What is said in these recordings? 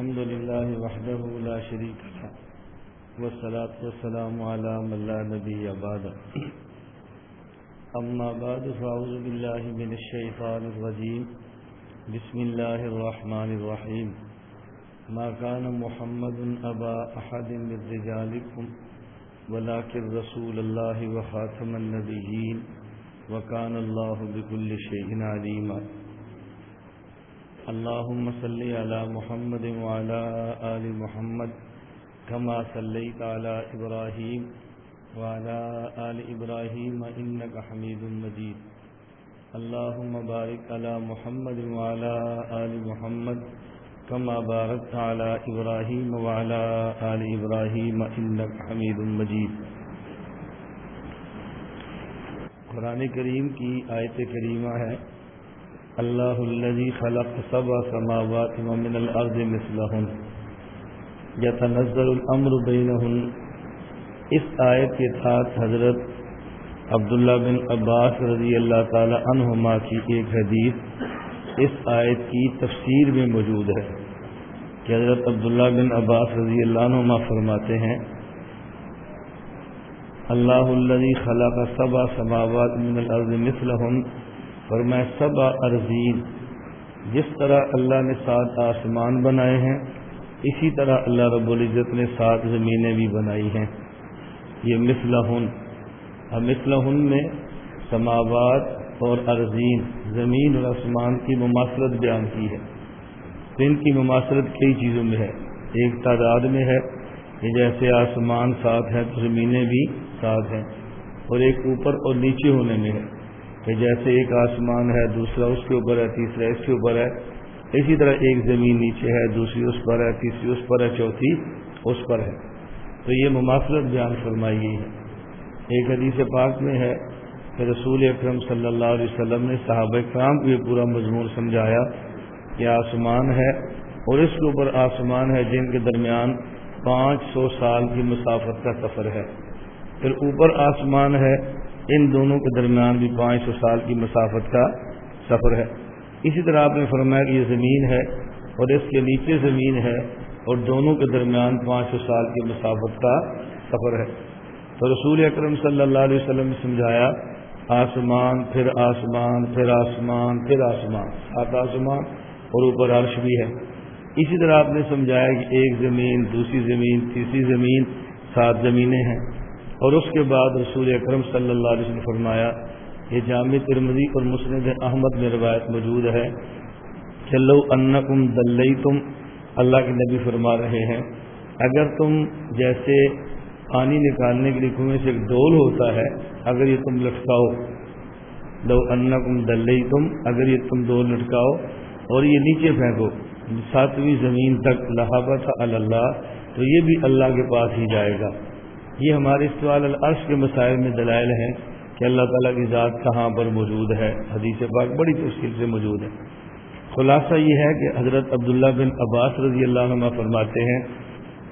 الحمد لله وحده لا شريك له، والصلاة والسلام على من لا نبي بعد أما بعد، فأعوذ بالله من الشيطان الرجيم. بسم الله الرحمن الرحيم. ما كان محمد أبا أحد من رجالكم، ولكن رسول الله وخاتم النبيين، وكان الله بكل شيء عليما. اللهم صل على محمد وعلى آل محمد كما صليت على إبراهيم وعلى آل إبراهيم إنك حميد مجيد. اللهم بارك على محمد وعلى آل محمد كما باركت على إبراهيم وعلى آل إبراهيم إنك حميد مجيد. قرآن کریم کی آیت کریمہ ہے. اللہ الذي خلق سبع سماوات ومن الارض مثلهن يتنزل الامر بينهن اس آیت کے ساتھ حضرت عبداللہ بن عباس رضی اللہ تعالی عنہما کی ایک حدیث اس آیت کی تفسیر میں موجود ہے کہ حضرت عبداللہ بن عباس رضی اللہ عنہما فرماتے ہیں، اللہ الذي خلق سبع سماوات من الارض مثلهن فرمایا، سبع ارضین جس طرح اللہ نے سات آسمان بنائے ہیں، اسی طرح اللہ رب العزت نے سات زمینیں بھی بنائی ہیں۔ یہ مثلہن۔ اب مثلہن میں سماوات اور ارضین، زمین اور آسمان کی مماثلت بیان کی ہے۔ تو ان کی مماثلت کئی چیزوں میں ہے۔ ایک تعداد میں ہے کہ جیسے آسمان ساتھ ہے تو زمینیں بھی ساتھ ہیں۔ اور ایک اوپر اور نیچے ہونے میں ہے۔ کہ جیسے ایک آسمان ہے، دوسرا اس کے اوپر ہے، تیسرا اس کے اوپر ہے۔ اسی طرح ایک زمین نیچے ہے، دوسری اس پر ہے، تیسری اس پر ہے، چوتھی اس پر ہے۔ تو یہ مماثلت بیان فرمائی گئی ہے۔ ایک حدیث پاک میں ہے کہ رسول اکرم صلی اللہ علیہ وسلم نے صحابہ کرام کو یہ پورا مضمون سمجھایا کہ آسمان ہے اور اس کے اوپر آسمان ہے جن کے درمیان پانچ سو سال کی مسافت کا سفر ہے۔ پھر اوپر آسمان ہے ان دونوں کے درمیان بھی پانچ سو سال کی مسافت کا سفر ہے۔ اسی طرح آپ نے فرمایا کہ یہ زمین ہے اور اس کے نیچے زمین ہے اور دونوں کے درمیان پانچ سو سال کی مسافت کا سفر ہے۔ تو رسول اکرم صلی اللہ علیہ وسلم نے سمجھایا، آسمان، پھر آسمان پھر آسمان پھر آسمان، سات آسمان اور اوپر عرش بھی ہے۔ اسی طرح آپ نے سمجھایا کہ ایک زمین، دوسری زمین، تیسری زمین، سات زمینیں ہیں۔ اور اس کے بعد رسول اکرم صلی اللہ علیہ وسلم فرمایا، یہ جامع ترمدی اور مسند احمد میں روایت موجود ہے چلو انکم دلئی تم اللہ کے نبی فرما رہے ہیں، اگر تم جیسے پانی نکالنے کے لیے کنویں سے ایک ڈول ہوتا ہے، اگر یہ تم لٹکاؤ، لو انکم دلئی تم اگر یہ تم ڈول لٹکاؤ اور یہ نیچے پھینکو، ساتویں زمین تک، لہابت اللہ، تو یہ بھی اللہ کے پاس ہی جائے گا۔ یہ ہمارے سوال العرش کے مسائل میں دلائل ہیں کہ اللہ تعالیٰ کی ذات کہاں پر موجود ہے، حدیث پاک بڑی تفصیل سے موجود ہے۔ خلاصہ یہ ہے کہ حضرت عبداللہ بن عباس رضی اللہ عنہ فرماتے ہیں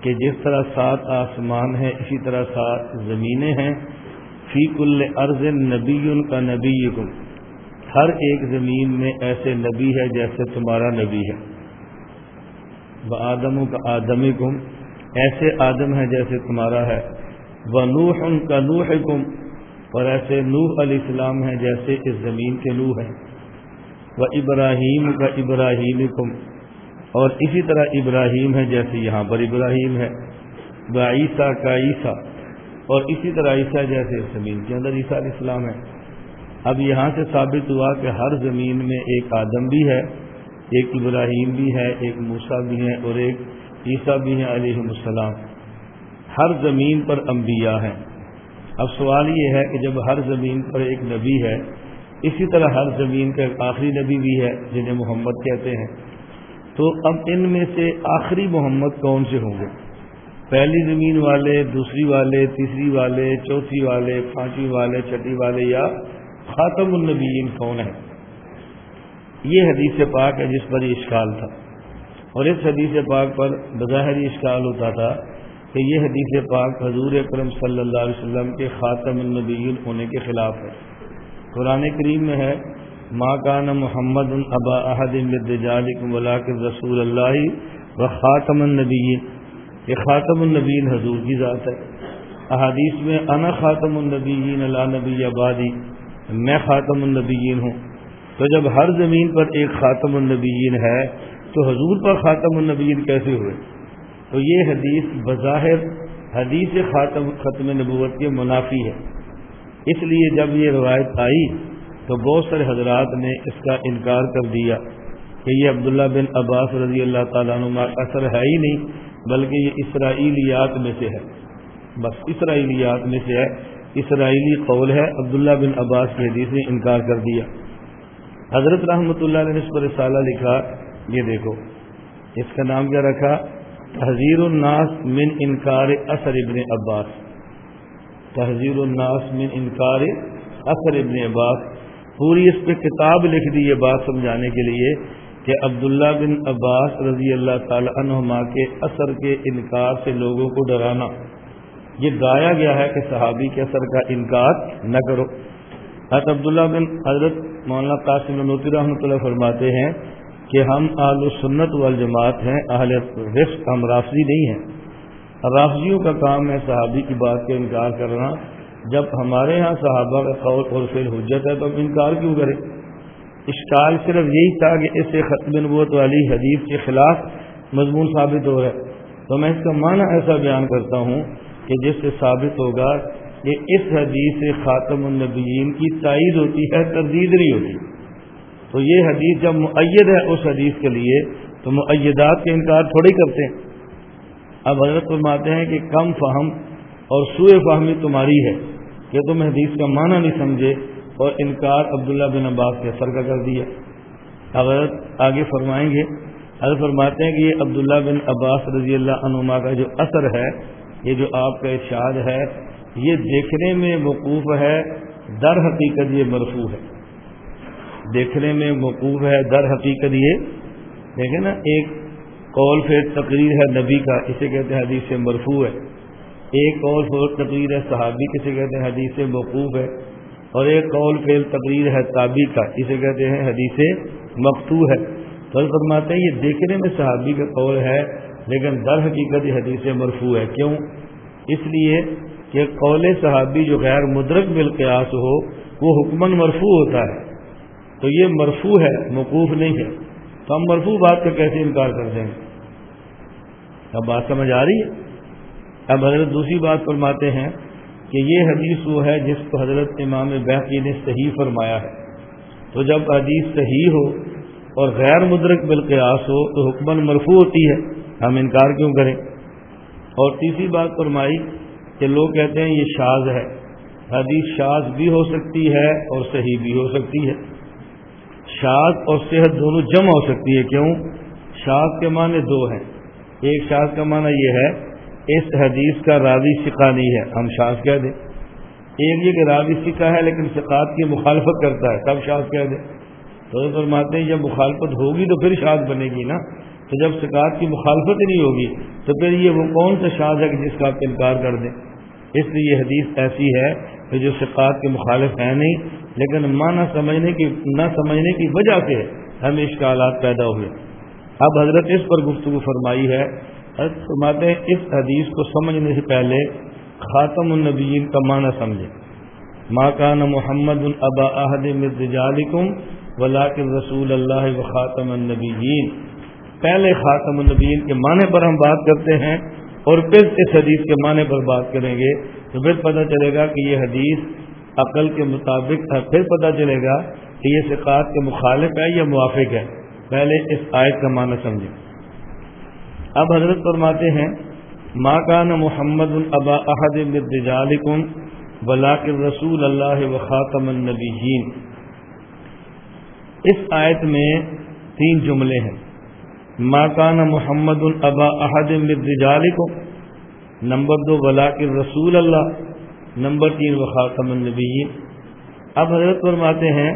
کہ جس طرح سات آسمان ہیں، اسی طرح سات زمینیں ہیں۔ فی کل عرض نبی کا نبی ہر ایک زمین میں ایسے نبی ہے جیسے تمہارا نبی ہے۔ آدموں کا آدمی کم۔ ایسے آدم ہے جیسے تمہارا ہے۔ وہ نوح ان کا نوح کم اور ایسے نوح علیہ السلام ہے جیسے اس زمین کے نوح ہیں۔ وہ ابراہیم کا ابراہیم کم اور اسی طرح ابراہیم ہے جیسے یہاں پر ابراہیم ہے وہ عیسیٰ کا عیسیٰ، اور اسی طرح عیسیٰ جیسے اس زمین کے اندر عیسیٰ علیہ السلام ہے اب یہاں سے ثابت ہوا کہ ہر زمین میں ایک آدم بھی ہے، ایک ابراہیم بھی ہے، ایک موسا بھی ہے اور ایک عیسیٰ بھی ہے علیہ السلام۔ ہر زمین پر انبیاء ہیں۔ اب سوال یہ ہے کہ جب ہر زمین پر ایک نبی ہے، اسی طرح ہر زمین کا ایک آخری نبی بھی ہے جنہیں محمد کہتے ہیں۔ تو اب ان میں سے آخری محمد کون سے ہوں گے؟ پہلی زمین والے، دوسری والے، تیسری والے، چوتھی والے، پانچویں والے، چھٹی والے یا خاتم النبیین کون ہے یہ حدیث پاک ہے جس پر یہ اشکال تھا۔ اور اس حدیث پاک پر بظاہر اشکال ہوتا تھا کہ یہ حدیث پاک حضور اکرم صلی اللہ علیہ وسلم کے خاتم النبیین ہونے کے خلاف ہے۔ قرآن کریم میں ہے ماں کان محمد ابا احد ولاک رسول اللہ و خاتم النبیین. یہ خاتم النبین حضور کی ذات ہے۔ احادیث میں، انا خاتم النبیین اللہ نبی آبادی میں خاتم النبیین ہوں۔ تو جب ہر زمین پر ایک خاتم النبیین ہے، تو حضور پر خاتم النبیین کیسے ہوئے؟ تو یہ حدیث بظاہر حدیث خاتم ختم نبوت کے منافی ہے۔ اس لیے جب یہ روایت آئی تو بہت سارے حضرات نے اس کا انکار کر دیا کہ یہ عبداللہ بن عباس رضی اللہ تعالیٰ عنہ اثر ہے ہی نہیں، بلکہ یہ اسرائیلیات میں سے ہے۔ بس اسرائیلیات میں سے ہے۔ اسرائیلی قول ہے، عبداللہ بن عباس کی حدیث نے انکار کر دیا۔ حضرت رحمۃ اللہ نے اس پر رسالہ لکھا، یہ دیکھو، اس کا نام کیا رکھا؟ تحذیر الناس من انکار اثر ابن عباس۔ تحذیر الناس من انکار اثر ابن عباس۔ پوری اس پہ کتاب لکھ دی یہ بات سمجھانے کے لیے کہ عبداللہ بن عباس رضی اللہ تعالی عنہما کے اثر کے انکار سے لوگوں کو ڈرانا۔ یہ گایا گیا ہے کہ صحابی کے اثر کا انکار نہ کرو۔ حضرت عبداللہ بن حضرت مولانا قاسم نوتی رحمۃ اللہ فرماتے ہیں کہ ہم اہل سنت والجماعت ہیں، اہل رفق، ہم رافضی نہیں ہیں۔ رافضیوں کا کام ہے صحابی کی بات کا انکار کرنا۔ جب ہمارے ہاں صحابہ کا قول اور فیل حجت ہے تو ہم انکار کیوں کریں؟ اشکال صرف یہی تھا کہ اس سے ختم نبوت والی حدیث کے خلاف مضمون ثابت ہو رہا ہے۔ تو میں اس کا معنی ایسا بیان کرتا ہوں کہ جس سے ثابت ہوگا کہ اس حدیث سے خاتم النبیین کی تائید ہوتی ہے، تردید نہیں ہوتی۔ تو یہ حدیث جب معید ہے اس حدیث کے لیے، تو معیدات کے انکار تھوڑی کرتے ہیں۔ اب حضرت فرماتے ہیں کہ کم فہم اور سوئے فہمی تمہاری ہے کہ تم حدیث کا معنی نہیں سمجھے اور انکار عبداللہ بن عباس کے اثر کا کر دیا۔ حضرت آگے فرمائیں گے۔ حضرت فرماتے ہیں کہ یہ عبداللہ بن عباس رضی اللہ عنما کا جو اثر ہے، یہ جو آپ کا ارشاد ہے، یہ دیکھنے میں موقوف ہے، در حقیقت یہ مرفوع ہے۔ دیکھنے میں موقوف ہے، در حقیقت یہ، دیکھیں نا، ایک قول فیر تقریر ہے نبی کا، اسے کہتے ہیں حدیث سے مرفوع ہے۔ ایک قول فیر تقریر ہے صحابی کسے کہتے ہیں حدیث سے موقوف ہے۔ اور ایک قول فیل تقریر ہے تابی کا، اسے کہتے ہیں حدیث مقتو ہے۔ تو فرماتے ہیں، یہ دیکھنے میں صحابی کا قول ہے، لیکن در حقیقت یہ حدیث مرفوع ہے۔ کیوں؟ اس لیے کہ قول صحابی جو غیر مدرک بالقیاس ہو، وہ حکمن مرفوع ہوتا ہے۔ تو یہ مرفوع ہے، موقوف نہیں ہے۔ تو ہم مرفوع بات کا کیسے انکار کر دیں گے؟ اب بات سمجھ آ رہی ہے؟ اب حضرت دوسری بات فرماتے ہیں کہ یہ حدیث وہ ہے جس کو حضرت امام بحقی نے صحیح فرمایا ہے۔ تو جب حدیث صحیح ہو اور غیر مدرک بالقیاس ہو تو حکمن مرفوع ہوتی ہے۔ ہم انکار کیوں کریں؟ اور تیسری بات فرمائی کہ لوگ کہتے ہیں یہ شاز ہے۔ حدیث شاز بھی ہو سکتی ہے اور صحیح بھی ہو سکتی ہے۔ شاز اور صحت دونوں جمع ہو سکتی ہے، کیوں؟ شاز کے معنی دو ہیں۔ ایک شاز کا معنی یہ ہے، اس حدیث کا راوی سکھا نہیں ہے۔ ہم شاذ کہہ دیں۔ ایک یہ کہ راوی سکھا ہے، لیکن سکاط کی مخالفت کرتا ہے۔ تب شاذ کہہ دیں۔ تو فرماتے ہیں، جب مخالفت ہوگی تو پھر شاذ بنے گی نا۔ تو جب سکاط کی مخالفت ہی نہیں ہوگی، تو پھر یہ وہ کون سا شاذ ہے کہ جس کا آپ انکار کر دیں۔ اس لیے یہ حدیث ایسی ہے کہ جو سکاط کے مخالف ہے نہیں لیکن ماں نہ سمجھنے کی نہ سمجھنے کی وجہ سے ہمیں اشکالات پیدا ہوئے۔ اب حضرت اس پر گفتگو فرمائی ہے۔ فرماتے ہیں، اس حدیث کو سمجھنے سے پہلے خاتم النبیین کا معنی سمجھے ماں کان محمد البا احد مرزالکم ولاکن رسول اللہ و خاتم النبیین۔ پہلے خاتم النبیین کے معنی پر ہم بات کرتے ہیں اور پھر اس حدیث کے معنی پر بات کریں گے۔ تو پھر پتہ چلے گا کہ یہ حدیث عقل کے مطابق تھا، پھر پتہ چلے گا کہ یہ سکاط کے مخالف ہے یا موافق ہے۔ پہلے اس آیت کا معنی سمجھیں۔ اب حضرت فرماتے ہیں ماں کان محمد البا احد مرجالکم بلاک رسول اللہ و خاتم النبیین۔ اس آیت میں تین جملے ہیں۔ ماں کان محمد البا احد مرجالکم نمبر دو بلاک رسول اللہ۔ نمبر تین و خاتم النبیین۔ اب حضرت فرماتے ہیں،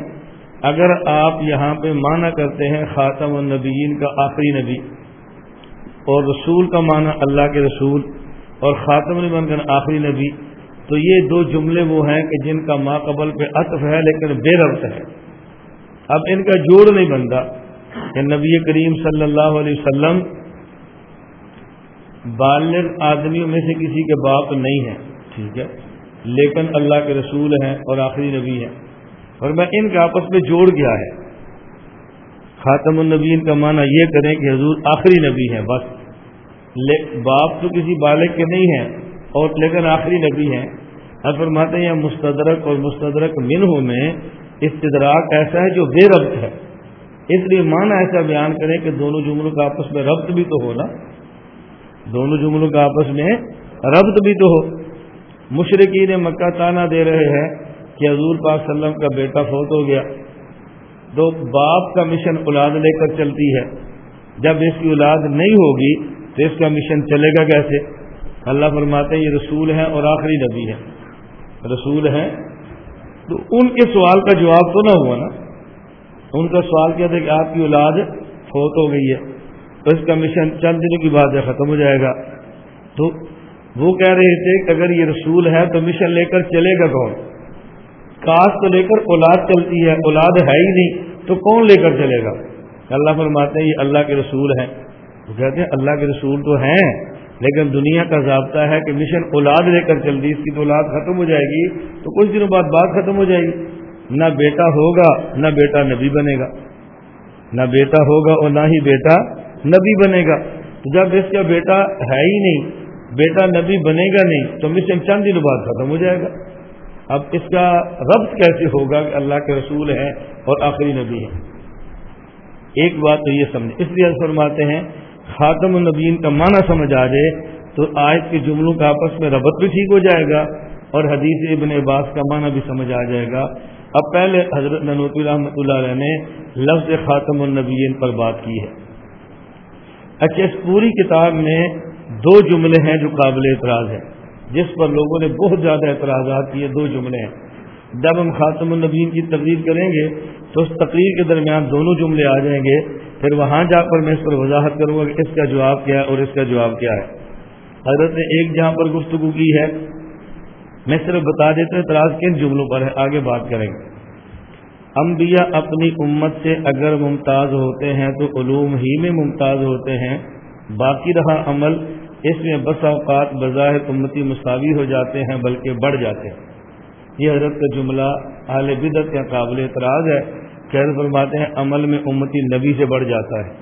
اگر آپ یہاں پہ مانا کرتے ہیں خاتم النبیین کا آخری نبی، اور رسول کا معنی اللہ کے رسول، اور خاتم بن کر آخری نبی، تو یہ دو جملے وہ ہیں کہ جن کا ماں قبل پہ عطف ہے لیکن بے ربط ہے۔ اب ان کا جوڑ نہیں بنتا کہ نبی کریم صلی اللہ علیہ وسلم بالغ آدمیوں میں سے کسی کے باپ نہیں ہیں۔ ٹھیک ہے؟ لیکن اللہ کے رسول ہیں اور آخری نبی ہیں۔ اور میں ان کے آپس میں جوڑ گیا ہے۔ خاتم النبین کا معنی یہ کریں کہ حضور آخری نبی ہیں، بس۔ باپ تو کسی بالغ کے نہیں ہیں اور لیکن آخری نبی ہیں۔ اب فرماتے ہیں، مستدرک اور مستدرک منہ میں استدراک ایسا ہے جو بے ربط ہے۔ اس لیے معنی ایسا بیان کریں کہ دونوں جملوں کا آپس میں ربط بھی تو ہو نا دونوں جملوں کا آپس میں ربط بھی تو ہو۔ مشرقین مکہ تانا دے رہے ہیں کہ حضور پاک وسلم کا بیٹا فوت ہو گیا۔ تو باپ کا مشن اولاد لے کر چلتی ہے۔ جب اس کی اولاد نہیں ہوگی تو اس کا مشن چلے گا کیسے؟ اللہ فرماتے ہیں، یہ رسول ہیں اور آخری نبی ہے رسول ہیں۔ تو ان کے سوال کا جواب تو نہ ہوا نا۔ ان کا سوال کیا تھا کہ آپ کی اولاد فوت ہو گئی ہے۔ تو اس کا مشن چند دنوں کی بات ہے ختم ہو جائے گا۔ تو وہ کہہ رہے تھے کہ اگر یہ رسول ہے تو مشن لے کر چلے گا کون؟ کاش تو لے کر اولاد چلتی ہے، اولاد ہے ہی نہیں، تو کون لے کر چلے گا؟ اللہ فرماتے ہیں، یہ اللہ کے رسول ہیں۔ وہ کہتے ہیں، اللہ کے رسول تو ہیں، لیکن دنیا کا ضابطہ ہے کہ مشن اولاد لے کر چل دی اس کی تو اولاد ختم ہو جائے گی، تو کچھ دنوں بعد بات ختم ہو جائے گی۔ نہ بیٹا ہوگا، نہ بیٹا نبی بنے گا۔ نہ بیٹا ہوگا اور نہ ہی بیٹا نبی بنے گا۔ جب اس کا بیٹا ہے ہی نہیں بیٹا نبی بنے گا نہیں تو مشن چند دنوں بعد ختم ہو جائے گا۔ اب اس کا ربط کیسے ہوگا کہ اللہ کے رسول ہیں اور آخری نبی ہیں؟ ایک بات تو یہ سمجھے اس لیے فرماتے ہیں، خاتم النبین کا معنی سمجھ آ جائے تو آیت کے جملوں کا آپس میں ربط بھی ٹھیک ہو جائے گا اور حدیث ابن عباس کا معنی بھی سمجھ آ جائے گا۔ اب پہلے حضرت ننوتی رحمۃ اللہ علیہ نے لفظ خاتم النبیین پر بات کی ہے۔ اچھا اس پوری کتاب میں دو جملے ہیں جو قابل اعتراض ہیں، جس پر لوگوں نے بہت زیادہ اعتراضات کیے دو جملے ہیں۔ جب ہم خاتم النبین کی تقریر کریں گے، تو اس تقریر کے درمیان دونوں جملے آ جائیں گے۔ پھر وہاں جا کر میں اس پر وضاحت کروں گا کہ اس کا جواب کیا ہے اور اس کا جواب کیا ہے۔ حضرت نے ایک جہاں پر گفتگو کی ہے۔ میں صرف بتا دیتا ہوں، اعتراض کن جملوں پر ہے؟ آگے بات کریں گے۔ انبیاء اپنی امت سے اگر ممتاز ہوتے ہیں تو علوم ہی میں ممتاز ہوتے ہیں۔ باقی رہا عمل اس میں بس اوقات بظاہر امتی مساوی ہو جاتے ہیں بلکہ بڑھ جاتے ہیں۔ یہ حضرت کا جملہ اہل بدت یا قابل اعتراض ہے۔ خیر فرماتے ہیں، عمل میں امتی نبی سے بڑھ جاتا ہے۔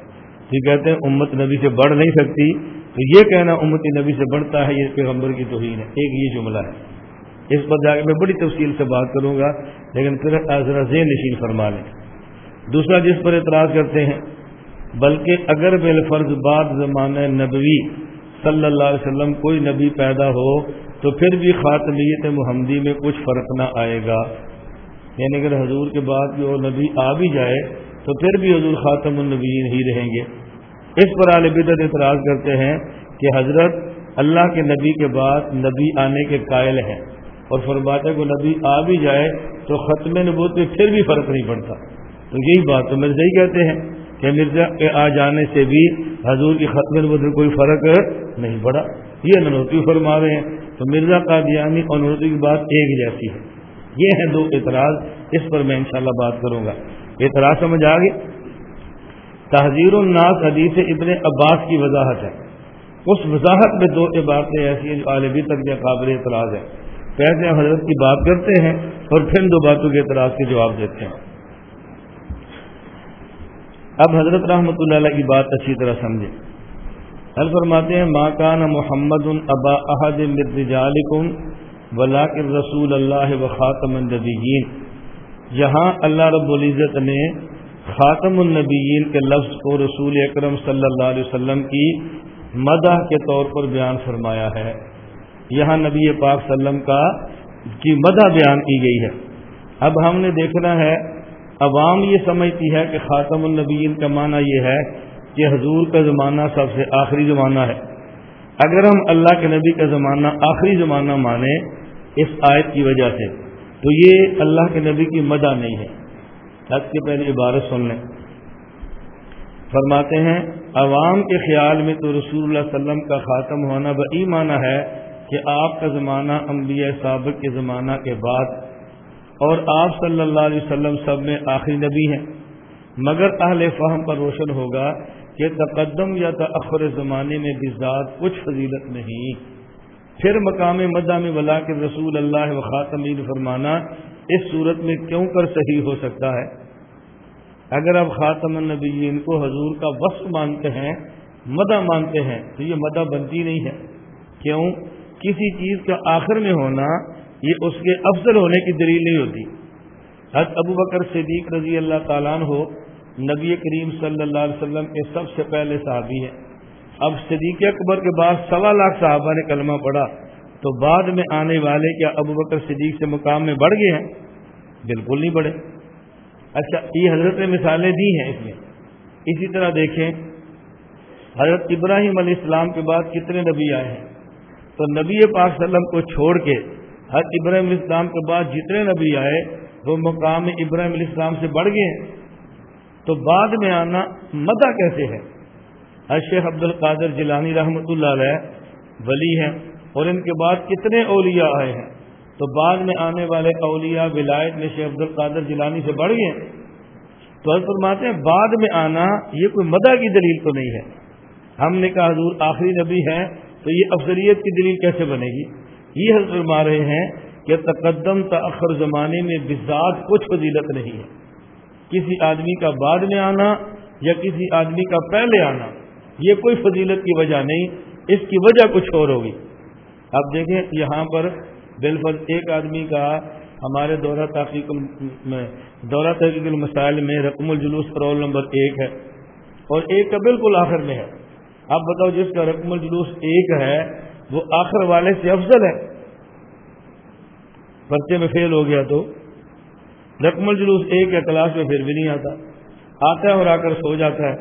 یہ کہتے ہیں، امت نبی سے بڑھ نہیں سکتی۔ تو یہ کہنا امتی نبی سے بڑھتا ہے، یہ پیغمبر کی توہین ہے۔ ایک یہ جملہ ہے۔ اس پر جا کے میں بڑی تفصیل سے بات کروں گا، لیکن پھر ذرا ذہن نشین فرما لیں۔ دوسرا جس پر اعتراض کرتے ہیں، بلکہ اگر بالفرض بعد زمانہ نبوی صلی اللہ علیہ وسلم کوئی نبی پیدا ہو تو پھر بھی خاتمیت محمدی میں کچھ فرق نہ آئے گا۔ یعنی اگر حضور کے بعد بھی وہ نبی آ بھی جائے تو پھر بھی حضور خاتم النبیین ہی رہیں گے۔ اس پر بدت اعتراض کرتے ہیں کہ حضرت اللہ کے نبی کے بعد نبی آنے کے قائل ہیں اور فرماتے کو نبی آ بھی جائے تو ختم نبوت میں پھر بھی فرق نہیں پڑتا۔ تو یہی بات تو مرزا ہی کہتے ہیں۔ کہ مرزا کے آ جانے سے بھی حضور کی ختم مطلب نبوت کوئی فرق نہیں پڑا۔ یہ ننوتی فرما رہے ہیں۔ تو مرزا قادیانی اور نوتی کی بات ایک جیسی ہے۔ یہ ہے دو اعتراض۔ اس پر میں انشاءاللہ بات کروں گا۔ اعتراض سمجھ آ گئی؟ تحزیر الناس حدیث ابن عباس کی وضاحت ہے۔ اس وضاحت میں دو باتیں ایسی ہیں جو عالمی تک یا قابل اعتراض ہے پہلے حضرت کی بات کرتے ہیں اور پھر دو باتوں کے اعتراض کے جواب دیتے ہیں۔ اب حضرت رحمۃ اللہ علیہ کی بات اچھی طرح سمجھیں حل فرماتے ہیں ماں کان محمد ابا احد مرجالکم ولا رسول اللہ و خاتم النبیین۔ جہاں اللہ رب العزت نے خاتم النبیین کے لفظ کو رسول اکرم صلی اللہ علیہ وسلم کی مدح کے طور پر بیان فرمایا ہے۔ یہاں نبی پاک وسلم کا کی مدح بیان کی گئی ہے۔ اب ہم نے دیکھنا ہے عوام یہ سمجھتی ہے کہ خاتم النبیین کا معنی یہ ہے کہ حضور کا زمانہ سب سے آخری زمانہ ہے۔ اگر ہم اللہ کے نبی کا زمانہ آخری زمانہ مانیں اس آیت کی وجہ سے، تو یہ اللہ کے نبی کی مدہ نہیں ہے۔ حد کے پہلے عبارت سن لیں۔ فرماتے ہیں، عوام کے خیال میں تو رسول اللہ علیہ وسلم کا خاتم ہونا بئی معنی ہے کہ آپ کا زمانہ انبیاء سابق کے زمانہ کے بعد اور آپ صلی اللہ علیہ وسلم سب میں آخری نبی ہیں۔ مگر اہل فہم پر روشن ہوگا کہ تقدم یا تأخر زمانے میں بزاد کچھ فضیلت نہیں۔ پھر مقام مدہ میں ولا کے رسول اللہ و خاطمین فرمانا، اس صورت میں کیوں کر صحیح ہو سکتا ہے؟ اگر آپ خاتم النبیین کو حضور کا وصف مانتے ہیں، مدہ مانتے ہیں، تو یہ مدہ بنتی نہیں ہے۔ کیوں؟ کسی چیز کا آخر میں ہونا یہ اس کے افضل ہونے کی دلیل نہیں ہوتی۔ حضرت ابو بکر صدیق رضی اللہ تعالیٰ ہو نبی کریم صلی اللہ علیہ وسلم کے سب سے پہلے صحابی ہیں۔ اب صدیق اکبر کے بعد سوا لاکھ صحابہ نے کلمہ پڑھا۔ تو بعد میں آنے والے کیا ابو بکر صدیق سے مقام میں بڑھ گئے ہیں؟ بالکل نہیں بڑھے۔ اچھا یہ حضرت نے مثالیں دی ہیں اس میں۔ اسی طرح دیکھیں، حضرت ابراہیم علیہ السلام کے بعد کتنے نبی آئے ہیں؟ تو نبی پاک صلی اللہ علیہ وسلم کو چھوڑ کے حضرت ابراہیم علیہ السلام کے بعد جتنے نبی آئے، وہ مقام ابراہیم علیہ السلام سے بڑھ گئے۔ ہیں تو بعد میں آنا مدہ کیسے ہے؟ شیخ عبد القادر جیلانی رحمۃ اللہ علیہ ولی ہیں اور ان کے بعد کتنے اولیاء آئے ہیں۔ تو بعد میں آنے والے اولیاء ولایت میں شیخ عبد القادر جیلانی سے بڑھ گئے۔ تو حضرت فرماتے ہیں، بعد میں آنا یہ کوئی مدہ کی دلیل تو نہیں ہے۔ ہم نے کہا، حضور آخری نبی ہے تو یہ افضلیت کی دلیل کیسے بنے گی؟ یہ حضرت فرما رہے ہیں کہ تقدم تاخر زمانے میں بزاد کچھ فضیلت نہیں ہے۔ کسی آدمی کا بعد میں آنا یا کسی آدمی کا پہلے آنا، یہ کوئی فضیلت کی وجہ نہیں، اس کی وجہ کچھ اور ہوگی۔ اب دیکھیں یہاں پر بالفل ایک آدمی کا ہمارے دورہ تحقیق میں، دورہ تحقیق المسائل میں رقم الجلوس رول نمبر ایک ہے اور ایک کا بالکل آخر میں ہے۔ اب بتاؤ جس کا رقم الجلوس ایک ہے وہ آخر والے سے افضل ہے پرچے میں فیل ہو گیا تو رقم الجلوس ایک ہے کلاس میں پھر بھی نہیں آتا۔ آتا ہے اور آ کر سو جاتا ہے۔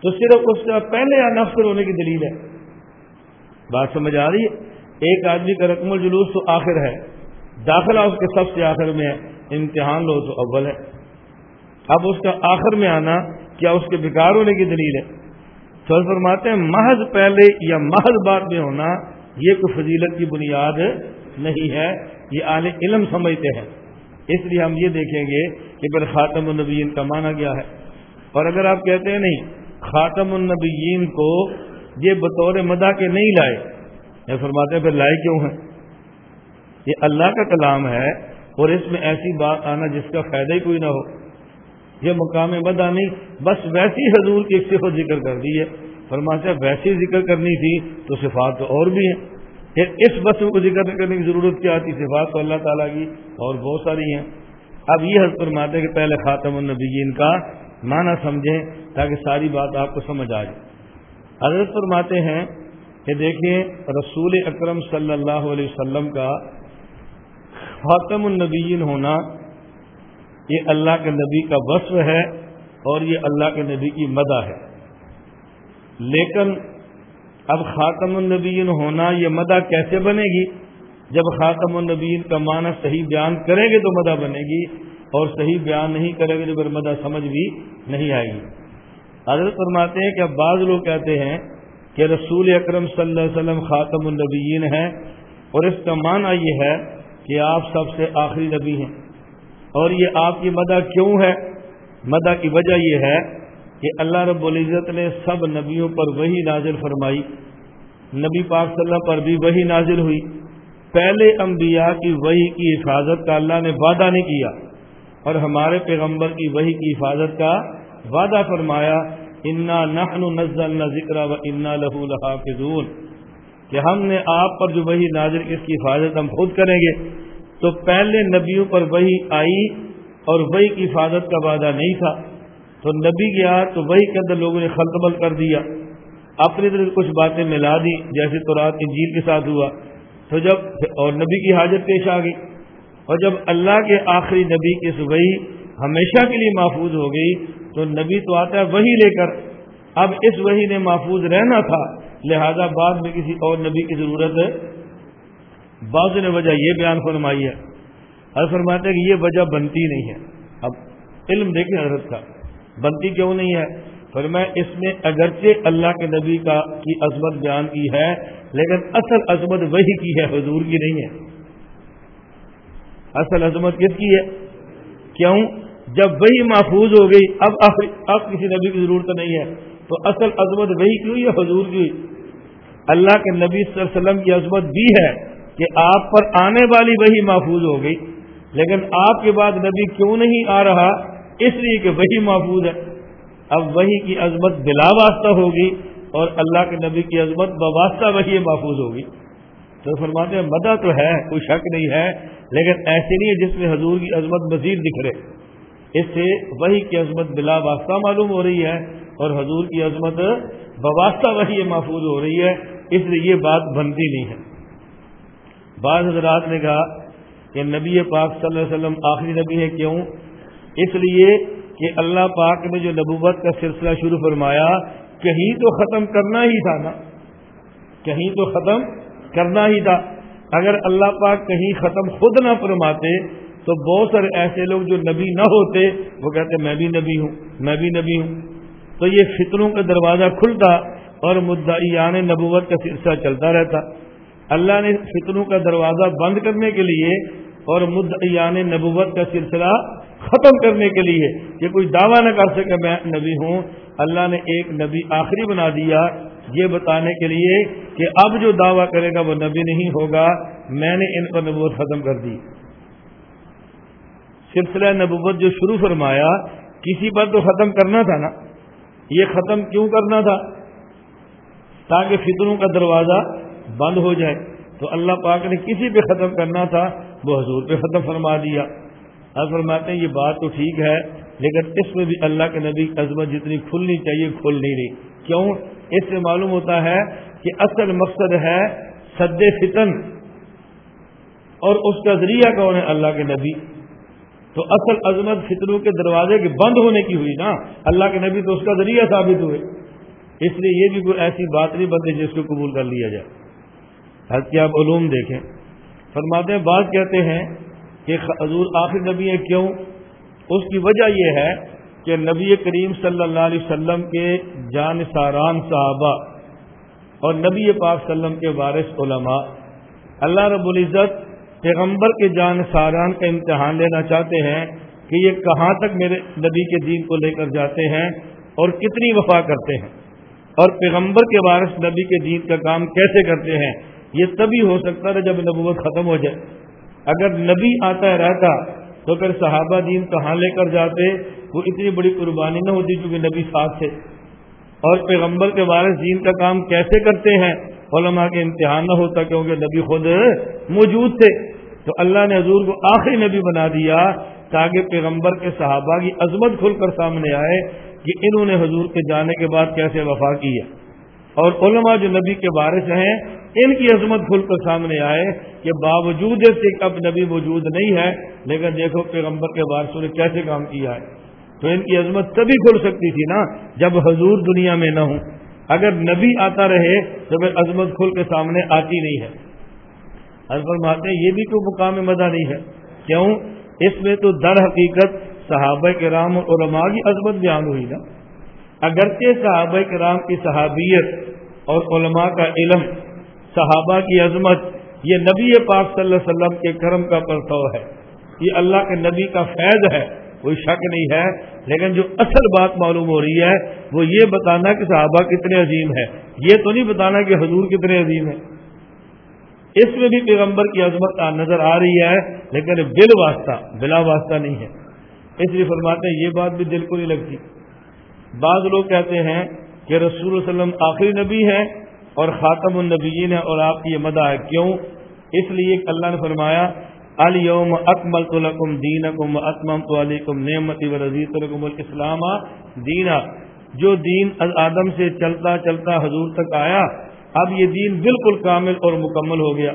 تو صرف اس کا پہلے یا نفسر ہونے کی دلیل ہے۔ بات سمجھ آ رہی ہے؟ ایک آدمی کا رقم الجلوس تو آخر ہے۔ داخلہ اس کے سب سے آخر میں ہے۔ امتحان لو تو اول ہے۔ اب اس کا آخر میں آنا کیا اس کے بیکار ہونے کی دلیل ہے؟ تو فرماتے ہیں محض پہلے یا محض بعد میں ہونا یہ کوئی فضیلت کی بنیاد نہیں ہے، یہ اعلی علم سمجھتے ہیں۔ اس لیے ہم یہ دیکھیں گے کہ پھر خاتم النبیین کا مانا گیا ہے۔ اور اگر آپ کہتے ہیں نہیں، خاتم النبیین کو یہ بطور مدا کے نہیں لائے یہ فرماتے ہیں پھر لائے کیوں ہیں؟ یہ اللہ کا کلام ہے اور اس میں ایسی بات آنا جس کا فائدہ ہی کوئی نہ ہو۔ یہ مقام مدا نہیں، بس ویسی حضور کی صفت ذکر کر دی ہے۔ فرماتے ہیں، ویسی ذکر کرنی تھی تو صفات تو اور بھی ہیں۔ پھر اس بس کو ذکر کرنے کی ضرورت کیا تھی؟ صفات تو اللہ تعالیٰ کی اور بہت ساری ہیں۔ اب یہ حضرت فرماتے ہیں کہ پہلے خاتم النبیین کا معنی سمجھیں تاکہ ساری بات آپ کو سمجھ آ جائے۔ حضرت فرماتے ہیں کہ دیکھیں، رسول اکرم صلی اللہ علیہ وسلم کا خاتم النبیین ہونا یہ اللہ کے نبی کا وصف ہے اور یہ اللہ کے نبی کی مدہ ہے۔ لیکن اب خاتم النبیین ہونا یہ مدہ کیسے بنے گی؟ جب خاتم النبیین کا معنی صحیح بیان کریں گے تو مدہ بنے گی، اور صحیح بیان نہیں کریں گے تو پھر مدہ سمجھ بھی نہیں آئے گی۔ حضرت فرماتے ہیں کہ اب بعض لوگ کہتے ہیں کہ رسول اکرم صلی اللہ علیہ وسلم خاتم النبیین ہیں، اور اس کا معنی یہ ہے کہ آپ سب سے آخری نبی ہیں۔ اور یہ آپ کی مدہ کیوں ہے؟ مدہ کی وجہ یہ ہے کہ اللہ رب العزت نے سب نبیوں پر وہی نازل فرمائی۔ نبی پاک صلی اللہ پر بھی وہی نازل ہوئی۔ پہلے انبیاء کی وہی کی حفاظت کا اللہ نے وعدہ نہیں کیا اور ہمارے پیغمبر کی وہی کی حفاظت کا وعدہ فرمایا۔ انا نحن نزل نہ ذکر و انا لہو الحافظون کہ ہم نے آپ پر جو وہی نازل اس کی حفاظت ہم خود کریں گے۔ تو پہلے نبیوں پر وہی آئی اور وہی کی حفاظت کا وعدہ نہیں تھا۔ تو نبی گیا تو وہی کے اندر لوگوں نے خلطبل کر دیا۔ اپنی طرح کچھ باتیں ملا دی، جیسے تو رات انجیل کے ساتھ ہوا۔ تو جب اور نبی کی حاجت پیش آ گئی۔ اور جب اللہ کے آخری نبی کی وہی ہمیشہ کے لیے محفوظ ہو گئی، تو نبی تو آتا ہے وہی لے کر۔ اب اس وہی نے محفوظ رہنا تھا، لہذا بعد میں کسی اور نبی کی ضرورت ہے۔ بعض نے وجہ یہ بیان فرمائی ہے۔ ہر فرماتے ہیں کہ یہ وجہ بنتی نہیں ہے۔ اب علم دیکھیں حضرت کا۔ بنتی کیوں نہیں ہے؟ فرمایا اس میں اگرچہ اللہ کے نبی کا کی عظمت بیان کی ہے، لیکن اصل عظمت وہی کی ہے، حضور کی نہیں ہے۔ اصل عظمت کس کی ہے؟ کیوں؟ جب وہی محفوظ ہو گئی، اب اب کسی نبی کی ضرورت نہیں ہے۔ تو اصل عظمت وہی کی ہوئی ہے، حضور کی؟ اللہ کے نبی صلی اللہ علیہ وسلم کی عظمت بھی ہے کہ آپ پر آنے والی وہی محفوظ ہو گئی، لیکن آپ کے بعد نبی کیوں نہیں آ رہا؟ اس لیے کہ وہی محفوظ ہے۔ اب وہی کی عظمت بلا واسطہ ہوگی اور اللہ کے نبی کی عظمت بواسطہ وہی محفوظ ہوگی۔ تو فرماتے ہیں مدہ تو ہے، کوئی شک نہیں ہے، لیکن ایسے نہیں ہے جس میں حضور کی عظمت مزید دکھ رہے۔ اس سے وہی کی عظمت بلا واسطہ معلوم ہو رہی ہے اور حضور کی عظمت بواسطہ وہی محفوظ ہو رہی ہے۔ اس لیے یہ بات بنتی نہیں ہے۔ بعض حضرات نے کہا کہ نبی پاک صلی اللہ علیہ وسلم آخری نبی ہے کیوں؟ اس لیے کہ اللہ پاک نے جو نبوت کا سلسلہ شروع فرمایا، کہیں تو ختم کرنا ہی تھا نا۔ کہیں تو ختم کرنا ہی تھا۔ اگر اللہ پاک کہیں ختم خود نہ فرماتے، تو بہت سارے ایسے لوگ جو نبی نہ ہوتے، وہ کہتے، میں بھی نبی ہوں، میں بھی نبی ہوں۔ تو یہ فطروں کا دروازہ کھلتا اور مدعیان نبوت کا سلسلہ چلتا رہتا۔ اللہ نے فطروں کا دروازہ بند کرنے کے لیے اور مدعیان نبوت کا سلسلہ ختم کرنے کے لیے کہ کوئی دعویٰ نہ کر سکے میں نبی ہوں۔ اللہ نے ایک نبی آخری بنا دیا یہ بتانے کے لیے کہ اب جو دعویٰ کرے گا وہ نبی نہیں ہوگا۔ میں نے ان پر نبوت ختم کر دی۔ سلسلہ نبوت جو شروع فرمایا، کسی پر تو ختم کرنا تھا نا۔ یہ ختم کیوں کرنا تھا؟ تاکہ فطروں کا دروازہ بند ہو جائے۔ تو اللہ پاک نے کسی پہ ختم کرنا تھا۔ وہ حضور پہ ختم فرما دیا۔ اب فرماتے ہیں، یہ بات تو ٹھیک ہے، لیکن اس میں بھی اللہ کے نبی کی عظمت جتنی کھلنی چاہیے کھل نہیں۔ رہی کیوں؟ اس سے معلوم ہوتا ہے کہ اصل مقصد ہے سد فتن۔ اور اس کا ذریعہ کون ہے؟ اللہ کے نبی۔ تو اصل عظمت فطروں کے دروازے کے بند ہونے کی ہوئی نا۔ اللہ کے نبی تو اس کا ذریعہ ثابت ہوئے۔ اس لیے یہ بھی کوئی ایسی بات نہیں بنتی جس کو قبول کر لیا جائے۔ حضرت آپ علوم دیکھیں؟ فرماتے ہیں کہتے ہیں کہ حضور آخر نبی ہے کیوں؟ اس کی وجہ یہ ہے کہ نبی کریم صلی اللہ علیہ وسلم کے جان ساران صحابہ اور نبی پاک وسلم کے وارث علماء۔ اللہ رب العزت پیغمبر کے جان ساران کا امتحان لینا چاہتے ہیں کہ یہ کہاں تک میرے نبی کے دین کو لے کر جاتے ہیں اور کتنی وفا کرتے ہیں اور پیغمبر کے وارث نبی کے دین کا کام کیسے کرتے ہیں؟ یہ تبھی ہو سکتا ہے جب نبوت ختم ہو جائے۔ اگر نبی آتا ہے رہتا تو پھر صحابہ دین کہاں لے کر جاتے؟ وہ اتنی بڑی قربانی نہ ہوتی کیونکہ نبی ساتھ تھے۔ اور پیغمبر کے وارث دین کا کام کیسے کرتے ہیں؟ علماء کے امتحان نہ ہوتا کیونکہ نبی خود موجود تھے۔ تو اللہ نے حضور کو آخری نبی بنا دیا تاکہ پیغمبر کے صحابہ کی عظمت کھل کر سامنے آئے کہ انہوں نے حضور کے جانے کے بعد کیسے وفا کی ہے۔ اور علماء جو نبی کے وارث ہیں، ان کی عظمت کھل کر سامنے آئے کہ باوجود اس کے اب نبی موجود نہیں ہے، لیکن دیکھو پیغمبر کے وارثوں نے کیسے کام کیا ہے۔ تو ان کی عظمت تبھی کھل سکتی تھی نا، جب حضور دنیا میں نہ ہوں۔ اگر نبی آتا رہے تو پھر عظمت کھل کے سامنے آتی نہیں ہے۔ فرماتے ہیں، یہ بھی کوئی مقام مزہ نہیں ہے۔ کیوں؟ اس میں تو در حقیقت صحابہ کے رام اور علماء کی عظمت بیان ہوئی نا۔ اگرچہ صحابہ کرام کی صحابیت اور علماء کا علم، صحابہ کی عظمت، یہ نبی پاک صلی اللہ علیہ وسلم کے کرم کا پرتو ہے۔ یہ اللہ کے نبی کا فیض ہے، کوئی شک نہیں ہے۔ لیکن جو اصل بات معلوم ہو رہی ہے، وہ یہ بتانا کہ صحابہ کتنے عظیم ہے یہ تو نہیں بتانا کہ حضور کتنے عظیم ہے اس میں بھی پیغمبر کی عظمت نظر آ رہی ہے، لیکن بل واسطہ، بلا واسطہ نہیں ہے۔ اس لیے فرماتے ہیں، یہ بات بھی دل کو نہیں لگتی۔ بعض لوگ کہتے ہیں کہ رسول اللہ علیہ وسلم آخری نبی ہے اور خاتم النبیین ہے اور آپ کی یہ مدہ ہے کیوں؟ اس لیے اللہ نے فرمایا الوم اکمل لکم دین اکم اتمم تو علیکم نعمتی و رضیت الکم الاسلام دینا. جو دین آدم سے چلتا چلتا حضور تک آیا، اب یہ دین بالکل کامل اور مکمل ہو گیا۔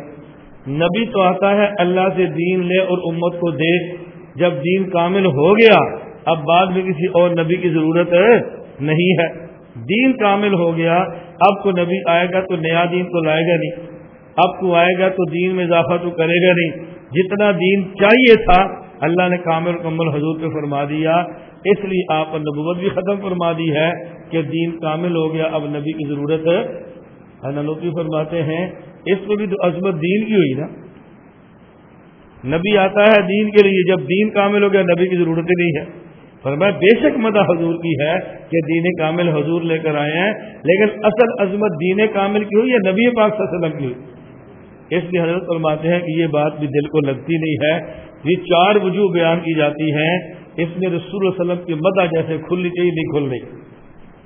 نبی تو آتا ہے، اللہ سے دین لے اور امت کو دے۔ جب دین کامل ہو گیا اب بعد میں کسی اور نبی کی ضرورت نہیں ہے۔ دین کامل ہو گیا۔ اب کو نبی آئے گا تو نیا دین تو لائے گا نہیں۔ اب کو آئے گا تو دین میں اضافہ تو کرے گا نہیں۔ جتنا دین چاہیے تھا، اللہ نے کامل کمل حضور پہ فرما دیا۔ اس لیے آپ نبوت بھی ختم فرما دی ہے کہ دین کامل ہو گیا۔ اب نبی کی ضرورت ہے۔ فرماتے ہیں۔ اس میں بھی تو عظمت دین کی ہوئی نا۔ نبی آتا ہے دین کے لیے۔ جب دین کامل ہو گیا، نبی کی ضرورت ہی نہیں ہے۔ فرمایا، بے شک مدہ حضور کی ہے کہ دین کامل حضور لے کر آئے ہیں، لیکن اصل عظمت دین کامل کی ہوئی یا نبی پاک صلی اللہ علیہ وسلم کی اس لیے حضرت فرماتے ہیں کہ یہ بات بھی دل کو لگتی نہیں ہے۔ یہ چار وجوہ بیان کی جاتی ہیں۔ اس میں رسول اللہ علیہ وسلم کی مدہ جیسے کھلنی چاہیے، نہیں کھل رہی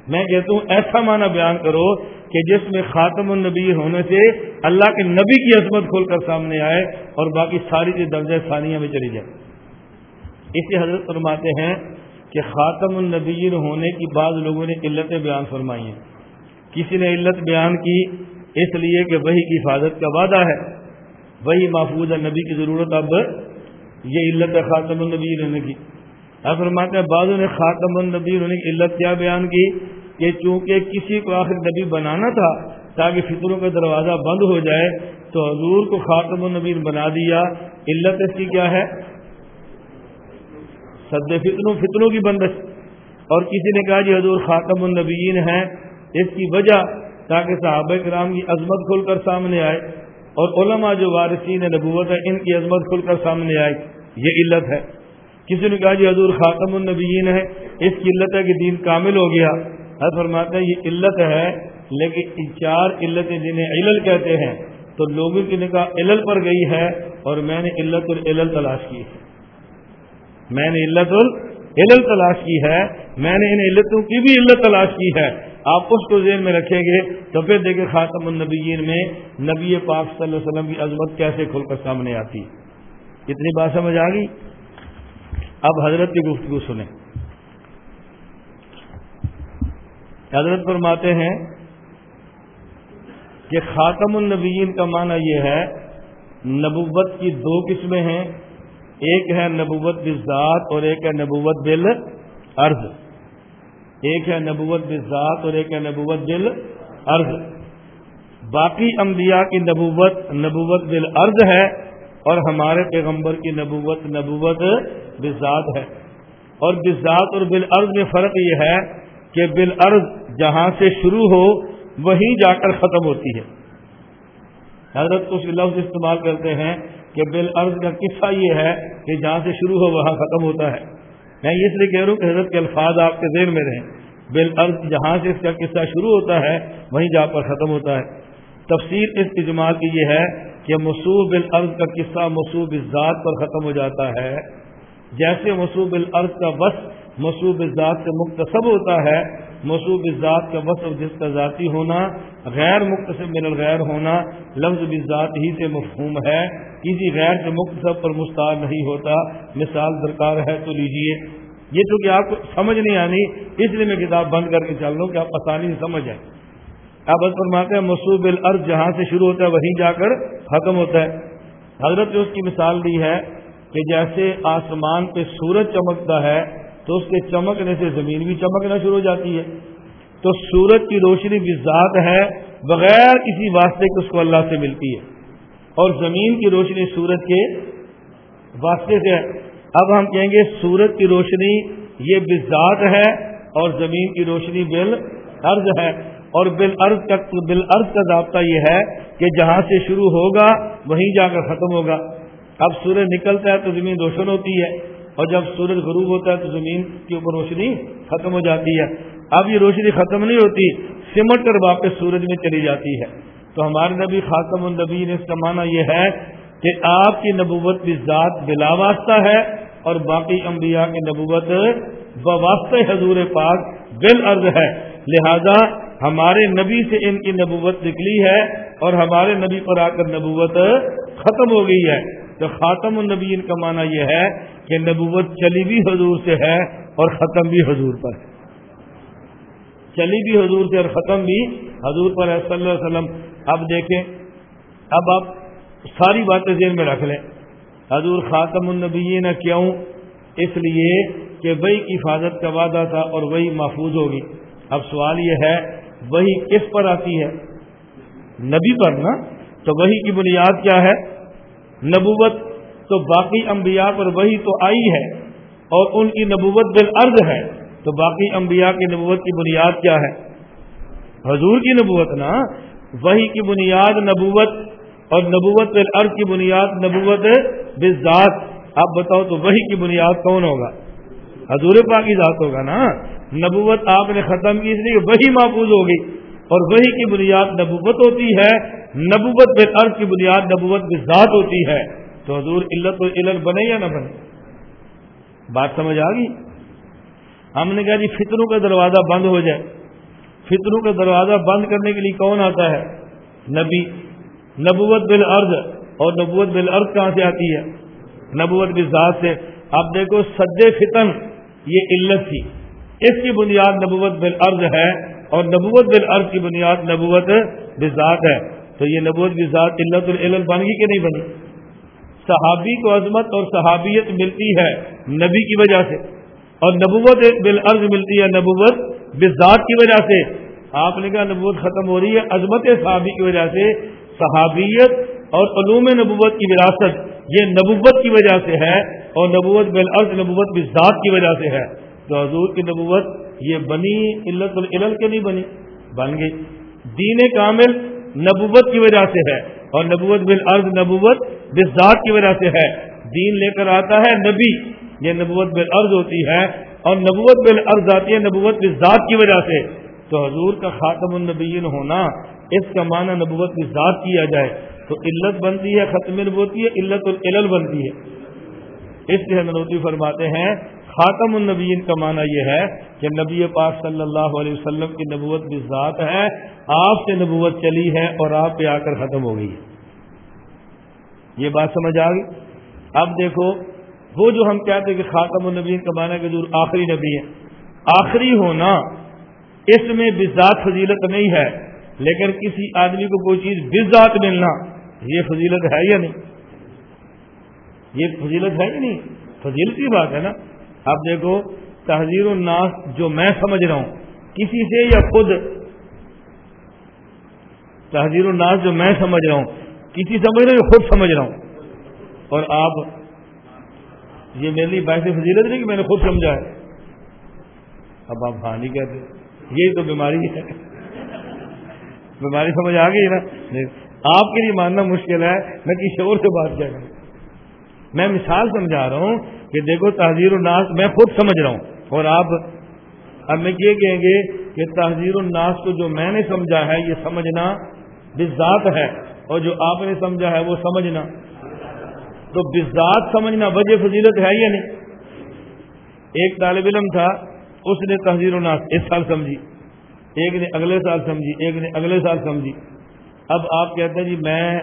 میں کہتا ہوں، ایسا معنی بیان کرو کہ جس میں خاتم النبی ہونے سے اللہ کے نبی کی عظمت کھول کر سامنے آئے اور باقی ساری چیز درجۂ ثانیہ میں چلی جائے اسے حضرت فرماتے ہیں کہ خاتم النبی ہونے کی بعض لوگوں نے علتیں بیان فرمائی ہیں۔ کسی نے علت بیان کی، اس لیے کہ وہی کی حفاظت کا وعدہ ہے۔ وہی محفوظ نبی کی ضرورت اب یہ علت ہے خاتم النبی ہونے کی۔ اب فرماتے ہیں، بعضوں نے خاتم النبی ہونے کی علت کیا بیان کی؟ کہ چونکہ کسی کو آخر نبی بنانا تھا، تاکہ فطروں کا دروازہ بند ہو جائے، تو حضور کو خاتم النبی بنا دیا۔ علت اس کی کیا ہے؟ سد فطروں فطروں کی بندش۔ اور کسی نے کہا جی حضور خاتم النبیین ہیں، اس کی وجہ تاکہ صحابہ کرام کی عظمت کھل کر سامنے آئے۔ اور علماء جو وارثین نبوت ہے ان کی عظمت کھل کر سامنے آئے۔ یہ علت ہے۔ کسی نے کہا جی حضور خاتم النبیین ہے اس کی علت ہے کہ دین کامل ہو گیا۔ حضرت فرماتے ہیں، یہ علت ہے، لیکن چار علتیں جنہیں علل کہتے ہیں، تو لوگوں کی نکاح علل پر گئی ہے، اور میں نے علت العلل تلاش کی ہے۔ میں نے علت العلل تلاش کی ہے۔ میں نے ان علتوں کی بھی علت تلاش کی ہے۔ آپ اس کو ذہن میں رکھیں گے تو پھر دیکھیں خاتم النبیین میں نبی پاک صلی اللہ علیہ وسلم کی عظمت کیسے کھل کر سامنے آتی۔ اتنی بات سمجھ آ گئی؟ اب حضرت کی گفتگو سنیں۔ حضرت فرماتے ہیں کہ خاتم النبیین کا معنی یہ ہے، نبوت کی دو قسمیں ہیں۔ ایک ہے نبوت بالذات اور ایک ہے نبوت بل عرض ایک ہے نبوت بالذات اور ایک ہے نبوت بل عرض باقی انبیاء کی نبوت نبوت بل عرض ہے اور ہمارے پیغمبر کی نبوت نبوت بالذات ہے۔ اور بالذات اور بالعرض میں فرق یہ ہے کہ بالعرض جہاں سے شروع ہو، وہیں جا کر ختم ہوتی ہے۔ حضرت کچھ لفظ استعمال کرتے ہیں کہ بالعرض کا قصہ یہ ہے کہ جہاں سے شروع ہو وہاں ختم ہوتا ہے۔ میں اس لیے کہہ رہا ہوں کہ حضرت کے الفاظ آپ کے ذہن میں رہیں۔ بالعرض جہاں سے اس کا قصہ شروع ہوتا ہے، وہیں جا کر ختم ہوتا ہے۔ تفصیل اس اجماع کی یہ ہے کہ مصوب بالعرض کا قصہ مصوب ذات پر ختم ہو جاتا ہے۔ جیسے مصوب العرض کا بس مصوب ذات سے مختصب ہوتا ہے مصوب ذات کا وصف جس کا ذاتی ہونا، غیر مختصب من الغیر ہونا، لفظ بذات ہی سے مفہوم ہے۔ کسی غیر سے مختصب پر مستعار نہیں ہوتا۔ مثال درکار ہے تو لیجیے۔ یہ تو کہ آپ کو سمجھ نہیں آنی، اس لیے میں کتاب بند کر کے چل رہا ہوں کہ آپ آسانی سے سمجھ آئیں۔ آپ بس فرماتے ہیں، مصوب العرض جہاں سے شروع ہوتا ہے، وہیں جا کر ختم ہوتا ہے۔ حضرت نے اس کی مثال دی ہے کہ جیسے آسمان پہ سورج چمکتا ہے تو اس کے چمکنے سے زمین بھی چمکنا شروع ہو جاتی ہے۔ تو سورج کی روشنی بھی ذات ہے، بغیر کسی واسطے کے اس کو اللہ سے ملتی ہے۔ اور زمین کی روشنی سورج کے واسطے سے ہے۔ اب ہم کہیں گے سورج کی روشنی یہ بذات ہے اور زمین کی روشنی بل عرض ہے۔ اور بل عرض کا بل عرض کا ضابطہ یہ ہے کہ جہاں سے شروع ہوگا، وہیں جا کر ختم ہوگا۔ اب سورج نکلتا ہے تو زمین روشن ہوتی ہے۔ اور جب سورج غروب ہوتا ہے تو زمین کے اوپر روشنی ختم ہو جاتی ہے۔ اب یہ روشنی ختم نہیں ہوتی، سمٹ کر واپس سورج میں چلی جاتی ہے۔ تو ہمارے نبی خاتم النبی نے اس کا معنی یہ ہے کہ آپ کی نبوت بھی ذات بلا واسطہ ہے اور باقی انبیاء کی نبوت بواسطہ حضور پاک بل عرض ہے۔ لہذا ہمارے نبی سے ان کی نبوت نکلی ہے اور ہمارے نبی پر آ کر نبوت ختم ہو گئی ہے۔ تو خاتم النبیین کا معنی یہ ہے کہ نبوت چلی بھی حضور سے ہے اور ختم بھی حضور پر ہے۔ چلی بھی حضور سے اور ختم بھی حضور پر ہے صلی اللہ علیہ وسلم۔ اب دیکھیں، اب آپ ساری باتیں ذہن میں رکھ لیں۔ حضور خاتم النبیین کیوں؟ اس لیے کہ وہی کی حفاظت کا وعدہ تھا اور وہی محفوظ ہوگی۔ اب سوال یہ ہے، وہی کس پر آتی ہے؟ نبی پر نا؟ تو وہی کی بنیاد کیا ہے؟ نبوت تو باقی انبیاء پر وہی تو آئی ہے اور ان کی نبوت بالعرض ہے تو باقی انبیاء کی نبوت کی بنیاد کیا ہے؟ حضور کی نبوت نا وہی کی بنیاد نبوت اور نبوت بالعرض کی بنیاد نبوت بالذات۔ آپ بتاؤ تو وہی کی بنیاد کون ہوگا؟ حضور پاک کی ذات ہوگا نا۔ نبوت آپ نے ختم کی اس لیے وہی محفوظ ہوگی۔ اور وہی کی بنیاد نبوت ہوتی ہے، نبوت بے عرض کی بنیاد نبوت بے ذات ہوتی ہے۔ تو حضور علت و علت بنے یا نہ بنے؟ بات سمجھ آ گئی؟ ہم نے کہا جی فطروں کا دروازہ بند ہو جائے۔ فطروں کا دروازہ بند کرنے کے لیے کون آتا ہے؟ نبی۔ نبوت بالعرض اور نبوت بالعرض کہاں سے آتی ہے؟ نبوت ذات سے۔ اب دیکھو، سد فتن، یہ علت تھی۔ اس کی بنیاد نبوت بالعرض ہے۔ اور نبوت بالعرض کی بنیاد نبوت بذات ہے۔ تو یہ نبوت بذات علت العلم بن گئی کہ نہیں بنی؟ صحابی کو عظمت اور صحابیت ملتی ہے نبی کی وجہ سے۔ اور نبوت بالعرض ملتی ہے نبوت بذات کی وجہ سے۔ آپ نے کہا نبوت ختم ہو رہی ہے، عظمت صحابی کی وجہ سے۔ صحابیت اور علوم نبوت کی وراثت یہ نبوت کی وجہ سے ہے اور نبوت بالعرض نبوت بذات کی وجہ سے ہے۔ تو حضور کی نبوت یہ بنی علت العلل کے نہیں بنی، بن گئی۔ دین کامل نبوت کی وجہ سے ہے اور نبوت بالعرض نبوت بذات کی وجہ سے ہے۔ دین لے کر آتا ہے نبی، یہ نبوت بالعرض ہوتی ہے اور نبوت بالعرض آتی ہے نبوت ذات کی وجہ سے۔ تو حضور کا خاتم النبیین ہونا، اس کا معنی نبوت ذات کیا جائے۔ تو علت بنتی ہے، ختم نبوتی ہے، علت العلل بنتی ہے۔ اس لیے نوتی فرماتے ہیں خاتم النبیین کا معنی یہ ہے کہ نبی پاک صلی اللہ علیہ وسلم کی نبوت بھی ذات ہے، آپ سے نبوت چلی ہے اور آپ پہ آ کر ختم ہو گئی ہے۔ یہ بات سمجھ آ گئی؟ اب دیکھو، وہ جو ہم کہتے ہیں کہ خاتم النبین کا معنی کہ دور آخری نبی ہے آخری ہونا اس میں بزاد فضیلت نہیں ہے، لیکن کسی آدمی کو کوئی چیز بزاد ملنا، یہ فضیلت ہے یا نہیں؟ یہ فضیلت ہے یا نہیں؟ فضیلت کی بات ہے نا۔ اب دیکھو تحزیر الناس جو میں سمجھ رہا ہوں، کسی سے یا خود؟ تحزیر الناس جو میں سمجھ رہا ہوں، کسی سمجھ رہا ہوں یا خود سمجھ رہا ہوں؟ اور آپ، یہ میرے لیے باعث فضیلت نہیں کہ میں نے خود سمجھا ہے۔ اب آپ ہاں نہیں کہتے یہی تو بیماری ہے۔ بیماری سمجھ آ گئی نا؟ آپ کے لیے ماننا مشکل ہے، میں کسی اور سے بات کیا کروں میں مثال سمجھا رہا ہوں کہ دیکھو تحزیر الناس، میں خود سمجھ رہا ہوں اور آپ اب میں یہ کہیں گے کہ تحزیر الناس کو جو میں نے سمجھا ہے، یہ سمجھنا بذات ہے اور جو آپ نے سمجھا ہے وہ سمجھنا۔ تو بزاد سمجھنا وجہ فضیلت ہے یا نہیں؟ ایک طالب علم تھا، اس نے تحزیر الناس اس سال سمجھی، ایک نے اگلے سال سمجھی، ایک نے اگلے سال سمجھی۔ اب آپ کہتے ہیں جی میں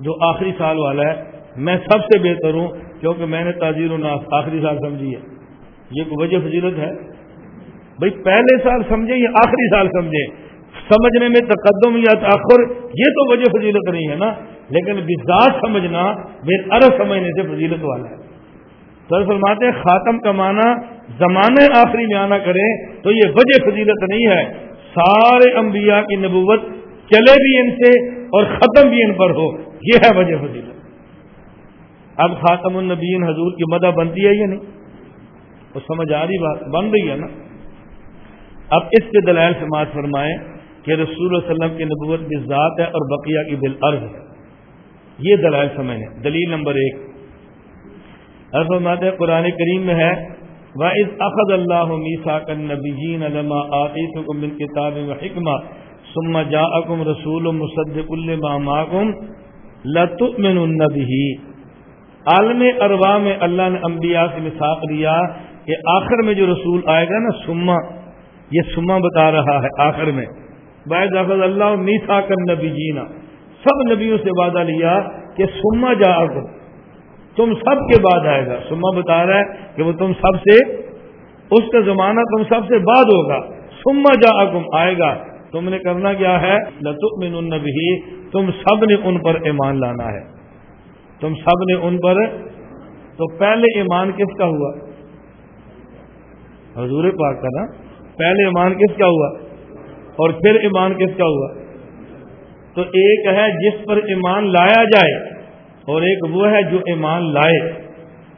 جو آخری سال والا ہے میں سب سے بہتر ہوں، کیونکہ میں نے تحزیر الناس آخری سال سمجھی ہے۔ یہ کوئی وجہ فضیلت ہے۔ بھائی، پہلے سال سمجھے یا آخری سال سمجھے سمجھنے میں تقدم یا تاخر، یہ تو وجہ فضیلت نہیں ہے نا۔ لیکن بزاد سمجھنا بے عرب سمجھنے سے فضیلت والا ہے۔ تو فرماتے ہیں، خاتم کا معنی زمانے آخری میں آنا کریں تو یہ وجہ فضیلت نہیں ہے۔ سارے انبیاء کی نبوت چلے بھی ان سے اور ختم بھی ان پر ہو۔ یہ ہے وجہ فضیلت۔ اب خاتم النبیین حضور کی مدہ بنتی ہے یا نہیں؟ وہ سمجھ آ رہی بات، بن رہی ہے نا؟ اب اس کے دلائل سے مات فرمائیں کہ رسول اللہ علیہ وسلم کی نبوت بھی ذات ہے اور بقیہ کی بالعرض ہے۔ یہ دلائل سمجھیں دلیل نمبر ایک۔ فرماتے ہیں، قرآن کریم میں ہے، وَإِذْ أَخَذَ اللَّهُ مِيثَاقَ النَّبِيِّينَ لَمَا آتَيْتُكُم مِّن كِتَابٍ وَحِكْمَةٍ ثُمَّ جَاءَكُمْ رَسُولٌ مُصَدِّقٌ لِّمَا مَعَكُمْ لَتُؤْمِنُنَّ بِهِ۔ عالم اروا میں اللہ نے انبیاء سے مساق لیا کہ آخر میں جو رسول آئے گا نا سما، یہ سما بتا رہا ہے آخر میں۔ باعث اللہ میسا کر نبی جینا۔ سب نبیوں سے وعدہ لیا کہ سما جا تم سب کے بعد آئے گا۔ سما بتا رہا ہے کہ وہ تم سب سے، اس کا زمانہ تم سب سے بعد ہوگا۔ سما جا آئے گا۔ تم نے کرنا کیا ہے؟ لطف من تم سب نے ان پر ایمان لانا ہے۔ تم سب نے ان پر تو پہلے ایمان کس کا ہوا؟ حضور پاک کا نا؟ پہلے ایمان کس کا ہوا؟ اور پھر ایمان کس کا ہوا؟ تو ایک ہے جس پر ایمان لایا جائے اور ایک وہ ہے جو ایمان لائے۔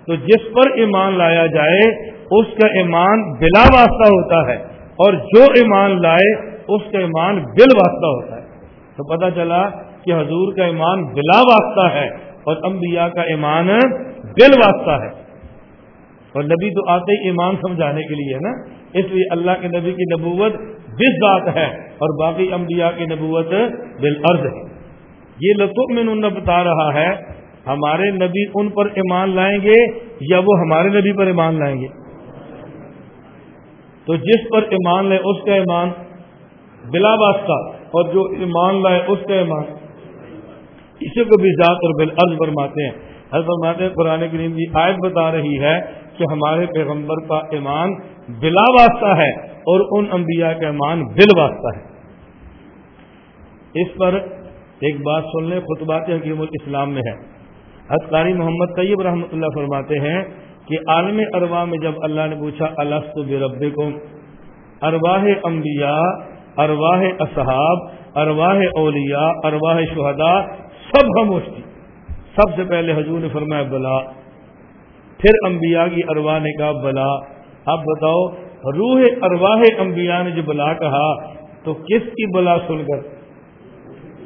تو جس پر ایمان لایا جائے، اس کا ایمان بلا واسطہ ہوتا ہے اور جو ایمان لائے، اس کا ایمان بل واسطہ ہوتا ہے۔ تو پتہ چلا کہ حضور کا ایمان بلا واسطہ ہے۔ اور انبیاء کا ایمان بل واسطہ ہے۔ اور نبی تو آتے ہی ایمان سمجھانے کے لیے ہے نا۔ اس لیے اللہ کے نبی کی نبوت بس ذات ہے اور باقی انبیاء کی نبوت بالعرض ہے۔ یہ لطف میں انہوں نے بتا رہا ہے، ہمارے نبی ان پر ایمان لائیں گے یا وہ ہمارے نبی پر ایمان لائیں گے؟ تو جس پر ایمان لائے اس کا ایمان بلا واسطہ اور جو ایمان لائے اس کا ایمان۔ اسی کو بھی ذات اور بالعرض فرماتے ہیں۔ حضرت فرماتے ہیں، قرآن کریم کی آیت بتا رہی ہے کہ ہمارے پیغمبر کا ایمان بلا واسطہ ہے اور ان انبیاء کا ایمان بل واسطہ ہے۔ اس پر ایک بات سن لیں، خطبات حکیم الاسلام میں ہے۔ قاری محمد طیب رحمۃ اللہ فرماتے ہیں کہ عالم اروا میں جب اللہ نے پوچھا السط برب کو ارواہ انبیاء ارواہ اصحاب ارواہ اولیاء ارواہ شہداء سب خاموش تھی۔ سب سے پہلے حضور نے فرمایا، بلا۔ پھر انبیاء کی ارواح نے کہا، بلا۔ اب بتاؤ، روح ارواہ انبیاء نے جو بلا کہا، تو کس کی بلا سن کر؟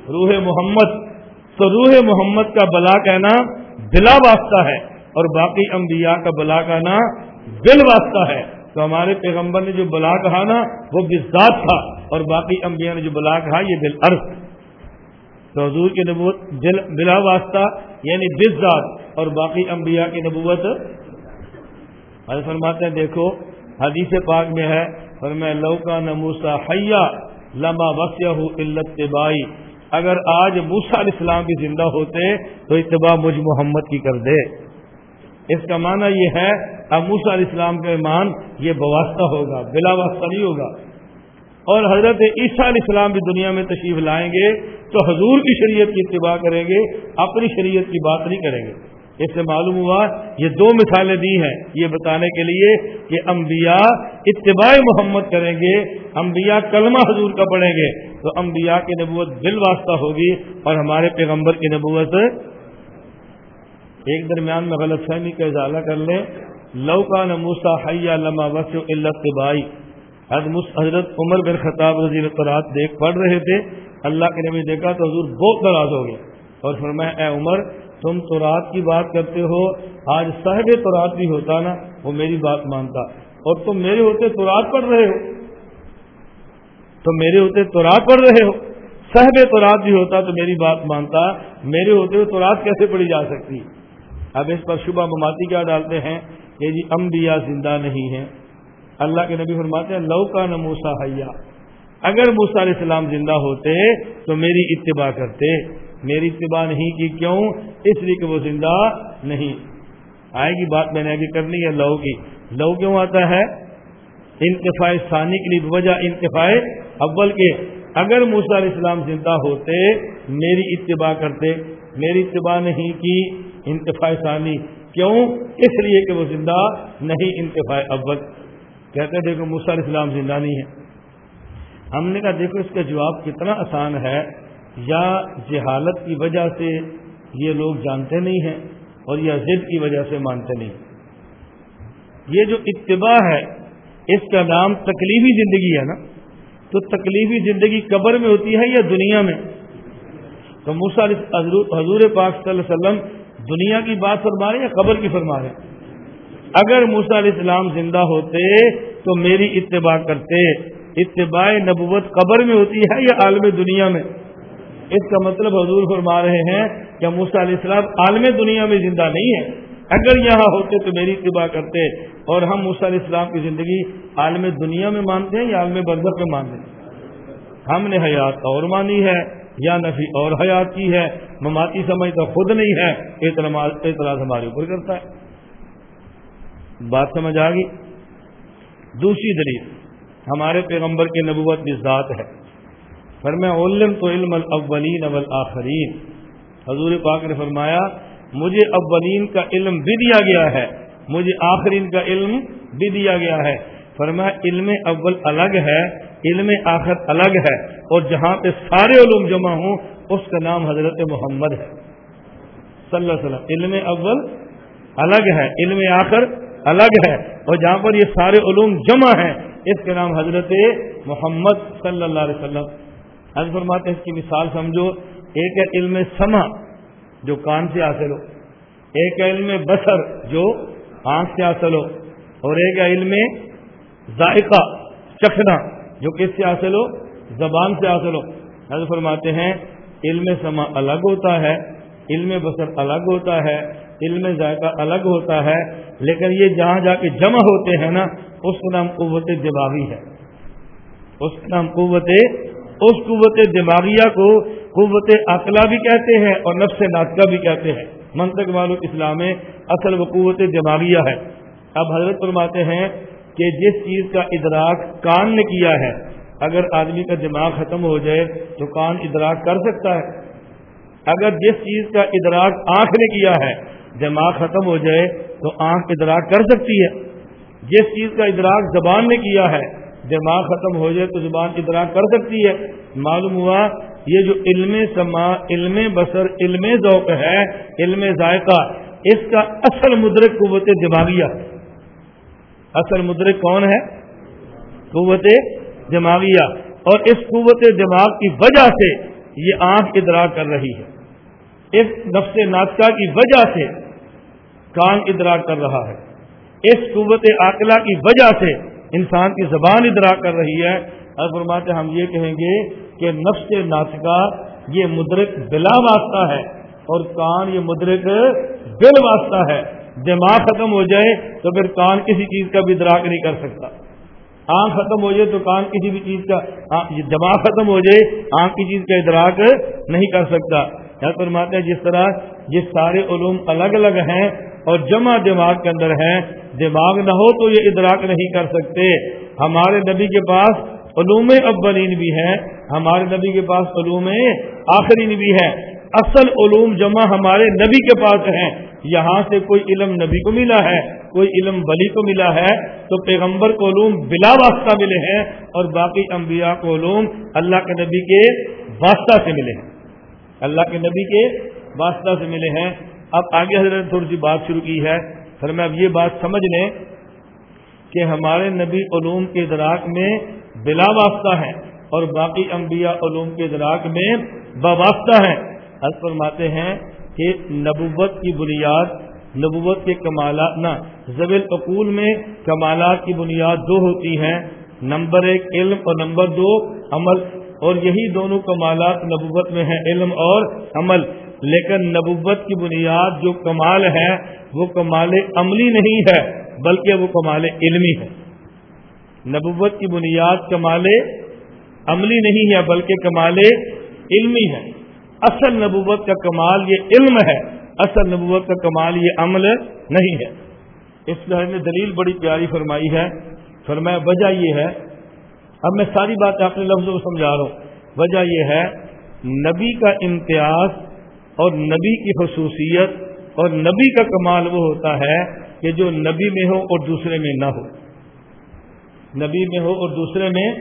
روح محمد۔ تو روح محمد کا بلا کہنا بلا واسطہ ہے، اور باقی انبیاء کا بلا کہنا بل واسطہ ہے۔ تو ہمارے پیغمبر نے جو بلا کہا نا، وہ بزاد تھا، اور باقی انبیاء نے جو بلا کہا، یہ بل عرض تو حضور کی نبوت بلا واسطہ یعنی بزاد اور باقی انبیاء کی نبوت۔ فرماتے ہیں، دیکھو، حدیث پاک میں ہے فرمائے لوکا نموسا حیا لما وسیع علت بائی اگر آج موسا علیہ السلام بھی زندہ ہوتے، تو اتباع مجھ محمد کی کر دے۔ اس کا معنی یہ ہے، اب موسا علیہ السلام کا ایمان یہ بواسطہ ہوگا، بلا واسطہ نہیں ہوگا۔ اور حضرت عیسیٰ علیہ السلام بھی دنیا میں تشریف لائیں گے تو حضور کی شریعت کی اتباع کریں گے، اپنی شریعت کی بات نہیں کریں گے۔ اس سے معلوم ہوا، یہ دو مثالیں دی ہیں یہ بتانے کے لیے کہ انبیاء اتباع محمد کریں گے، انبیاء کلمہ حضور کا پڑھیں گے، تو انبیاء کی نبوت بل واسطہ ہوگی اور ہمارے پیغمبر کی نبوت ایک درمیان میں غلط فہمی کا اضالہ کر لیں۔ لوکا نموسا حیا لما وس الطبائی حضرت عمر بن خطاب رضی اللہ دیکھ پڑھ رہے تھے، اللہ کے نبی دیکھا تو حضور بہت ناراض ہو گئے۔ اور فرمایا، اے عمر، تم تو رات کی بات کرتے ہو، آج صاحب تو رات بھی ہوتا نا، وہ میری بات مانتا۔ اور تم میرے ہوتے تو رات پڑھ رہے ہو۔ تم میرے ہوتے تو رات پڑھ رہے ہو۔ صاحب تو رات بھی ہوتا تو میری بات مانتا، میرے ہوتے ہوئے تو رات کیسے پڑھی جا سکتی؟ اب اس پر شبہ مماتی کیا ڈالتے ہیں کہ جی انبیاء زندہ نہیں ہیں۔ اللہ کے نبی فرماتے ہیں، لو کا نموسا حیا۔ اگر موسا علیہ السلام زندہ ہوتے تو میری اتباع کرتے۔ میری اتباع نہیں کی کیوں؟ اس لیے کہ وہ زندہ نہیں۔ آئے گی بات میں نے ابھی کرنی ہے لو کی۔ لو کیوں آتا ہے؟ انتفاع ثانی کے لیے وجہ انتفاع اول کے۔ اگر موسا علیہ السلام زندہ ہوتے، میری اتباع کرتے۔ میری اتباع نہیں کی، انتفاع ثانی۔ کیوں؟ اس لیے کہ وہ زندہ نہیں انتفاع اول۔ کہتے دیکھو موسا علیہ السلام زندہ نہیں ہے ہم نے کہا، دیکھو اس کا جواب کتنا آسان ہے۔ یا جہالت کی وجہ سے یہ لوگ جانتے نہیں ہیں اور یا ضد کی وجہ سے مانتے نہیں یہ جو اتباع ہے، اس کا نام تکلیفی زندگی ہے نا۔ تو تکلیفی زندگی قبر میں ہوتی ہے یا دنیا میں؟ تو موسا حضور پاک صلی اللہ علیہ وسلم دنیا کی بات فرما رہے یا قبر کی فرما رہے اگر موسا علیہ السلام زندہ ہوتے تو میری اتباع کرتے۔ اتباع نبوت قبر میں ہوتی ہے یا عالم دنیا میں؟ اس کا مطلب حضور فرما رہے ہیں کہ موسا علیہ السلام عالم دنیا میں زندہ نہیں ہے۔ اگر یہاں ہوتے تو میری اتباع کرتے۔ اور ہم موسا علیہ السلام کی زندگی عالم دنیا میں مانتے ہیں یا عالم برزخ میں مانتے ہیں؟ ہم نے حیات اور مانی ہے یا نفی اور حیات کی ہے۔ مماتی سمجھ تو خود نہیں ہے۔ اعتراض ہمارے اوپر کرتا ہے۔ بات سمجھ آ گئی؟ دوسری دلیل، ہمارے پیغمبر کی نبوت بھی ذات ہے۔ علم تو علم الاولین والآخرین۔ حضور پاک نے فرمایا، مجھے اولین کا علم بھی دیا گیا ہے، مجھے آخرین کا علم بھی دیا گیا ہے۔ فرمایا علم اول الگ ہے، علم آخر الگ ہے۔ اور جہاں پہ سارے علوم جمع ہوں، اس کا نام حضرت محمد ہے۔ صلی اللہ علیہ وسلم، علم اول الگ ہے، علم آخر الگ ہے اور جہاں پر یہ سارے علوم جمع ہیں، اس کا نام حضرت محمد صلی اللہ علیہ وسلم۔ حضرت فرماتے ہیں، اس کی مثال سمجھو، ایک ہے علم سما جو کان سے حاصل ہو۔ ایک ہے علم بسر جو آنکھ سے حاصل ہو۔ اور ایک ہے علم ذائقہ، چکھنا، جو کس سے حاصل ہو؟ زبان سے حاصل ہو۔ حضرت فرماتے ہیں، علم سما الگ ہوتا ہے، علم بسر الگ ہوتا ہے۔ علم ذائقہ الگ ہوتا ہے، لیکن یہ جہاں جا کے جمع ہوتے ہیں نا، اس کا نام قوت دماغی ہے۔ اس کا نام قوت، اس قوت دماغیہ کو قوت اقلا بھی کہتے ہیں اور نفس ناطقہ بھی کہتے ہیں۔ منطق معلوم اسلام میں اصل و قوت دماغیہ ہے۔ اب حضرت فرماتے ہیں کہ جس چیز کا ادراک کان نے کیا ہے، اگر آدمی کا دماغ ختم ہو جائے تو کان ادراک کر سکتا ہے۔ اگر جس چیز کا ادراک آنکھ نے کیا ہے دماغ ختم ہو جائے تو آنکھ ادراک کر سکتی ہے۔ جس چیز کا ادراک زبان نے کیا ہے، دماغ ختم ہو جائے تو زبان ادراک کر سکتی ہے۔ معلوم ہوا، یہ جو علم سما، علم بسر علم ذوق ہے، علم ذائقہ، اس کا اصل مدرک قوت دماغیہ۔ اصل مدرک کون ہے؟ قوت دماغیہ۔ اور اس قوت دماغ کی وجہ سے یہ آنکھ ادراک کر رہی ہے۔ اس نفس ناطقہ کی وجہ سے کان ادراک کر رہا ہے۔ اس قوت عقلہ کی وجہ سے انسان کی زبان ادراک کر رہی ہے۔ اور فرماتے ہم یہ کہیں گے کہ نفس ناطقہ یہ مدرک بلا واسطہ ہے اور کان یہ مدرک بل واسطہ ہے۔ دماغ ختم ہو جائے تو پھر کان کسی چیز کا بھی ادراک نہیں کر سکتا۔ آنکھ ختم ہو جائے تو کان کسی بھی چیز کا ہاں، دماغ ختم ہو جائے آنکھ کی چیز کا ادراک نہیں کر سکتا۔ یا فرماتے ہیں، جس طرح یہ سارے علوم الگ الگ ہیں اور جمع دماغ کے اندر ہیں دماغ نہ ہو تو یہ ادراک نہیں کر سکتے۔ ہمارے نبی کے پاس علوم اولین بھی ہیں۔ ہمارے نبی کے پاس علوم آخرین بھی ہیں۔ اصل علوم جمع ہمارے نبی کے پاس ہیں۔ یہاں سے کوئی علم نبی کو ملا ہے، کوئی علم بلی کو ملا ہے۔ تو پیغمبر کو علوم بلا واسطہ ملے ہیں اور باقی انبیاء کو علوم اللہ کے نبی کے واسطہ سے ملے ہیں۔ اللہ کے نبی کے واسطہ سے ملے ہیں۔ اب آگے حضرت تھوڑی سی بات شروع کی ہے۔ پھر میں اب یہ بات سمجھ لیں کہ ہمارے نبی علوم کے ادراک میں بلا واسطہ ہیں اور باقی انبیاء علوم کے ادراک میں باباستہ ہیں۔ حضرت فرماتے ہیں کہ نبوت کی بنیاد، نبوت کے کمالات، نہ زب العقول میں کمالات کی بنیاد دو ہوتی ہیں۔ نمبر ایک علم اور نمبر دو عمل۔ اور یہی دونوں کمالات نبوت میں ہیں، علم اور عمل۔ لیکن نبوت کی بنیاد جو کمال ہے، وہ کمال عملی نہیں ہے، بلکہ وہ کمال علمی ہے۔ نبوت کی بنیاد کمال عملی نہیں ہے، بلکہ کمال علمی ہے۔ اصل نبوت کا کمال یہ علم ہے، اصل نبوت کا کمال یہ عمل نہیں ہے۔ اس لحاظ نے دلیل بڑی پیاری فرمائی ہے۔ فرمایا، وجہ یہ ہے۔ اب میں ساری بات اپنے لفظوں کو سمجھا رہا ہوں۔ وجہ یہ ہے، نبی کا امتیاز اور نبی کی خصوصیت اور نبی کا کمال وہ ہوتا ہے کہ جو نبی میں ہو اور دوسرے میں نہ ہو۔ نبی میں ہو اور دوسرے میں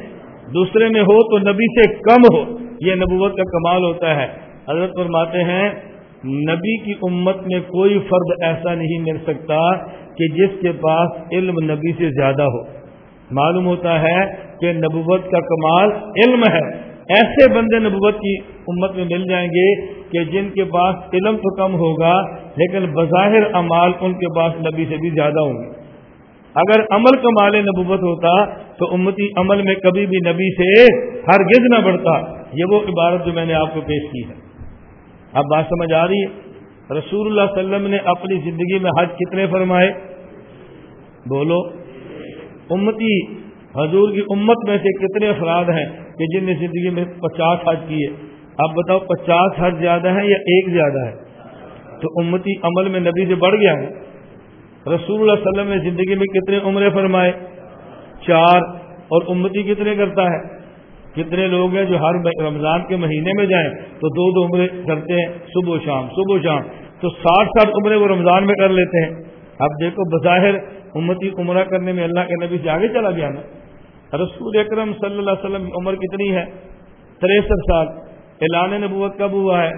دوسرے میں ہو تو نبی سے کم ہو۔ یہ نبوت کا کمال ہوتا ہے۔ حضرت فرماتے ہیں، نبی کی امت میں کوئی فرد ایسا نہیں مل سکتا کہ جس کے پاس علم نبی سے زیادہ ہو۔ معلوم ہوتا ہے کہ نبوت کا کمال علم ہے۔ ایسے بندے نبوت کی امت میں مل جائیں گے کہ جن کے پاس علم تو کم ہوگا، لیکن بظاہر امال ان کے پاس نبی سے بھی زیادہ ہوں گے۔ اگر عمل کمال نبوت ہوتا، تو امتی عمل میں کبھی بھی نبی سے ہر گز نہ بڑھتا۔ یہ وہ عبارت جو میں نے آپ کو پیش کی ہے۔ اب بات سمجھ آ رہی ہے؟ رسول اللہ علیہ وسلم نے اپنی زندگی میں حج کتنے فرمائے؟ بولو۔ امتی، حضور کی امت میں سے کتنے افراد ہیں کہ جن نے زندگی میں پچاس حج کیے؟ اب بتاؤ پچاس حج زیادہ ہیں یا ایک زیادہ ہے؟ تو امتی عمل میں نبی سے بڑھ گیا ہے۔ رسول اللہ علیہ وسلم نے زندگی میں کتنے عمرے فرمائے؟ چار۔ اور امتی کتنے کرتا ہے؟ کتنے لوگ ہیں جو ہر رمضان کے مہینے میں جائیں تو دو دو عمرے کرتے ہیں، صبح و شام، صبح و شام۔ تو ساٹھ ساٹھ عمرے وہ رمضان میں کر لیتے ہیں۔ اب دیکھو بظاہر امتی عمرہ کرنے میں اللہ کے نبی سے آگے چلا گیا نا۔ رسول اکرم صلی اللہ علیہ وسلم کی عمر کتنی ہے؟ تریسٹھ سال۔ اعلان نبوت کب ہوا ہے؟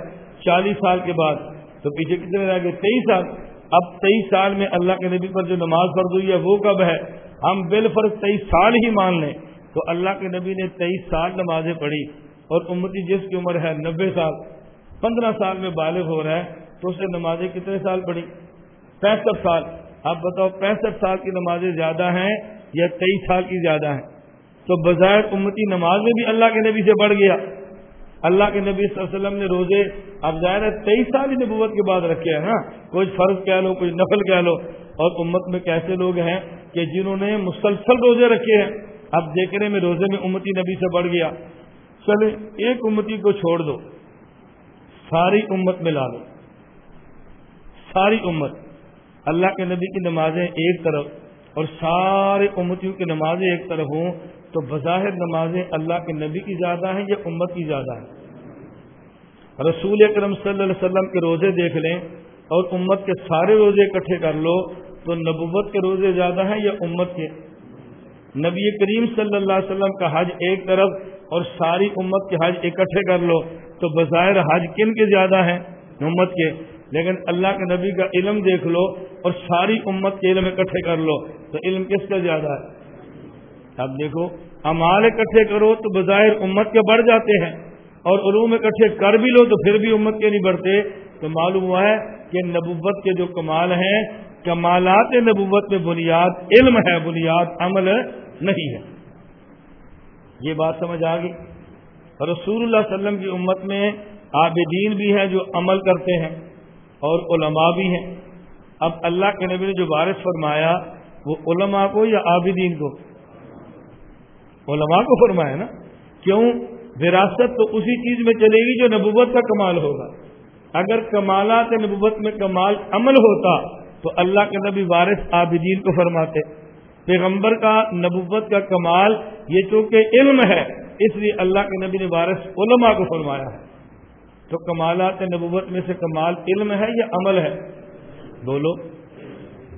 چالیس سال کے بعد۔ تو پیچھے کتنے رہ گئے؟ تیئیس سال۔ اب تیئیس سال میں اللہ کے نبی پر جو نماز فرض ہوئی ہے، وہ کب ہے؟ ہم بال فرض تیئیس سال ہی مان لیں۔ تو اللہ کے نبی نے تیئیس سال نمازیں پڑھی۔ اور امتی جس کی عمر ہے نبے سال، پندرہ سال میں بالغ ہو رہا ہے، تو اس نے نمازیں کتنے سال پڑھی؟ پینسٹھ سال۔ اب بتاؤ، پینسٹھ سال کی نمازیں زیادہ ہیں یا تیئیس سال کی زیادہ ہیں؟ تو بظاہر امتی نماز میں بھی اللہ کے نبی سے بڑھ گیا۔ اللہ کے نبی صلی اللہ علیہ وسلم نے روزے اب ظاہر ہے تیئیس سال ہی نبوت کے بعد رکھے ہیں نا کچھ فرض کہہ لو، کچھ نفل کہہ لو۔ اور امت میں کیسے لوگ ہیں کہ جنہوں نے مسلسل روزے رکھے ہیں؟ اب دیکھ رہے میں روزے میں امتی نبی سے بڑھ گیا۔ چلے، ایک امتی کو چھوڑ دو، ساری امت میں لا لو۔ ساری امت۔ اللہ کے نبی کی نمازیں ایک طرف اور سارے امتیوں کی نمازیں ایک طرف ہوں۔ تو بظاہر نمازیں اللہ کے نبی کی زیادہ ہیں یا امت کی زیادہ ہیں؟ رسول اکرم صلی اللہ علیہ وسلم کے روزے دیکھ لیں اور امت کے سارے روزے اکٹھے کر لو تو نبوت کے روزے زیادہ ہیں یا امت کے؟ نبی کریم صلی اللہ علیہ وسلم کا حج ایک طرف اور ساری امت کے حج اکٹھے کر لو تو بظاہر حج کن کے زیادہ ہیں؟ امت کے۔ لیکن اللہ کے نبی کا علم دیکھ لو اور ساری امت کے علم اکٹھے کر لو تو علم کس کا زیادہ ہے؟ اب دیکھو، امال اکٹھے کرو تو بظاہر امت کے بڑھ جاتے ہیں۔ اور علوم اکٹھے کر بھی لو تو پھر بھی امت کے نہیں بڑھتے۔ تو معلوم ہوا ہے کہ نبوت کے جو کمال ہیں، کمالات نبوت میں بنیاد، علم ہے، بنیاد عمل نہیں ہے۔ یہ بات سمجھ آ گئی۔ رسول اللہ علیہ وسلم کی امت میں عابدین بھی ہیں جو عمل کرتے ہیں اور علماء بھی ہیں۔ اب اللہ کے نبی نے جو بارش فرمایا، وہ علماء کو یا عابدین کو؟ علماء کو فرمایا نا، کیوں؟ وراثت تو اسی چیز میں چلے گی جو نبوت کا کمال ہوگا۔ اگر کمالات نبوت میں کمال عمل ہوتا تو اللہ کے نبی وارث عابدین کو فرماتے۔ پیغمبر کا نبوت کا کمال یہ چونکہ علم ہے، اس لیے اللہ کے نبی نے وارث علماء کو فرمایا ہے۔ تو کمالات نبوت میں سے کمال علم ہے یا عمل ہے؟ بولو۔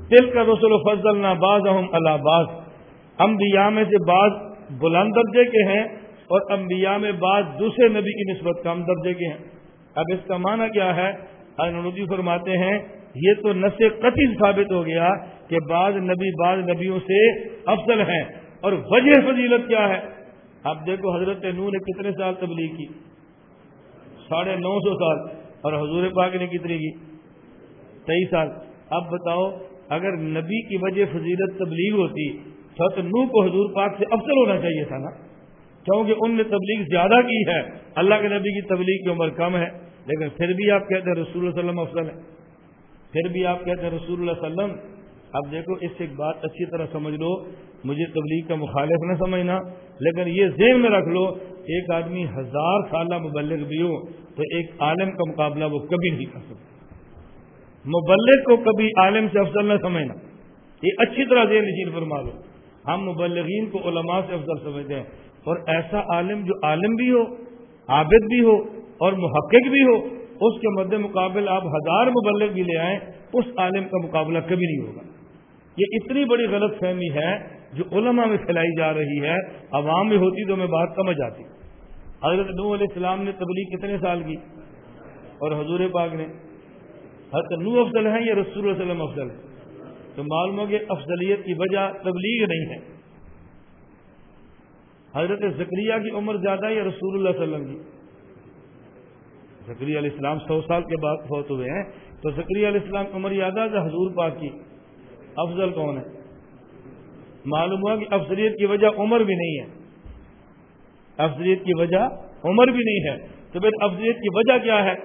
دل کا رسول فضل نہ باز اہم اللہ باز انبیاء میں سے بعض بلند درجے کے ہیں اور انبیاء میں بعض دوسرے نبی کی نسبت کم درجے کے ہیں۔ اب اس کا معنی کیا ہے؟ ندی فرماتے ہیں، یہ تو نس قطعی ثابت ہو گیا کہ بعض نبی بعض نبیوں سے افضل ہیں۔ اور وجہ فضیلت کیا ہے؟ اب دیکھو حضرت نو نے کتنے سال تبلیغ کی؟ ساڑھے نو سو سال۔ اور حضور پاک نے کتنی کی؟ تیئیس سال۔ اب بتاؤ، اگر نبی کی وجہ فضیلت تبلیغ ہوتی تو نو کو حضور پاک سے افضل ہونا چاہیے تھا نا؟ کیونکہ ان نے تبلیغ زیادہ کی ہے۔ اللہ کے نبی کی تبلیغ کی عمر کم ہے، لیکن پھر بھی آپ کہتے ہیں رسول اللہ وسلم افضل ہے پھر بھی آپ کہتے ہیں رسول اللہ علیہ وسلم۔ اب دیکھو، اس سے ایک بات اچھی طرح سمجھ لو۔ مجھے تبلیغ کا مخالف نہ سمجھنا، لیکن یہ ذہن میں رکھ لو، ایک آدمی ہزار سالہ مبلغ بھی ہو تو ایک عالم کا مقابلہ وہ کبھی نہیں کر سکتا۔ مبلغ کو کبھی عالم سے افضل نہ سمجھنا۔ یہ اچھی طرح ذہن نشین فرما لو۔ ہم مبلغین کو علماء سے افضل سمجھتے ہیں۔ اور ایسا عالم جو عالم بھی ہو، عابد بھی ہو، اور محقق بھی ہو، اس کے مد مقابل آپ ہزار مبلغ بھی لے آئیں، اس عالم کا مقابلہ کبھی نہیں ہوگا۔ یہ اتنی بڑی غلط فہمی ہے جو علماء میں پھیلائی جا رہی ہے۔ عوام میں ہوتی تو میں بات سمجھ آتی۔ حضرت نو علیہ السلام نے تبلیغ کتنے سال کی؟ اور حضور پاک نے۔ حضرت نو افضل ہیں یا رسول وسلم افضل ہے تو معلوم ہو کہ افضلیت کی وجہ تبلیغ نہیں ہے۔ حضرت ذکریہ کی عمر زیادہ یا رسول اللہ صلی اللہ علیہ وسلم کی؟ ذکری علیہ السلام سو سال کے بعد فوت ہوئے ہیں۔ تو ذکری علیہ السلام عمر یاد ہے، حضور پاک کی۔ افضل کون ہے؟ معلوم ہوا کہ افضلیت کی وجہ عمر بھی نہیں ہے۔ افضلیت کی وجہ عمر بھی نہیں ہے۔ تو پھر افضلیت کی وجہ کیا ہے؟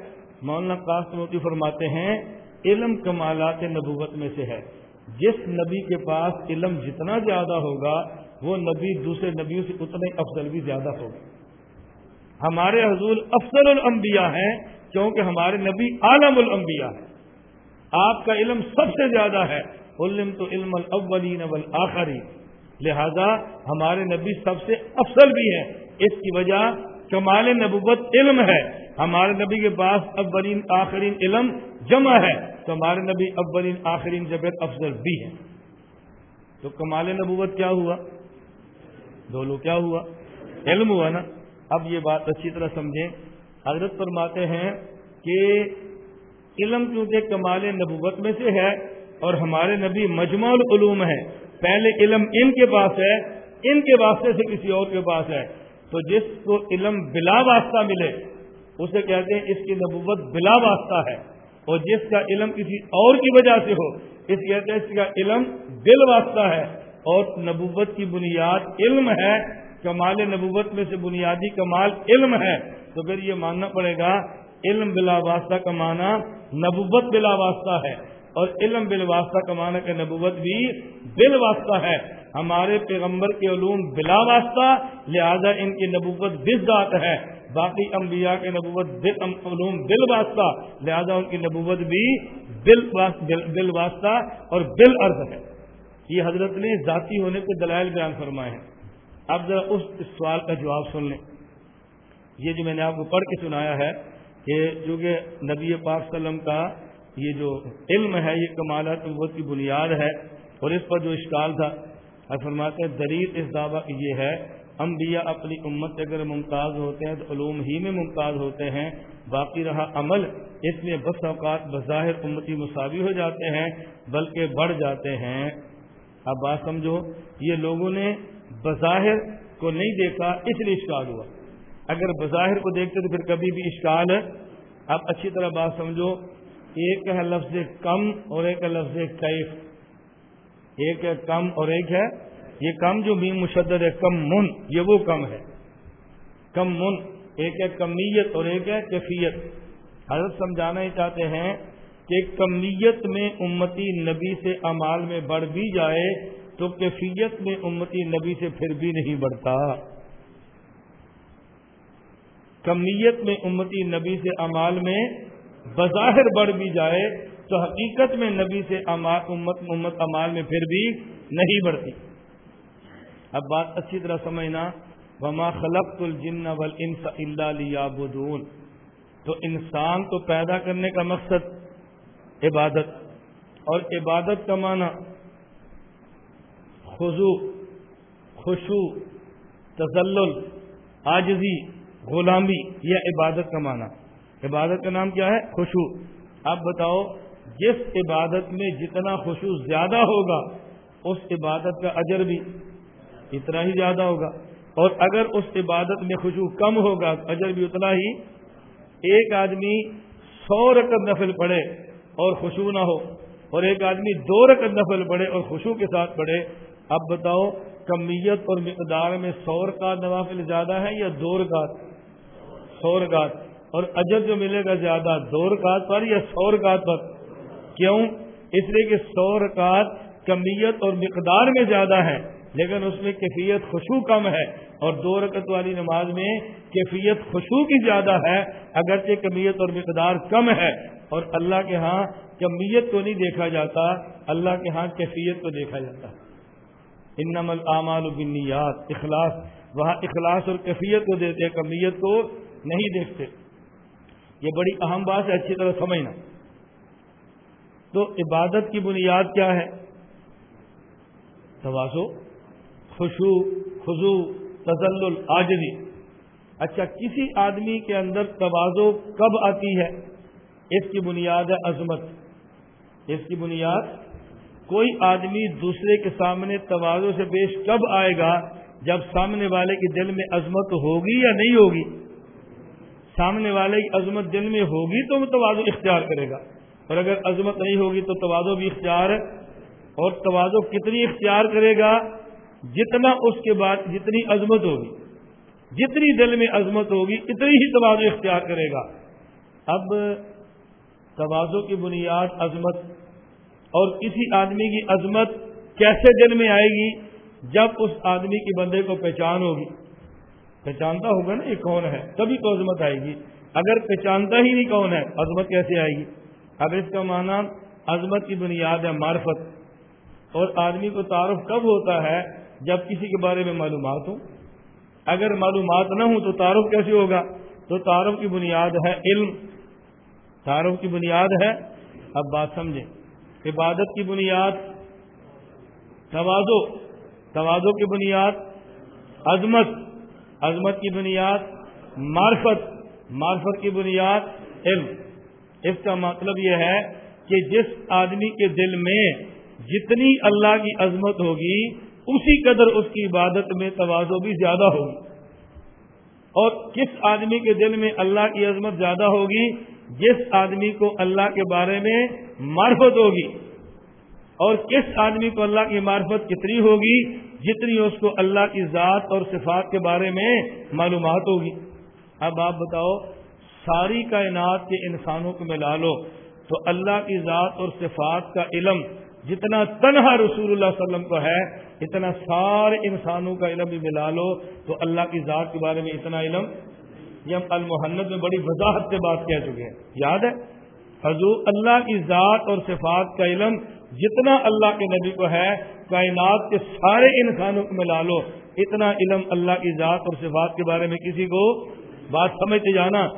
مولانا قاسم موتی فرماتے ہیں، علم کمالات نبوت میں سے ہے۔ جس نبی کے پاس علم جتنا زیادہ ہوگا، وہ نبی دوسرے نبیوں سے اتنے افضل بھی زیادہ ہوگا۔ ہمارے حضور افضل الانبیاء ہیں، کیونکہ ہمارے نبی عالم الانبیاء ہیں۔ آپ کا علم سب سے زیادہ ہے۔ علم تو علم الاولین والآخرین۔ لہذا ہمارے نبی سب سے افضل بھی ہیں۔ اس کی وجہ کمال نبوت علم ہے۔ ہمارے نبی کے پاس اولین آخرین علم جمع ہے۔ تو ہمارے نبی اولین آخرین جبیر افضل بھی ہیں۔ تو کمال نبوت کیا ہوا؟ دولو کیا ہوا؟ علم ہوا نا؟ اب یہ بات اچھی طرح سمجھیں۔ حضرت فرماتے ہیں کہ علم کیونکہ کمال نبوت میں سے ہے اور ہمارے نبی مجموع العلوم ہے پہلے علم ان کے پاس ہے، ان کے واسطے سے کسی اور کے پاس ہے۔ تو جس کو علم بلا واسطہ ملے، اسے کہتے ہیں اس کی نبوت بلا واسطہ ہے۔ اور جس کا علم کسی اور کی وجہ سے ہو، اس اس کا علم دل واسطہ ہے۔ اور نبوت کی بنیاد علم ہے، کمال نبوت میں سے بنیادی کمال علم ہے۔ تو پھر یہ ماننا پڑے گا، علم بلا واسطہ کا معنی نبوت بلا واسطہ ہے۔ اور علم بل واسطہ کا معنی کہ نبوت بھی بل واسطہ ہے۔ ہمارے پیغمبر کے علوم بلا واسطہ، لہذا ان کی نبوت بس ذات ہے۔ باقی انبیاء کے نبوت علوم بل واسطہ، لہذا ان کی نبوت بھی بل واسطہ اور بل عرض ہے۔ یہ حضرت نے ذاتی ہونے کے دلائل بیان فرمائے ہیں۔ اب ذرا اس سوال کا جواب سن لیں۔ یہ جو میں نے آپ کو پڑھ کے سنایا ہے کہ چونکہ نبی پاک وسلم کا یہ جو علم ہے، یہ کمالات نبوت کی بنیاد ہے اور اس پر جو اشکال تھا فرماتے ہیں، دلیل اس دعویٰ کی یہ ہے انبیاء اپنی امت اگر ممتاز ہوتے ہیں تو علوم ہی میں ممتاز ہوتے ہیں۔ باقی رہا عمل، اس میں بس اوقات بظاہر امتی مساوی ہو جاتے ہیں، بلکہ بڑھ جاتے ہیں۔ اب بات سمجھو، یہ لوگوں نے بظاہر کو نہیں دیکھا، اس لیے اشکال ہوا۔ اگر بظاہر کو دیکھتے تو پھر کبھی بھی اشکال اب اچھی طرح بات سمجھو، ایک ہے لفظ کم اور ایک ہے لفظ کیف۔ ایک ہے کم اور ایک ہے یہ کم جو بھی مشدد ہے، کم من، یہ وہ کم ہے۔ کم من، ایک ہے کمیت اور ایک ہے کیفیت۔ حضرت سمجھانا ہی چاہتے ہیں کہ کمیت میں امتی نبی سے امال میں بڑھ بھی جائے تو کیفیت میں امتی نبی سے پھر بھی نہیں بڑھتا۔ کمیت میں امتی نبی سے امال میں بظاہر بڑھ بھی جائے تو حقیقت میں نبی سے امت امت امال میں پھر بھی نہیں بڑھتی۔ اب بات اچھی طرح سمجھنا، وما خلق الجن والانس الا لیعبدون تو انسان کو پیدا کرنے کا مقصد عبادت، اور عبادت کا معنی خضو خوشو تزلل آجزی غلامی، یہ عبادت کا معنی۔ عبادت کا نام کیا ہے؟ خوشو اب بتاؤ، جس عبادت میں جتنا خوشو زیادہ ہوگا، اس عبادت کا اجر بھی۔ اتنا ہی زیادہ ہوگا۔ اور اگر اس عبادت میں خوشو کم ہوگا، اجر بھی اتنا ہی۔ ایک آدمی سو رقم نفل پڑے اور خوشو نہ ہو، اور ایک آدمی دو رقم نفل پڑے اور خوشو کے ساتھ پڑھے، اب بتاؤ کمیت اور مقدار میں سو رکعت نوافل زیادہ ہے یا دو رکعت؟ سو رکعت۔ اور اجر جو ملے گا زیادہ دو رکعت پر یا سو رکعت پر؟ کیوں؟ اس لیے کہ سو رکعت کمیت اور مقدار میں زیادہ ہے لیکن اس میں کیفیت خوشبو کم ہے اور دو رکعت والی نماز میں کیفیت خوشبو کی زیادہ ہے، اگرچہ کمیت اور مقدار کم ہے۔ اور اللہ کے ہاں کمیت کو نہیں دیکھا جاتا، اللہ کے ہاں کیفیت کو دیکھا جاتا۔ انم العمال بنیاد اخلاص۔ وہاں اخلاص اور کیفیت کو دیتے کمیت کو نہیں دیکھتے۔ یہ بڑی اہم بات ہے، اچھی طرح سمجھنا۔ تو عبادت کی بنیاد کیا ہے؟ توازو۔ خوشو خزو تزل آجری اچھا کسی آدمی کے اندر توازو کب آتی ہے؟ اس کی بنیاد ہے عظمت۔ اس کی بنیاد، کوئی آدمی دوسرے کے سامنے توازو سے پیش کب آئے گا؟ جب سامنے والے کے دل میں عظمت ہوگی یا نہیں ہوگی؟ سامنے والے کی عظمت دل میں ہوگی تو وہ توازو اختیار کرے گا۔ اور اگر عظمت نہیں ہوگی تو توازو بھی اختیار اور توازو کتنی اختیار کرے گا؟ جتنا اس کے بعد جتنی عظمت ہوگی، جتنی دل میں عظمت ہوگی، اتنی ہی توازو اختیار کرے گا۔ اب توازو کی بنیاد عظمت اور کسی آدمی کی عظمت کیسے دل میں آئے گی؟ جب اس آدمی کی بندے کو پہچان ہوگی۔ پہچانتا ہوگا نا یہ کون ہے؟ تبھی تو عظمت آئے گی۔ اگر پہچانتا ہی نہیں کون ہے، عظمت کیسے آئے گی؟ اب اس کا معنی عظمت کی بنیاد ہے معرفت۔ اور آدمی کو تعارف کب ہوتا ہے؟ جب کسی کے بارے میں معلومات ہوں۔ اگر معلومات نہ ہوں تو تعارف کیسے ہوگا؟ تو تعارف کی بنیاد ہے علم۔ تعارف کی بنیاد ہے اب بات سمجھیں۔ عبادت کی بنیاد توازو۔ توازو کی بنیاد عظمت۔ عظمت کی بنیاد معرفت۔ معرفت کی بنیاد علم۔ اس کا مطلب یہ ہے کہ جس آدمی کے دل میں جتنی اللہ کی عظمت ہوگی اسی قدر اس کی عبادت میں توازو بھی زیادہ ہوگی۔ اور کس آدمی کے دل میں اللہ کی عظمت زیادہ ہوگی؟ جس آدمی کو اللہ کے بارے میں معرفت ہوگی۔ اور کس آدمی کو اللہ کی معرفت کتنی ہوگی؟ جتنی اس کو اللہ کی ذات اور صفات کے بارے میں معلومات ہوگی۔ اب آپ بتاؤ، ساری کائنات کے انسانوں کو ملا لو تو اللہ کی ذات اور صفات کا علم جتنا تنہا رسول اللہ علیہ وسلم کو ہے، اتنا سارے انسانوں کا علم بھی ملا لو۔ تو اللہ کی ذات کے بارے میں اتنا علم، یہ ہم المحنت میں بڑی وضاحت سے بات کہہ چکے ہیں۔ یاد ہے؟ حضور اللہ کی ذات اور صفات کا علم جتنا اللہ کے نبی کو ہے، کائنات کے سارے انسانوں کو ملا لو۔ اتنا علم اللہ کی ذات اور صفات کے بارے میں کسی کو بات سمجھتے جانا۔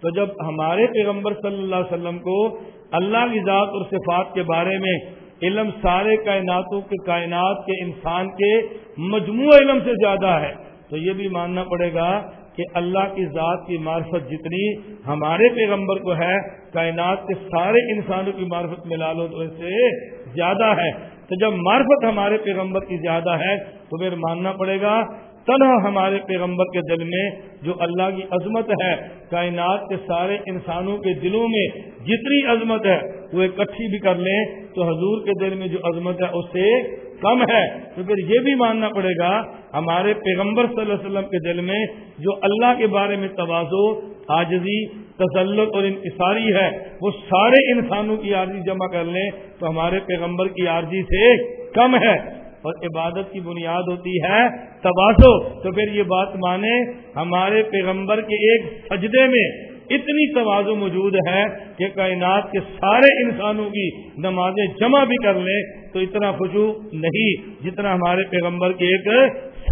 تو جب ہمارے پیغمبر صلی اللہ علیہ وسلم کو اللہ کی ذات اور صفات کے بارے میں علم سارے کائناتوں کے کائنات کے انسان کے مجموعہ علم سے زیادہ ہے۔ تو یہ بھی ماننا پڑے گا کہ اللہ کی ذات کی معرفت جتنی ہمارے پیغمبر کو ہے، کائنات کے سارے انسانوں کی معرفت ملا لو تو اس سے زیادہ ہے۔ تو جب معرفت ہمارے پیغمبر کی زیادہ ہے، تو پھر ماننا پڑے گا تنہا ہمارے پیغمبر کے دل میں جو اللہ کی عظمت ہے، کائنات کے سارے انسانوں کے دلوں میں جتنی عظمت ہے، وہ اکٹھی بھی کر لیں تو حضور کے دل میں جو عظمت ہے، اس سے کم ہے۔ تو پھر یہ بھی ماننا پڑے گا، ہمارے پیغمبر صلی اللہ علیہ وسلم کے دل میں جو اللہ کے بارے میں توازو آجزی تسلط اور انکساری ہے، وہ سارے انسانوں کی عارضی جمع کر لیں تو ہمارے پیغمبر کی عارضی سے کم ہے۔ اور عبادت کی بنیاد ہوتی ہے تباسو۔ تو پھر یہ بات مانے، ہمارے پیغمبر کے ایک سجدے میں اتنی توازو موجود ہے کہ کائنات کے سارے انسانوں کی نمازیں جمع بھی کر لیں تو اتنا خوشو نہیں جتنا ہمارے پیغمبر کے ایک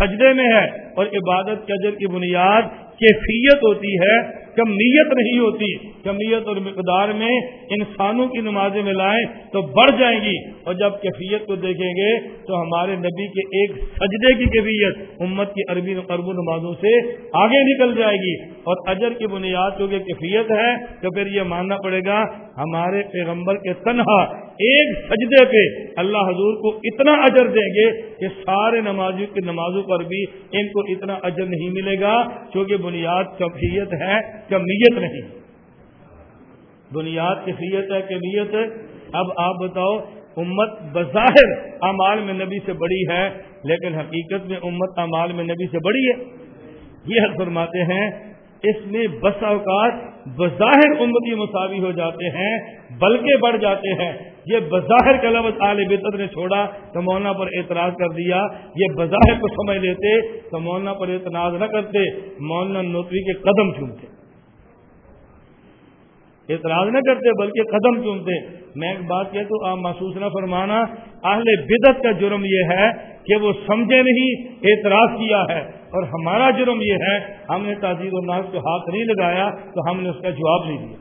سجدے میں ہے۔ اور عبادت کے اجر کی بنیاد کیفیت ہوتی ہے کمیت نہیں ہوتی کمیت اور مقدار میں انسانوں کی نمازیں ملائیں تو بڑھ جائیں گی۔ اور جب کیفیت کو دیکھیں گے تو ہمارے نبی کے ایک سجدے کی کیفیت امت کی عربی ارب نمازوں سے آگے نکل جائے گی۔ اور اجر کی بنیاد کیونکہ کیفیت ہے تو پھر یہ ماننا پڑے گا ہمارے پیغمبر کے تنہا ایک سجدے پہ اللہ حضور کو اتنا اجر دیں گے کہ سارے نمازیوں کی نمازوں پر بھی ان کو اتنا اجر نہیں ملے گا کیونکہ بنیاد کفیت ہے، کمیت نہیں۔ بنیاد کفیت ہے، کمیت اب آپ بتاؤ، امت بظاہر امال میں نبی سے بڑی ہے، لیکن حقیقت میں امت امال میں نبی سے بڑی ہے۔ یہ حل فرماتے ہیں اس میں بس اوقات بظاہر امتی مساوی ہو جاتے ہیں، بلکہ بڑھ جاتے ہیں۔ یہ بظاہر کا لفظ آل بطر نے چھوڑا، تو مولانا پر اعتراض کر دیا۔ یہ بظاہر کو سمجھ لیتے، تو مولانا پر اعتراض نہ کرتے، مولانا نوکری کے قدم چومتے۔ اعتراض نہ کرتے، بلکہ قدم چومتے۔ میں ایک بات کہتا ہوں آپ محسوس نہ فرمانا، اہل بدت کا جرم یہ ہے کہ وہ سمجھے نہیں، اعتراض کیا ہے۔ اور ہمارا جرم یہ ہے، ہم نے تعزیر الناس کو ہاتھ نہیں لگایا تو ہم نے اس کا جواب نہیں دیا۔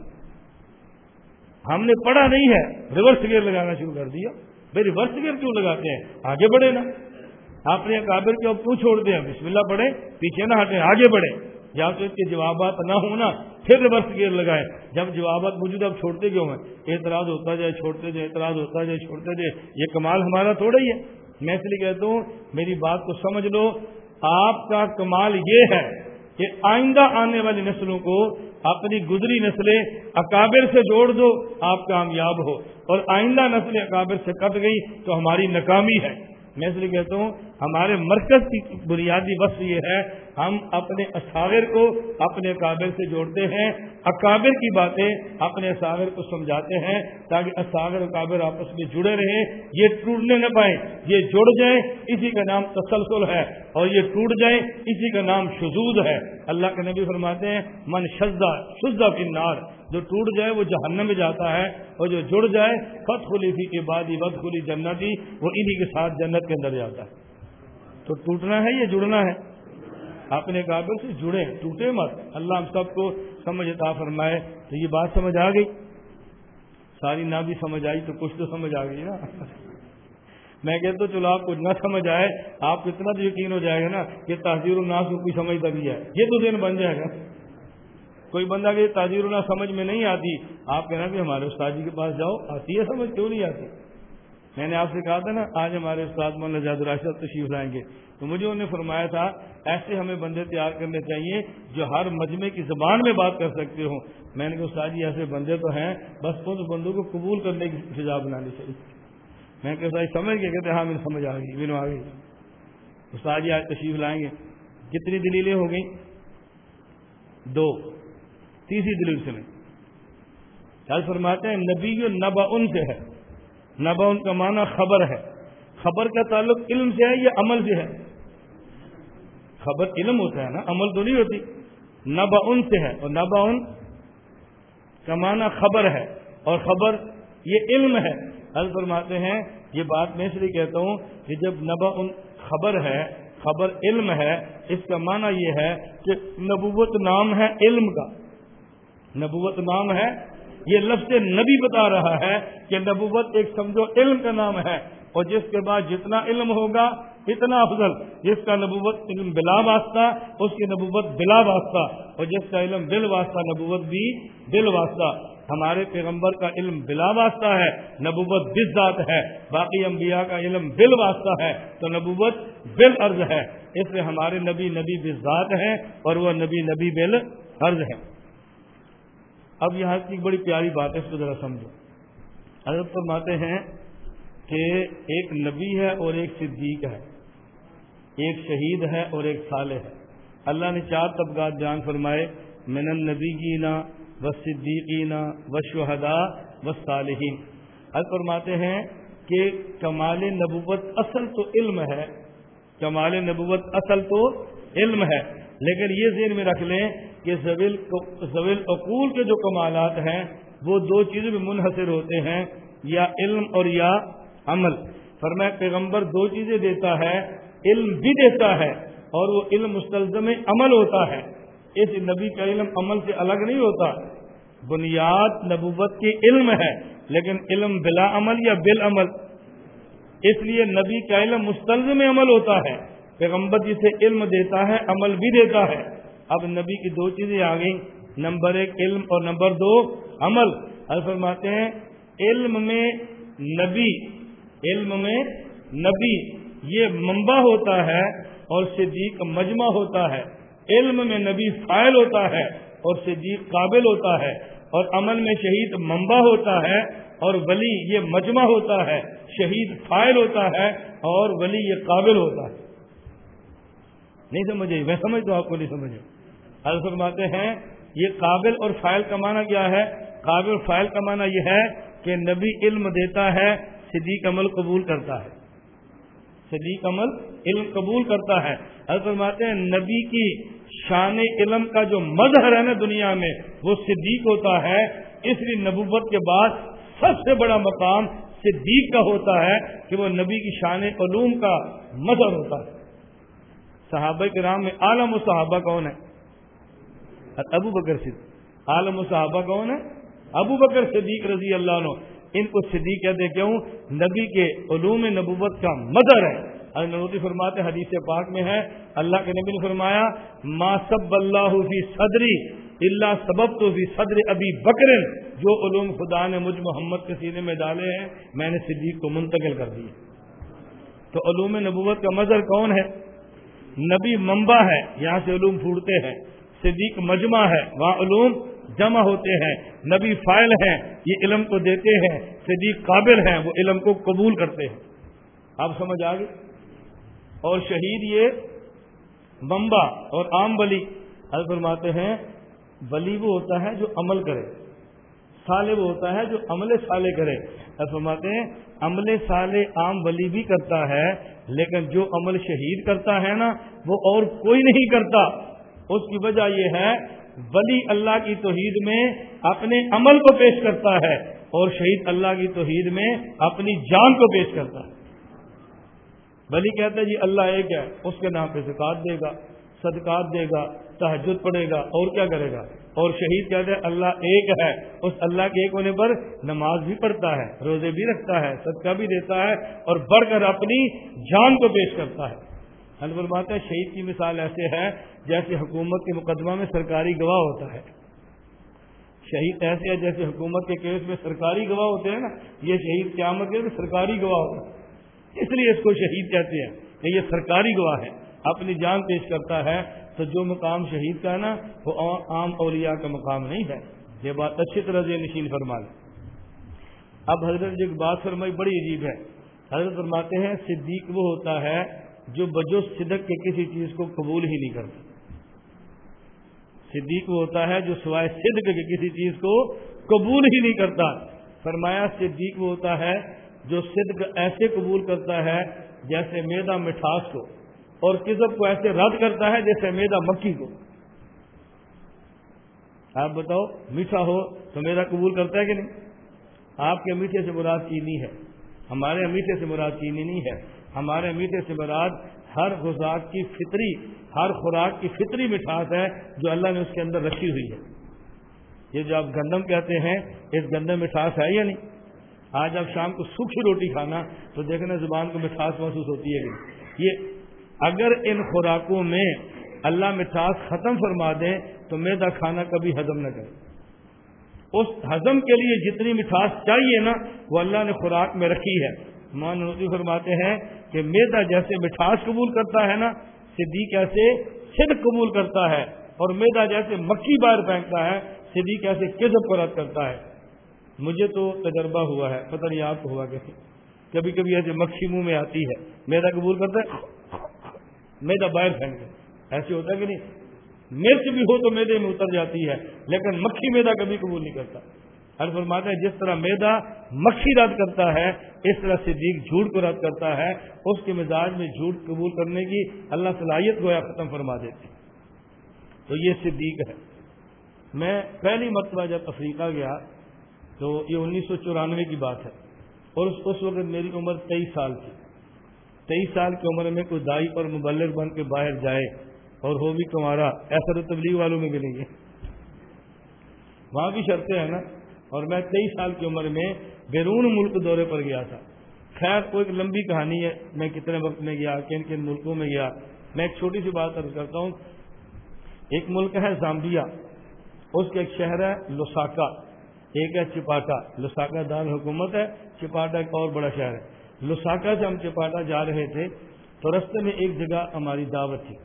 ہم نے پڑھا نہیں ہے، ریورس گیئر لگانا شروع کر دیا۔ بھائی، ریورس گیئر کیوں لگاتے ہیں؟ آگے بڑھے نا۔ آپ نے کابر کے اب کیوں چھوڑتے ہیں بسم اللہ پڑھے پیچھے نہ ہٹے آگے بڑھے جب تو اس کے جوابات نہ ہونا پھر ریورس گیئر لگائے جب جوابات موجود اب چھوڑتے کیوں ہیں؟ اعتراض ہوتا جائے، چھوڑتے جائے، اعتراض ہوتا جائے، چھوڑتے جائے۔ یہ کمال ہمارا تھوڑا ہی ہے۔ میں اس لیے کہتا ہوں، میری بات کو سمجھ لو۔ آپ کا کمال یہ ہے کہ آئندہ آنے والی نسلوں کو اپنی گزری نسلیں اکابر سے جوڑ دو، آپ کامیاب ہو۔ اور آئندہ نسلیں اکابر سے کٹ گئی تو ہماری ناکامی ہے۔ میں اس لیے کہتا ہوں ہمارے مرکز کی بنیادی وصف یہ ہے، ہم اپنے اصاغر کو اپنے اکابر سے جوڑتے ہیں، اکابر کی باتیں اپنے اصاغر کو سمجھاتے ہیں تاکہ اصاغر اکابر آپس میں جڑے رہیں۔ یہ ٹوٹنے نہ پائیں، یہ جڑ جائیں، اسی کا نام تسلسل ہے۔ اور یہ ٹوٹ جائیں، اسی کا نام شزود ہے۔ اللہ کے نبی فرماتے ہیں، من شزا شزا کی نار جو ٹوٹ جائے، وہ جہنم میں جاتا ہے۔ اور جو جڑ جائے فت خلی تھی کے بعد ہی بد خلی جنتی، وہ انہی کے ساتھ جنت کے اندر جاتا ہے۔ تو ٹوٹنا ہے یا جڑنا ہے؟ اپنے قابل سے جڑے ٹوٹے مت۔ اللہ ہم سب کو سمجھ عطا فرمائے۔ تو یہ بات سمجھ آ گئی۔ ساری نہ بھی سمجھ آئی تو کچھ تو سمجھ آ گئی نا۔ میں کہتا چلو آپ کو نہ سمجھ آئے، آپ کو اتنا تو یقین ہو جائے گا نا کہ تاجر الناس کو کوئی سمجھتا بھی ہے۔ یہ تو دن بن جائے گا۔ کوئی بندہ کہ تاجر الناس سمجھ میں نہیں آتی، آپ کہنا کہ ہمارے استاد جی کے پاس جاؤ، آتی ہے سمجھ، کیوں نہیں آتی؟ میں نے آپ سے کہا تھا نا، آج ہمارے استاد مولانا جاد راشد تشریف لائیں گے۔ تو مجھے انہوں نے فرمایا تھا، ایسے ہمیں بندے تیار کرنے چاہیے جو ہر مجمع کی زبان میں بات کر سکتے ہوں۔ میں نے کہا، استاد جی ایسے بندے تو ہیں، بس ان بندوں کو قبول کرنے کی فضا بنانی چاہیے۔ میں کہ جی، سمجھ گئے؟ کہتے ہاں مجھے سمجھ آ گئی مینو آ گئی۔ استاد جی آج تشریف لائیں گے۔ کتنی دلیلیں ہو گئیں؟ دو۔ تیسری دلیل سنیں۔ چل فرماتے ہیں، نبی نبا ان سے ہے۔ نبا ان کا معنی خبر ہے۔ خبر کا تعلق علم سے ہے یا عمل سے ہے؟ خبر علم ہوتا ہے نا، عمل تو نہیں ہوتی۔ نبا ان سے ہے۔ اور نبا ان کا معنی خبر ہے۔ اور خبر یہ علم ہے۔ حل فرماتے ہیں، یہ بات میں اس لیے کہتا ہوں کہ جب نبا ان خبر ہے، خبر علم ہے، اس کا معنی یہ ہے کہ نبوت نام ہے علم کا۔ نبوت نام ہے یہ لفظ نبی بتا رہا ہے کہ نبوت ایک سمجھو علم کا نام ہے اور جس کے بعد جتنا علم ہوگا، اتنا افضل۔ جس کا نبوت علم بلا واسطہ، اس کی نبوت بلا واسطہ۔ اور جس کا علم بل واسطہ، نبوت بھی بل واسطہ۔ ہمارے پیغمبر کا علم بلا واسطہ ہے، نبوت بس ذات ہے۔ باقی انبیاء کا علم بل واسطہ ہے، تو نبوت بل عرض ہے۔ اس لیے ہمارے نبی نبی بس ذات ہیں اور وہ نبی نبی بل عرض ہے اب یہاں کی بڑی پیاری بات ہے، اس کو ذرا سمجھو۔ حضرت فرماتے ہیں کہ ایک نبی ہے اور ایک صدیق ہے۔ ایک شہید ہے اور ایک صالح ہے۔ اللہ نے چار طبقات بیان فرمائے، من النبی گینا و صدیقینا و شہدا و صالحین۔ حضرت فرماتے ہیں کہ کمال نبوت اصل تو علم ہے۔ کمال نبوت اصل تو علم ہے۔ لیکن یہ ذہن میں رکھ لیں کہ زویل اقول کے جو کمالات ہیں، وہ دو چیزوں میں منحصر ہوتے ہیں، یا علم اور یا عمل۔ فرمایا، پیغمبر دو چیزیں دیتا ہے، علم بھی دیتا ہے اور وہ علم مستلزم عمل ہوتا ہے۔ اس نبی کا علم عمل سے الگ نہیں ہوتا۔ بنیاد نبوت کی علم ہے، لیکن علم بلا عمل یا بل عمل۔ اس لیے نبی کا علم مستلزم عمل ہوتا ہے۔ پیغمبر جسے علم دیتا ہے، عمل بھی دیتا ہے۔ اب نبی کی دو چیزیں آ گئیں۔ نمبر ایک علم اور نمبر دو عمل۔ فرماتے ہیں، علم میں نبی، علم میں نبی، یہ منبع ہوتا ہے اور صدیق مجمع ہوتا ہے۔ علم میں نبی فائل ہوتا ہے اور صدیق قابل ہوتا ہے۔ اور عمل میں شہید منبع ہوتا ہے اور ولی یہ مجمع ہوتا ہے۔ شہید فائل ہوتا ہے اور ولی یہ قابل ہوتا ہے۔ نہیں سمجھے؟ میں سمجھ تو آپ کو نہیں سمجھے؟ حضرت فرماتے ہیں، یہ قابل اور فائل کا معنی کیا ہے؟ قابل اور فائل کا معنی یہ ہے کہ نبی علم دیتا ہے، صدیق عمل قبول کرتا ہے۔ صدیق عمل علم قبول کرتا ہے۔ حضرت فرماتے ہیں، نبی کی شان علم کا جو مظہر ہے نا دنیا میں، وہ صدیق ہوتا ہے۔ اس لیے نبوت کے بعد سب سے بڑا مقام صدیق کا ہوتا ہے کہ وہ نبی کی شان علوم کا مظہر ہوتا ہے۔ صحابہ کے میں عالم و صحابہ کون ہے؟ ابو بکر صدیق۔ عالم و صحابہ کون ہے؟ ابو بکر صدیق رضی اللہ عنہ۔ ان کو صدیق کہتے کیوں؟ نبی کے علوم نبوت کا مدر ہے۔ نوتی فرماتے حدیث پاک میں ہے۔ اللہ کے نبی نے فرمایا، ما سب اللہ فی صدری اللہ سبب تو فی صدر ابی بکر جو علوم خدا نے مجھ محمد کے سینے میں ڈالے ہیں، میں نے صدیق کو منتقل کر دیے تو علوم نبوت کا مظہر کون ہے؟ نبی منبع ہے، یہاں سے علوم پھوٹتے ہیں۔ صدیق مجمع ہے، وہاں علوم جمع ہوتے ہیں، نبی فائل ہیں، یہ علم کو دیتے ہیں، صدیق قابل ہیں، وہ علم کو قبول کرتے ہیں۔ آپ سمجھ آ اور شہید یہ بمبا اور عام بلی حل فرماتے ہیں بلی وہ ہوتا ہے جو عمل کرے سالے وہ ہوتا ہے جو عمل سالے کرے۔ فرماتے ہیں، عمل سالے عام بلی بھی کرتا ہے، لیکن جو عمل شہید کرتا ہے نا، وہ اور کوئی نہیں کرتا۔ اس کی وجہ یہ ہے، ولی اللہ کی توحید میں اپنے عمل کو پیش کرتا ہے اور شہید اللہ کی توحید میں اپنی جان کو پیش کرتا ہے۔ ولی کہتا ہے جی اللہ ایک ہے، اس کے نام پہ زکات دے گا، صدقات دے گا تحجد پڑے گا، اور کیا کرے گا؟ اور شہید کہتے ہیں اللہ ایک ہے، اس اللہ کے ایک ہونے پر نماز بھی پڑھتا ہے، روزے بھی رکھتا ہے، صدقہ بھی دیتا ہے، اور بڑھ کر اپنی جان کو پیش کرتا ہے۔ فرماتے ہیں شہید کی مثال ایسے ہے جیسے حکومت کے مقدمہ میں سرکاری گواہ ہوتا ہے۔ شہید ایسے ہے جیسے حکومت کے کیس میں سرکاری گواہ ہوتے ہیں نا، یہ شہید قیامت کے سرکاری گواہ ہوتے ہیں اس لیے اس کو شہید کہتے ہیں کہ یہ سرکاری گواہ ہے۔ اپنی جان پیش کرتا ہے تو جو مقام شہید کا ہے نا، وہ عام اولیاء کا مقام نہیں ہے۔ یہ بات اچھی طرح سے نشین فرما لیں اب حضرت جو بات فرمائی، بڑی عجیب ہے۔ حضرت فرماتے ہیں، صدیق وہ ہوتا ہے جو بجو صدق کے کسی چیز کو قبول ہی نہیں کرتا۔ صدیق وہ ہوتا ہے جو سوائے صدق کے کسی چیز کو قبول ہی نہیں کرتا۔ فرمایا، صدیق وہ ہوتا ہے جو صدق ایسے قبول کرتا ہے جیسے میدا مٹھاس کو، اور کسب کو ایسے رد کرتا ہے جیسے میدا مکھی کو۔ آپ بتاؤ، میٹھا ہو تو میدا قبول کرتا ہے کہ نہیں؟ آپ کے میٹھے سے مراد چینی ہے۔ ہمارے میٹھے سے مراد چینی نہیں ہے۔ ہمارے میٹھے سے مراد ہر خوراک کی فطری، ہر خوراک کی فطری مٹھاس ہے جو اللہ نے اس کے اندر رکھی ہوئی ہے۔ یہ جو آپ گندم کہتے ہیں، اس گندم مٹھاس ہے یا نہیں؟ آج آپ شام کو سوکھی روٹی کھانا تو دیکھنا زبان کو مٹھاس محسوس ہوتی ہے یہ اگر ان خوراکوں میں اللہ مٹھاس ختم فرما دیں تو میدا کھانا کبھی ہضم نہ کرے۔ اس ہضم کے لیے جتنی مٹھاس چاہیے نا، وہ اللہ نے خوراک میں رکھی ہے۔ مان روزی فرماتے ہیں کہ میدا جیسے مٹھاس قبول کرتا ہے نا، صدیق ایسے سد قبول کرتا ہے، اور میدا جیسے مکھی باہر پھینکتا ہے، صدیق ایسے کسب کو رد کرتا ہے۔ مجھے تو تجربہ ہوا ہے، پتہ نہیں آپ کو ہوا کیسے۔ کبھی کبھی ایسے مکھی منہ میں آتی ہے میدا قبول کرتا ہے میدا باہر پھینکتا ایسے ہوتا ہے کہ نہیں؟ مرچ بھی ہو تو میدے میں اتر جاتی ہے، لیکن مکھی میدا کبھی قبول نہیں کرتا۔ ہر فرماتے ہیں، جس طرح میدا مکھی رد کرتا ہے، اس طرح صدیق جھوٹ کو رد کرتا ہے، اس کے مزاج میں جھوٹ قبول کرنے کی اللہ صلاحیت گویا ختم فرما دیتی تو یہ صدیق ہے۔ میں پہلی مرتبہ جب افریقہ گیا، تو یہ انیس سو چورانوے کی بات ہے۔ اور اس وقت میری عمر تیئیس سال تھی۔ تیئیس سال کی عمر میں کوئی دائی پر مبلغ بن کے باہر جائے اور ہو بھی کمارا ایسا تو تبلیغ والوں میں بھی نہیں ہے۔ وہاں بھی شرطیں ہیں نا۔ اور میں تیئیس سال کی عمر میں بیرون ملک دورے پر گیا تھا۔ خیر کوئی ایک لمبی کہانی ہے۔ میں کتنے وقت میں گیا، کن کن ملکوں میں گیا۔ میں ایک چھوٹی سی بات عرض کرتا ہوں۔ ایک ملک ہے زامبیا، اس کا ایک شہر ہے لساکا ایک ہے چپاٹا۔ لساکا دار حکومت ہے، چپاٹا ایک اور بڑا شہر ہے۔ لساکا سے ہم چپاٹا جا رہے تھے تو رستے میں ایک جگہ ہماری دعوت تھی۔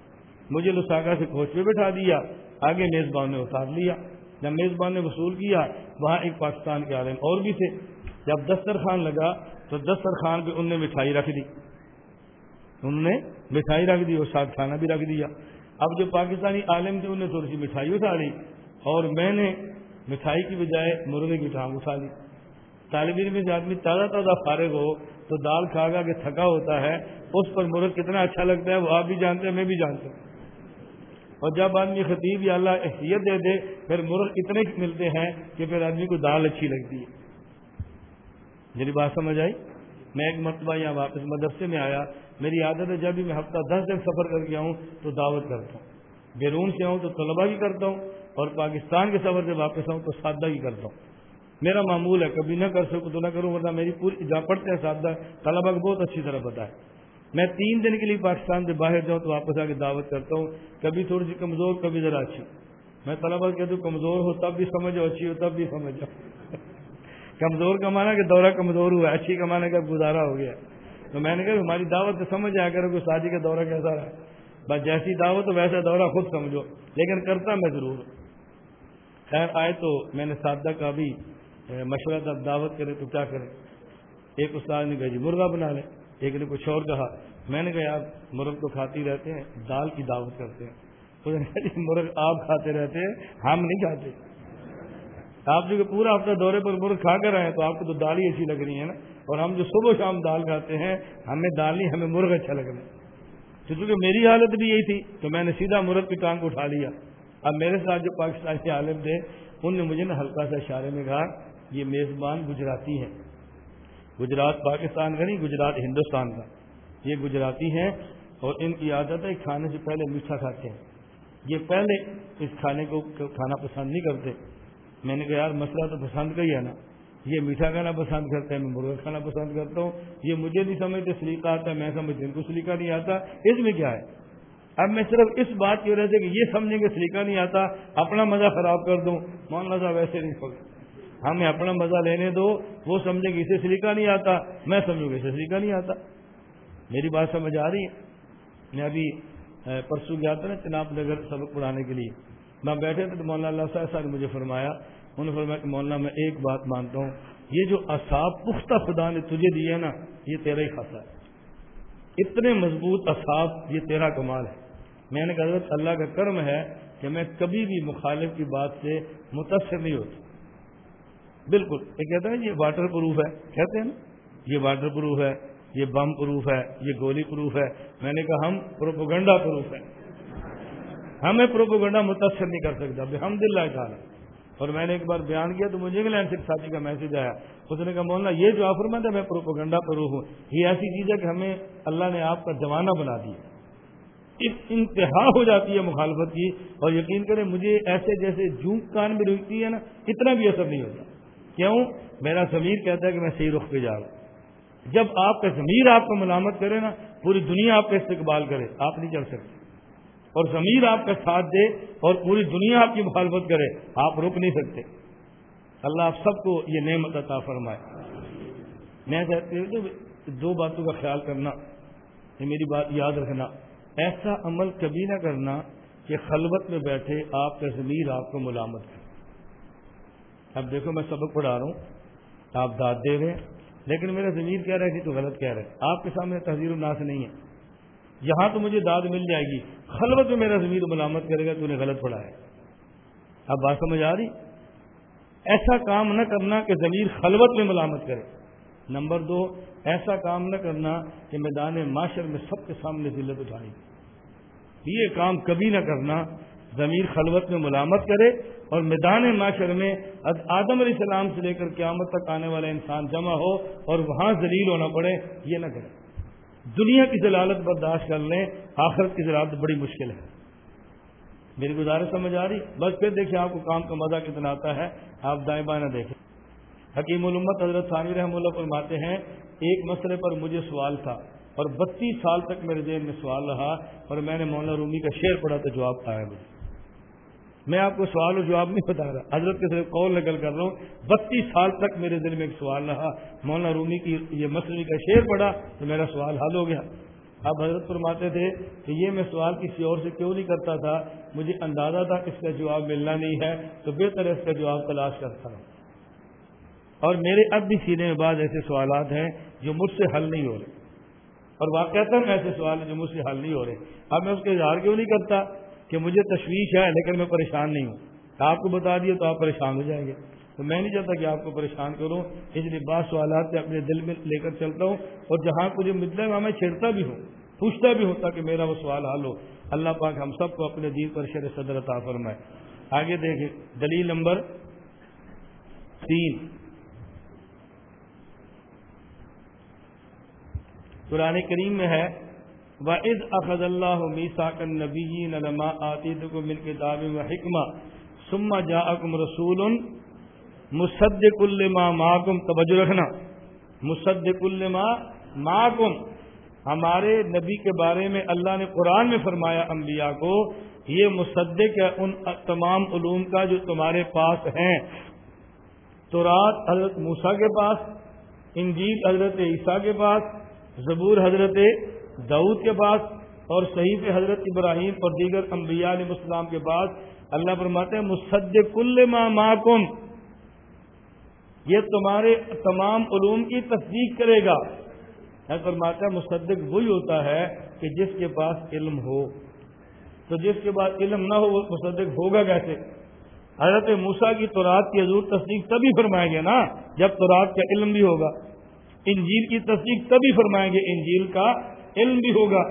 مجھے لساکا سے کوچ پہ بٹھا دیا، آگے میزبان نے اتار لیا۔ جب میزبان نے وصول کیا، وہاں ایک پاکستان کے عالم اور بھی تھے۔ جب دسترخوان لگا تو دسترخوان پہ ان نے مٹھائی رکھ دی۔ انہوں نے مٹھائی رکھ دی اور ساتھ کھانا بھی رکھ دیا۔ اب جو پاکستانی عالم تھے، انہوں نے تھوڑی سی مٹھائی اٹھا لی اور میں نے مٹھائی کی بجائے مرغے کی ٹانگ اٹھا لی۔ طالب علم سے آدمی تازہ تازہ فارغ ہو تو دال کھا گا کہ تھکا ہوتا ہے، اس پر مرغ کتنا اچھا لگتا ہے، وہ آپ بھی جانتے ہیں، میں بھی جانتا ہوں۔ اور جب آدمی خطیب یا اللہ احسیت دے دے، پھر مرغ اتنے ملتے ہیں کہ پھر آدمی کو دال اچھی لگتی ہے۔ میری بات سمجھ آئی؟ میں ایک مرتبہ یہاں واپس مدرسے میں آیا۔ میری عادت ہے جب بھی میں ہفتہ دس دن سفر کر کے آؤں تو دعوت کرتا ہوں۔ بیرون سے آؤں تو طلبا کی کرتا ہوں اور پاکستان کے سفر سے واپس آؤں تو سادہ کی کرتا ہوں۔ میرا معمول ہے، کبھی نہ کر سکوں تو نہ کروں، ورنہ میری پوری جہاں پڑھتے ہیں سادہ۔ طلبا کو بہت اچھی طرح پتا ہے۔ میں تین دن کے لیے پاکستان سے باہر جاؤں تو واپس آ کے دعوت کرتا ہوں۔ کبھی تھوڑی سی کمزور، کبھی ذرا اچھی۔ میں طلبا کہتا ہوں، کمزور ہو تب بھی سمجھو، اچھی ہو تب بھی سمجھو۔ کمزور کا مانا کہ دورہ کمزور ہوا اچھی کا مانا کہ گزارا ہو گیا تو میں نے کہا ہماری دعوت سے سمجھ آیا کرو کہ شادی کا دورہ کیسا رہا بس جیسی دعوت ویسا دورہ خود سمجھو، لیکن کرتا میں ضرور خیر، آئے تو میں نے سادہ کا بھی مشورہ تھا دعوت کرے تو کیا کرے؟ ایک استاد نے کہا جی مرغا بنا لیں۔ ایک نے کچھ اور کہا، میں نے کہا، یار، مرغ تو کھاتی رہتے ہیں، دال کی دعوت کرتے ہیں. جی، مرغ آپ کھاتے رہتے ہیں، ہم نہیں کھاتے۔ آپ جو کہ پورا ہفتہ دورے پر مرغ کھا کر آئے تو آپ کو تو دال ہی اچھی لگ رہی ہے نا۔ اور ہم جو صبح شام دال کھاتے ہیں، ہمیں دال نہیں، ہمیں مرغ اچھا لگ رہا ہے تو چونکہ میری حالت بھی یہی تھی، تو میں نے سیدھا مرغ کی ٹانگ اٹھا لیا۔ اب میرے ساتھ جو پاکستانی عالم تھے ان نے مجھے نا ہلکا سا اشارے میں کہا، یہ میزبان گجراتی ہیں۔ گجرات، پاکستان کا نہیں، گجرات، ہندوستان کا۔ یہ گجراتی ہیں اور ان کی عادت ہے کھانے سے پہلے میٹھا کھاتے ہیں۔ یہ پہلے اس کھانے کو کھانا پسند نہیں کرتے۔ میں نے کہا، یار، مسئلہ تو پسند کا ہی ہے نا۔ یہ میٹھا کھانا پسند کرتے ہیں، میں مرغا کھانا پسند کرتا ہوں۔ یہ مجھے نہیں سمجھتے، سلیقہ آتا ہے۔ میں سمجھتی ان کو سلیقہ نہیں آتا، اس میں کیا ہے؟ اب میں صرف اس بات کی وجہ سے کہ یہ سمجھیں کہ سلیقہ نہیں آتا، اپنا مزہ خراب کر دوں۔ مولانا صاحب، ایسے نہیں ہوگا۔ ہمیں اپنا مزہ لینے دو، وہ سمجھے کہ اسے سلیقہ نہیں آتا، میں سمجھوں کہ اسے سلیقہ نہیں آتا۔ میری بات سمجھ آ رہی ہے۔ میں ابھی پرسوں گیا تھا نا چناب نگر سبق پڑھانے کے لیے۔ میں بیٹھے تھے تو مولانا اللہ صاحب صاحب نے مجھے فرمایا، انہوں نے فرمایا کہ مولانا میں ایک بات مانتا ہوں، یہ جو اصاب پختہ خدا نے تجھے دیے نا، یہ تیرا ہی خاصا ہے۔ اتنے مضبوط اصاب یہ تیرا کمال ہے۔ میں نے کہا اللہ کا کرم ہے کہ میں کبھی بھی مخالف کی بات سے متاثر نہیں ہوتا۔ بالکل۔ یہ کہتے ہیں یہ واٹر پروف ہے۔ کہتے ہیں نا، یہ واٹر پروف ہے، یہ بم پروف ہے، یہ گولی پروف ہے۔ میں نے کہا ہم پروپوگنڈا پروف ہے ہمیں پروپوگنڈا متاثر نہیں کر سکتا۔ الحمد للہ تعالیٰ۔ اور میں نے ایک بار بیان کیا تو مجھے انگلینڈ سے ساتھی کا میسج آیا۔ اس نے کہا، مولانا، یہ جو آفر مند ہے میں پروپوگنڈا پروف ہوں۔ یہ ایسی چیز ہے کہ ہمیں اللہ نے آپ کا جمانہ بنا دیا۔ انتہا ہو جاتی ہے مخالفت کی۔ اور یقین کریں، مجھے ایسے جیسے جھونک کان میں رکتی ہے نا، اتنا بھی اثر نہیں ہوتا۔ کیوں؟ میرا ضمیر کہتا ہے کہ میں صحیح رخ پہ جا رہا ہوں۔ جب آپ کا ضمیر آپ کو ملامت کرے نا، پوری دنیا آپ کا استقبال کرے، آپ نہیں چل سکتے۔ اور ضمیر آپ کا ساتھ دے اور پوری دنیا آپ کی مخالفت کرے، آپ رک نہیں سکتے۔ اللہ آپ سب کو یہ نعمت عطا فرمائے۔ میں چاہتی ہوں دو باتوں کا خیال کرنا، یہ میری بات یاد رکھنا۔ ایسا عمل کبھی نہ کرنا کہ خلوت میں بیٹھے آپ کا ضمیر آپ کو ملامت کرے۔ اب دیکھو میں سبق پڑھا رہا ہوں، آپ داد دے رہے ہیں، لیکن میرا ضمیر کہہ رہا ہے کہ تو غلط کہہ رہے آپ کے سامنے تحزیر الناس نہیں ہے۔ یہاں تو مجھے داد مل جائے گی۔ خلوت میں میرا ضمیر ملامت کرے گا، تو نے غلط پڑھا ہے۔ اب بات سمجھ آ رہی؟ ایسا کام نہ کرنا کہ ضمیر خلوت میں ملامت کرے۔ نمبر دو، ایسا کام نہ کرنا کہ میدان معاشر میں سب کے سامنے ذلت اٹھائی۔ یہ کام کبھی نہ کرنا، ضمیر خلوت میں ملامت کرے۔ اور میدان معاشر میں آدم علیہ السلام سے لے کر قیامت تک آنے والا انسان جمع ہو اور وہاں ذلیل ہونا پڑے، یہ نہ کرے دنیا کی ضلالت برداشت کر لیں، آخرت کی ضلالت بڑی مشکل ہے۔ میری گزارش سمجھ آ رہی؟ بس پھر دیکھیں آپ کو کام کا مزہ کتنا آتا ہے۔ آپ دائیں بائیں نہ دیکھیں۔ حکیم علومت حضرت ثانی رحم اللہ فرماتے ہیں، ایک مسئلے پر مجھے سوال تھا اور بتیس سال تک میرے ذہن میں سوال رہا اور میں نے مولانا رومی کا شعر پڑھا تو جواب آیا مجھے۔ میں آپ کو سوال و جواب نہیں بتا رہا۔ حضرت کے صرف قول نقل کر رہا ہوں۔ بتیس سال تک میرے دل میں ایک سوال رہا۔ مولانا رومی کی یہ مسئلے کا شعر پڑا تو میرا سوال حل ہو گیا۔ اب حضرت فرماتے تھے کہ یہ میں سوال کسی اور سے کیوں نہیں کرتا تھا؟ مجھے اندازہ تھا اس کا جواب ملنا نہیں ہے، تو بہتر اس کا جواب تلاش کرتا ہوں۔ اور میرے اب بھی سینے میں بعض ایسے سوالات ہیں جو مجھ سے حل نہیں ہو رہے۔ اور واقعات ایسے سوال ہیں جو مجھ سے حل نہیں ہو رہے۔ اب میں اس کے اظہار کیوں نہیں کرتا؟ کہ مجھے تشویش ہے، لیکن میں پریشان نہیں ہوں۔ آپ کو بتا دیے تو آپ پریشان ہو جائیں گے۔ تو میں نہیں چاہتا کہ آپ کو پریشان کروں۔ اس لیے بعض سوالات سے اپنے دل میں لے کر چلتا ہوں اور جہاں مجھے ملتا ہے میں چھیڑتا بھی ہوں۔ پوچھتا بھی ہوں تاکہ میرا وہ سوال حل ہو۔ اللہ پاک ہم سب کو اپنے دین پر شر صدر عطا فرمائے۔ آگے دیکھیں۔ دلیل نمبر تین۔ قرآن کریم میں ہے وَإِذْ أَخَذَ اللَّهُ مِيثَاقَ النَّبِيِّينَ لَمَا آتِيتُكُم مِّن كِتَابٍ وَحِكْمَةٍ ثُمَّ جَاءَكُمْ رَسُولٌ مُصَدِّقٌ لِّمَا مَعَكُمْ توجہ رکھنا مُصَدِّقٌ لِّمَا مَعَكُمْ ہمارے نبی کے بارے میں اللہ نے قرآن میں فرمایا انبیاء کو یہ مصدق ہے ان تمام علوم کا جو تمہارے پاس ہیں تو رات حضرت موسا کے پاس، انجیل حضرت عیسیٰ کے پاس، زبور حضرت دعود کے پاس اور صحیح حضرت ابراہیم اور دیگر انبیاء علیہ السلام کے بعد اللہ فرماتے ہیں مصد کل ما یہ تمہارے تمام علوم کی تصدیق کرے گا۔ فرماتا ہے مصدق وہی ہوتا ہے کہ جس کے پاس علم ہو۔ تو جس کے پاس علم نہ ہو، وہ مصدق ہوگا کیسے؟ حضرت موسا کی تورات کی حضور تصدیق تبھی فرمائیں گے نا، جب تورات کا علم بھی ہوگا۔ انجیل کی تصدیق تبھی فرمائیں گے، انجیل کا علم بھی ہوگا۔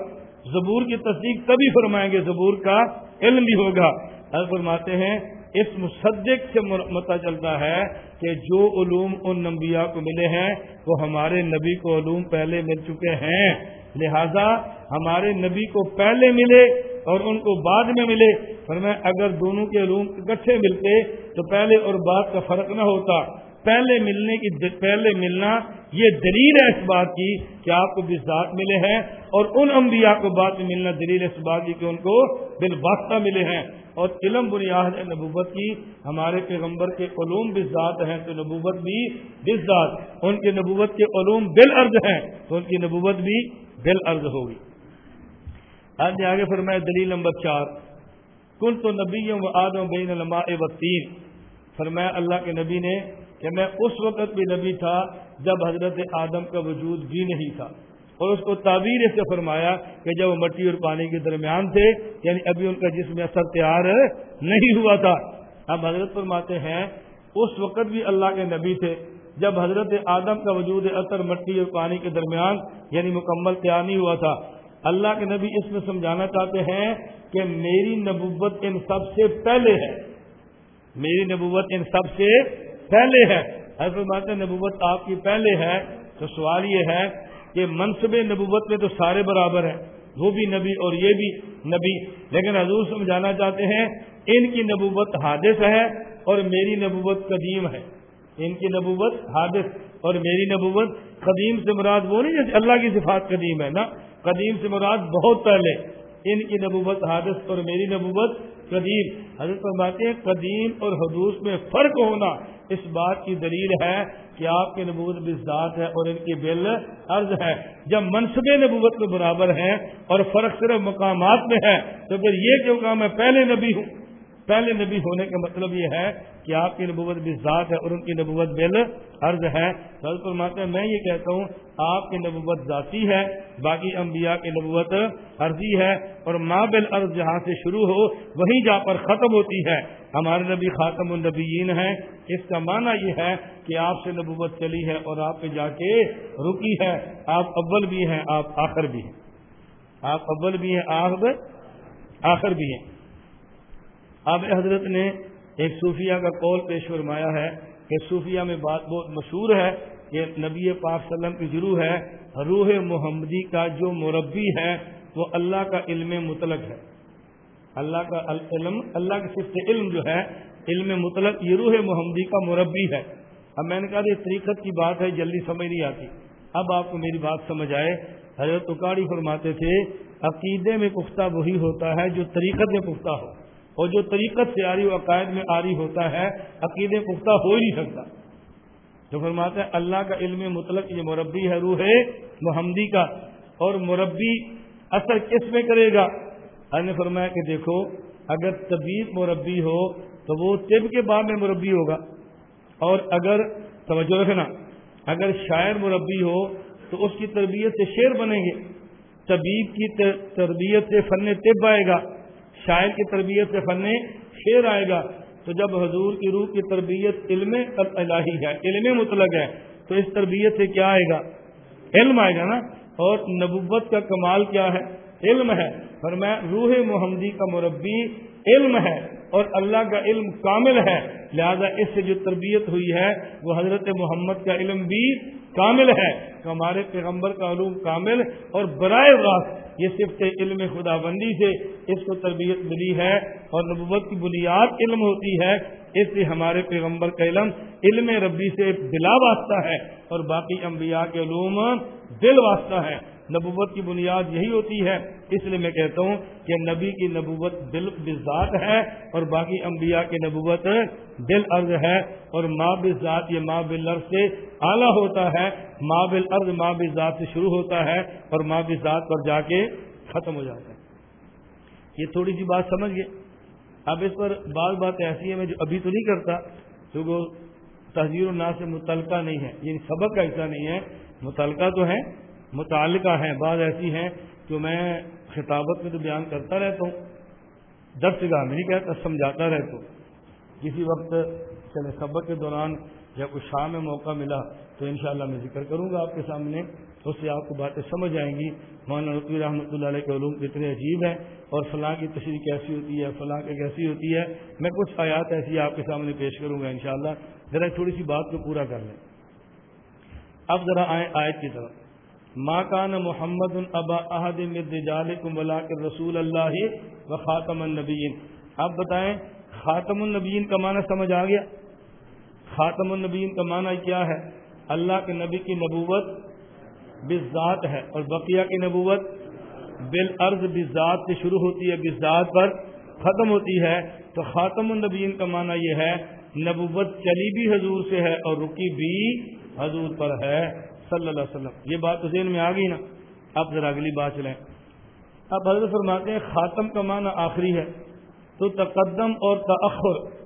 زبور کی تصدیق تبھی فرمائیں گے، زبور کا علم بھی ہوگا۔ حضرت فرماتے ہیں، اس مصدق سے متا چلتا ہے کہ جو علوم ان نبیا کو ملے ہیں، وہ ہمارے نبی کو علوم پہلے مل چکے ہیں۔ لہذا ہمارے نبی کو پہلے ملے اور ان کو بعد میں ملے۔ پر میں اگر دونوں کے علوم اکٹھے ملتے تو پہلے اور بعد کا فرق نہ ہوتا۔ پہلے ملنے کی پہلے ملنا یہ دلیل ہے اس بات کی کہ آپ کو بزاد ملے ہیں اور ان انبیاء کو بعد میں ملنا دلیل ہے اس بات کی کہ ان کو بالواسطہ ملے ہیں اور علم بنیاد ہے نبوت کی۔ ہمارے پیغمبر کے علوم بزاد ہیں تو نبوت بھی بزاد ان کے نبوت کے علوم بال عرض ہیں تو ان کی نبوت بھی بال عرض ہوگی۔ آج آگے پھر میں دلیل نمبر چار۔ کل تو نبی و آدم بین علماء وطین فرمایا اللہ کے نبی نے کہ میں اس وقت بھی نبی تھا جب حضرت آدم کا وجود بھی نہیں تھا۔ اور اس کو تعبیر سے فرمایا کہ جب وہ مٹی اور پانی کے درمیان تھے یعنی ابھی ان کا جسم اثر تیار نہیں ہوا تھا۔ اب حضرت فرماتے ہیں، اس وقت بھی اللہ کے نبی تھے، جب حضرت آدم کا وجود اثر مٹی اور پانی کے درمیان یعنی مکمل تیار نہیں ہوا تھا۔ اللہ کے نبی اس میں سمجھانا چاہتے ہیں کہ میری نبوت ان سب سے پہلے ہے۔ میری نبوت ان سب سے پہلے ہے۔ حضرت نبوت آپ کی پہلے ہے۔ تو سوال یہ ہے کہ منصب نبوت میں تو سارے برابر ہیں۔ وہ بھی نبی اور یہ بھی نبی۔ لیکن حضور سمجھانا چاہتے ہیں، ان کی نبوت حادث ہے اور میری نبوت قدیم ہے۔ ان کی نبوت حادث اور میری نبوت قدیم سے مراد وہ نہیں جیسے اللہ کی صفات قدیم ہے نا۔ قدیم سے مراد بہت پہلے۔ ان کی نبوت حادث اور میری نبوت قدیم۔ حضرت فرماتے ہیں قدیم اور حدوث میں فرق ہونا اس بات کی دلیل ہے کہ آپ کے نبوت بزداد ہے اور ان کی بل عرض ہے۔ جب منصب نبوت میں برابر ہیں اور فرق صرف مقامات میں ہے، تو پھر یہ کیوں کہا میں پہلے نبی ہوں؟ پہلے نبی ہونے کا مطلب یہ ہے کہ آپ کی نبوت بھی ذات ہے اور ان کی نبوت بل عرض ہے۔ فرماتے ہیں، میں یہ کہتا ہوں، آپ کی نبوت ذاتی ہے، باقی انبیاء کی نبوت عرضی ہے۔ اور ماں بل عرض جہاں سے شروع ہو، وہیں جا پر ختم ہوتی ہے۔ ہمارے نبی خاتم النبیین ہیں۔ اس کا معنی یہ ہے کہ آپ سے نبوت چلی ہے اور آپ پہ جا کے رکی ہے۔ آپ اول بھی ہیں، آپ آخر بھی ہیں۔ آپ اول بھی ہیں، آپ آخر بھی ہیں۔ اب حضرت نے ایک صوفیہ کا قول پیش فرمایا ہے کہ صوفیہ میں بات بہت مشہور ہے کہ نبی پاک وسلم کی ضرور ہے، روح محمدی کا جو مربی ہے، وہ اللہ کا علم مطلق ہے۔ اللہ کا علم، اللہ کے صرف علم جو ہے، علم مطلق یہ روح محمدی کا مربی ہے۔ اب میں نے کہا یہ طریقت کی بات ہے، جلدی سمجھ نہیں آتی۔ اب آپ کو میری بات سمجھ آئے۔ حضرت اکاڑی فرماتے تھے، عقیدے میں پختہ وہی ہوتا ہے جو طریقت میں پختہ ہو۔ اور جو طریقت سے آری و عقائد میں آری ہوتا ہے عقید پختہ ہو ہی نہیں سکتا۔ جو فرماتے ہیں اللہ کا علم مطلق یہ مربی ہے، روح محمدی کا، اور مربی اثر کس میں کرے گا؟ نے فرمایا کہ دیکھو، اگر طبیعت مربی ہو تو وہ طب کے بعد میں مربی ہوگا۔ اور اگر، توجہ رکھنا، اگر شاعر مربی ہو تو اس کی تربیت سے شعر بنیں گے۔ طبیب کی تربیت سے فن طب آئے گا۔ شاعر کی تربیت سے فن شعر آئے گا۔ تو جب حضور کی روح کی تربیت علم الہی ہے، علم مطلق ہے، تو اس تربیت سے کیا آئے گا؟ علم آئے گا نا۔ اور نبوت کا کمال کیا ہے؟ علم ہے۔ پر میں روح محمدی کا مربی علم ہے اور اللہ کا علم کامل ہے۔ لہذا اس سے جو تربیت ہوئی ہے، وہ حضرت محمد کا علم بھی کامل ہے تو ہمارے پیغمبر کا علوم کامل اور برائے راست یہ صرف علم خدا بندی سے اس کو تربیت ملی ہے اور نبوت کی بنیاد علم ہوتی ہے، اس سے ہمارے پیغمبر کا علم علم ربی سے بلا واسطہ ہے اور باقی انبیاء کے علوم دل واسطہ ہے نبوت کی بنیاد یہی ہوتی ہے۔ اس لیے میں کہتا ہوں کہ نبی کی نبوت دل بذات ہے اور باقی انبیاء کی نبوت دل عرض ہے اور ماں بذات یہ ماں بل سے اعلیٰ ہوتا ہے۔ ماں بل عرض ماں بذات سے شروع ہوتا ہے اور ماں بذات پر جا کے ختم ہو جاتا ہے۔ یہ تھوڑی سی بات سمجھ گئے۔ اب اس پر بعض بات ایسی ہے میں جو ابھی تو نہیں کرتا، کیونکہ تحزیر الناس سے متعلقہ نہیں ہے یہ سبق کا حصہ نہیں ہے۔ متعلقہ تو ہے متعلقہ ہیں، بعض ایسی ہیں جو میں خطابت میں تو بیان کرتا رہتا ہوں، درس گاہ میں نہیں کہتا، سمجھاتا رہتا ہوں۔ کسی وقت چلے سبق کے دوران یا کچھ شام میں موقع ملا تو انشاءاللہ میں ذکر کروں گا آپ کے سامنے اس سے آپ کو باتیں سمجھ آئیں گی۔ مولانا رقی رحمۃ اللہ علیہ کے علوم کتنے عجیب ہیں اور فلاں کی تشریح کیسی ہوتی ہے، فلاں کی کیسی ہوتی ہے، میں کچھ آیات ایسی آپ کے سامنے پیش کروں گا انشاءاللہ۔ ذرا تھوڑی سی بات کو پورا کر لیں۔ اب ذرا آئیں آیت کی طرف۔ ماں کان محمد البا احد ولا رسول اللہ و خاتم النبین آپ بتائیں، خاتم النبین کا معنی سمجھ آ گیا؟ خاتم النبین کا معنی کیا ہے؟ اللہ کے نبی کی نبوت بذات ہے اور بقیہ کی نبوت بالعرض بذات سے شروع ہوتی ہے بذات پر ختم ہوتی ہے۔ تو خاتم النبیین کا معنی یہ ہے، نبوت چلی بھی حضور سے ہے اور رکی بھی حضور پر ہے۔ صلی اللہ علیہ وسلم۔ یہ بات ذہن میں آ گئی نا۔ اب ذرا اگلی بات چلیں۔ اب حضرت فرماتے ہیں، خاتم کا معنی آخری ہے۔ تو تقدم اور تاخر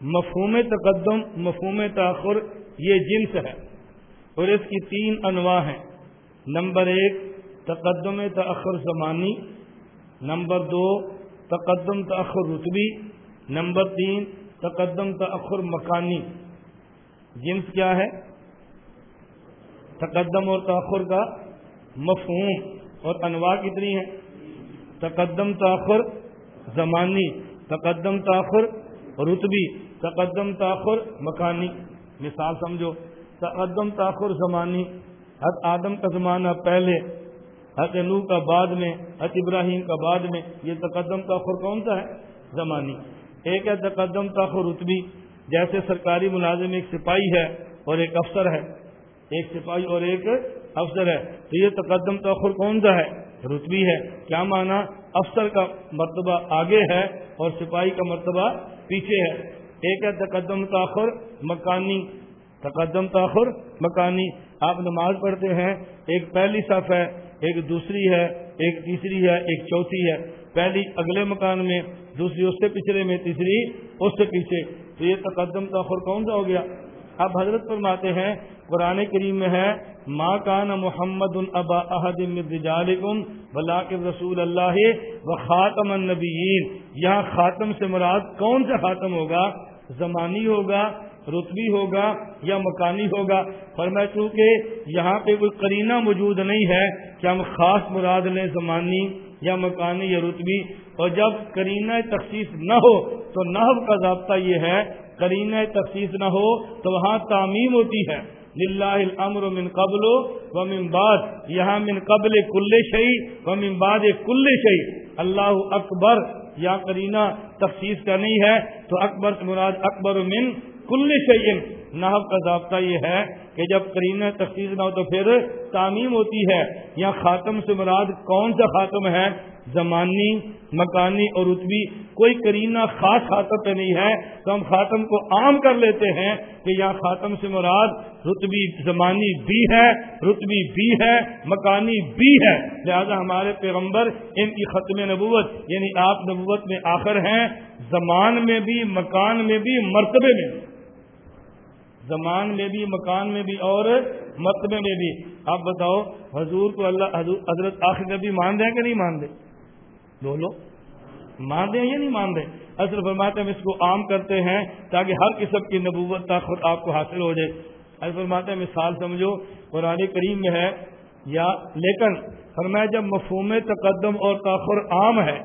مفہوم تقدم، مفہوم تاخر یہ جنس ہے۔ اور اس کی تین انواع ہیں۔ نمبر ایک، تقدم تاخر زمانی۔ نمبر دو، تقدم تاخر رتبی۔ نمبر تین، تقدم تاخر مکانی۔ جنس کیا ہے؟ تقدم اور تاخر کا مفہوم اور انواع کتنی ہیں؟ تقدم، تاخر، زمانی، تقدم، تاخر، رتبی، تقدم، تاخر، مکانی۔ مثال سمجھو، تقدم، تاخر، زمانی۔ حد آدم کا زمانہ پہلے حد نو کا بعد میں حد ابراہیم کا بعد میں۔ یہ تقدم، تاخر کون سا ہے؟ زمانی۔ ایک ہے تقدم، تاخر، رتبی۔ جیسے سرکاری ملازم ایک سپاہی ہے اور ایک افسر ہے۔ ایک سپاہی اور ایک افسر ہے۔ تو یہ تقدم تاخر کون سا ہے؟ رتبی ہے۔ کیا مانا افسر کا مرتبہ آگے ہے اور سپاہی کا مرتبہ پیچھے ہے۔ ایک ہے تقدم تاخر مکانی۔ تقدم تاخر مکانی۔ آپ نماز پڑھتے ہیں، ایک پہلی صف ہے، ایک دوسری ہے، ایک تیسری ہے، ایک چوتھی ہے۔ پہلی اگلے مکان میں، دوسری اس سے پچھلے میں، تیسری اس سے پیچھے۔ تو یہ تقدم تاخر کون سا ہو گیا؟ اب حضرت فرماتے ہیں قرآن کریم میں ہے ماں کان محمد البا احد بلاک رسول اللہ و خاتم النبیین. یہاں خاتم سے مراد کون سا خاتم ہوگا؟ زمانی ہوگا، رتبی ہوگا یا مکانی ہوگا؟ پر میں چونکہ یہاں پہ کوئی کرینہ موجود نہیں ہے کہ ہم خاص مراد لیں زمانی یا مکانی یا رتبی، اور جب کرینہ تخصیص نہ ہو تو نحب کا ضابطہ یہ ہے کرینہ تخصیص نہ ہو تو وہاں تعمیم ہوتی ہے۔ الامر من قبل و من بعد، یہاں من قبل کل شعی و من بعد کل شعی اللہ اکبر، یا کرینہ تخصیص کا نہیں ہے۔ تو اکبر مراد اکبر من کل شعین نحب کا ضابطہ یہ ہے کہ جب کرینہ تخصیص نہ ہو تو پھر تعمیم ہوتی ہے۔ یا خاتم سے مراد کون سا خاتم ہے؟ زمانی، مکانی اور رتبی کوئی کرینہ خاص خاتم پہ نہیں ہے تو ہم خاتم کو عام کر لیتے ہیں کہ یہاں خاتم سے مراد رتبی زمانی بھی ہے، رتبی بھی ہے، مکانی بھی ہے۔ لہذا ہمارے پیغمبر ان کی ختم نبوت یعنی آپ نبوت میں آخر ہیں، زمان میں بھی، مکان میں بھی، مرتبے میں زمان میں بھی، مکان میں بھی اور مرتبے میں بھی۔ آپ بتاؤ، حضور کو اللہ، حضور، حضرت آخر نبی مان دیں کہ نہیں مان دیں بولو مان دیں یا نہیں مان دیں اصل فرماتے ہم اس کو عام کرتے ہیں تاکہ ہر قسم کی نبوت خود آپ کو حاصل ہو جائے۔ اصل فرماتے ہیں مثال سمجھو، قرآن کریم میں ہے، یا لیکن فرمایا جب مفہوم تقدم اور تاخر عام ہے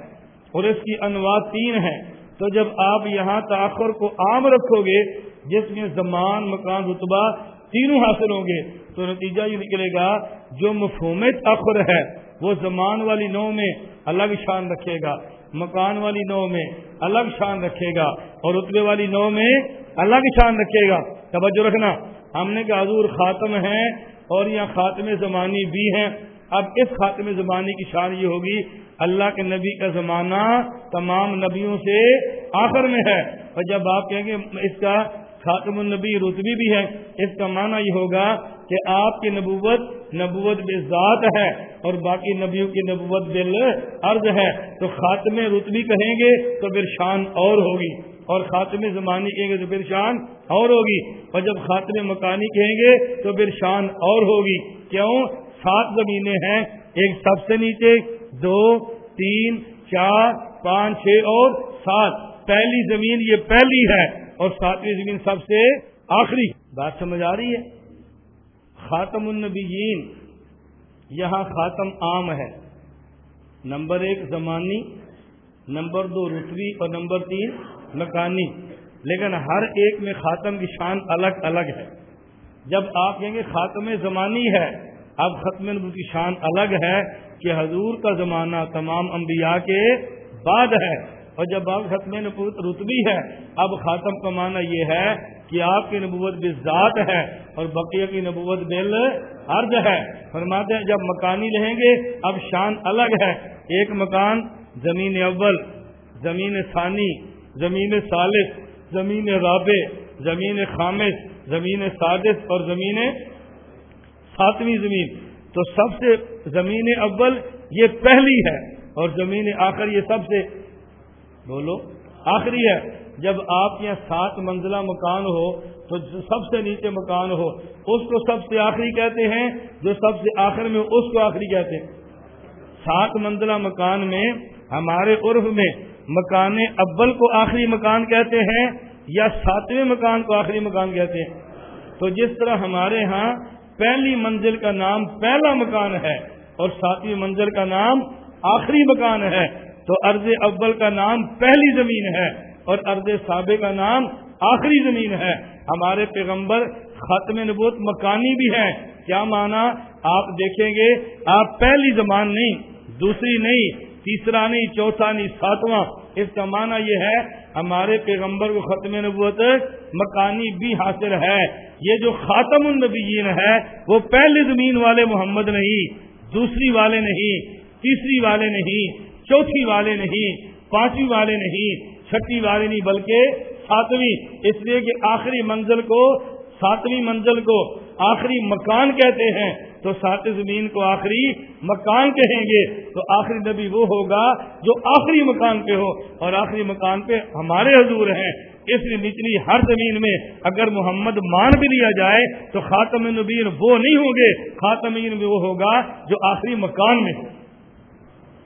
اور اس کی انواع تین ہیں، تو جب آپ یہاں تاخر کو عام رکھو گے، جس میں زمان، مکان، رتبہ تینوں حاصل ہوں گے، تو نتیجہ یہ نکلے گا، جو مفہوم تاخر ہے وہ زمان والی نو میں الگ شان رکھے گا، مکان والی نو میں الگ شان رکھے گا، اور رتبے والی نو میں الگ شان رکھے گا۔ توجہ رکھنا، ہم نے کہا حضور خاتم ہیں اور یہاں خاتم زمانی بھی ہیں۔ اب اس خاتم زمانی کی شان یہ ہوگی، اللہ کے نبی کا زمانہ تمام نبیوں سے آخر میں ہے۔ اور جب آپ کہیں گے اس کا خاتم النبی رتبی بھی ہے، اس کا معنی یہ ہوگا کہ آپ کی نبوت نبوت بے ذات ہے اور باقی نبیوں کی نبوت بل عرض ہے۔ تو خاتم رتبی کہیں گے تو پھر شان اور ہوگی۔ اور خاتم زمانی کہیں گے تو پھر شان اور ہوگی۔ اور جب خاتم مکانی کہیں گے تو پھر شان اور ہوگی۔ کیوں؟ سات زمینیں ہیں۔ ایک سب سے نیچے، دو، تین، چار، پانچ، چھ اور سات۔ پہلی زمین یہ پہلی ہے اور ساتویں زمین سب سے آخری۔ بات سمجھ آ رہی ہے؟ خاتم النبیین، یہاں خاتم عام ہے۔ نمبر ایک زمانی، نمبر دو رتوی اور نمبر تین مکانی۔ لیکن ہر ایک میں خاتم کی شان الگ الگ ہے۔ جب آپ کہیں گے خاتم زمانی ہے، اب ختم نبو کی شان الگ ہے کہ حضور کا زمانہ تمام انبیاء کے بعد ہے۔ اور جب آپ ختم نبوت رتبی ہے، اب خاتم کا معنی یہ ہے کہ آپ کی نبوت بھی ذات ہے اور بقیہ کی نبوت بل عرض ہے۔ فرماتے ہیں، جب مکانی رہیں گے، اب شان الگ ہے۔ ایک مکان زمین اول، زمین ثانی، زمین ثالث، زمین رابع، زمین خامس، زمین سادس اور زمین ساتویں زمین۔ تو سب سے زمین اول یہ پہلی ہے اور زمین آخر یہ سب سے بولو۔ آخری ہے، جب آپ یہاں سات منزلہ مکان ہو، تو سب سے نیچے مکان ہو، اس کو سب سے آخری کہتے ہیں، جو سب سے آخر میں اس کو آخری کہتے ہیں۔ سات منزلہ مکان میں، ہمارے عرف میں مکان اول کو آخری مکان کہتے ہیں، یا ساتویں مکان کو آخری مکان کہتے ہیں۔ تو جس طرح ہمارے ہاں پہلی منزل کا نام پہلا مکان ہے، اور ساتویں منزل کا نام آخری مکان ہے تو ارض اول کا نام پہلی زمین ہے اور ارض صابے کا نام آخری زمین ہے۔ ہمارے پیغمبر ختم نبوت مکانی بھی ہے کیا مانا؟ آپ دیکھیں گے، آپ پہلی زمان نہیں، دوسری نہیں، تیسرا نہیں، چوتھا نہیں، ساتواں۔ اس کا معنی یہ ہے، ہمارے پیغمبر کو ختم نبوت مکانی بھی حاصل ہے۔ یہ جو خاتم النبیین ہے، وہ پہلی زمین والے محمد نہیں، دوسری والے نہیں، تیسری والے نہیں۔ چوتھی والے نہیں، پانچویں والے نہیں، چھٹی والے نہیں، بلکہ ساتویں۔ اس لیے کہ آخری منزل کو، ساتویں منزل کو آخری مکان کہتے ہیں۔ تو سات زمین کو آخری مکان کہیں گے۔ تو آخری نبی وہ ہوگا جو آخری مکان پہ ہو۔ اور آخری مکان پہ ہمارے حضور ہیں۔ اس لیے نچلی ہر زمین میں اگر محمد مان بھی لیا جائے، تو خاتم نبین وہ نہیں ہوں گے۔ خاتمین میں وہ ہوگا جو آخری مکان میں ہو۔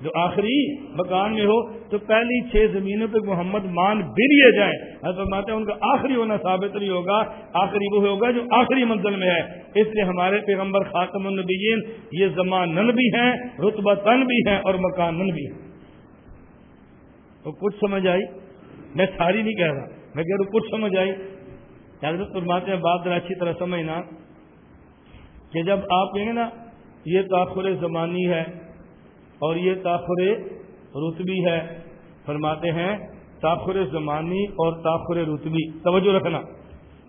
جو آخری مکان میں ہو، تو پہلی چھ زمینوں پہ محمد مان بھی لیے جائیں۔ فرماتے ہیں، ان کا آخری ہونا ثابت نہیں ہوگا۔ آخری وہ ہوگا جو آخری منزل میں ہے۔ اس لیے ہمارے پیغمبر خاتم النبیین یہ زمان بھی ہیں رتبہ تن بھی ہیں اور مکان بھی ہیں۔ تو کچھ سمجھ آئی؟ میں ساری نہیں کہہ رہا۔ میں کہہ رہا کچھ سمجھ آئی؟ حضرت فرماتے ہیں، بات اچھی طرح سمجھنا کہ جب آپ کہیں گے نا، یہ تاخر زمانی ہے اور یہ تاخر رتبی ہے۔ فرماتے ہیں، تاخر زمانی اور تاخر رتبی۔ توجہ رکھنا۔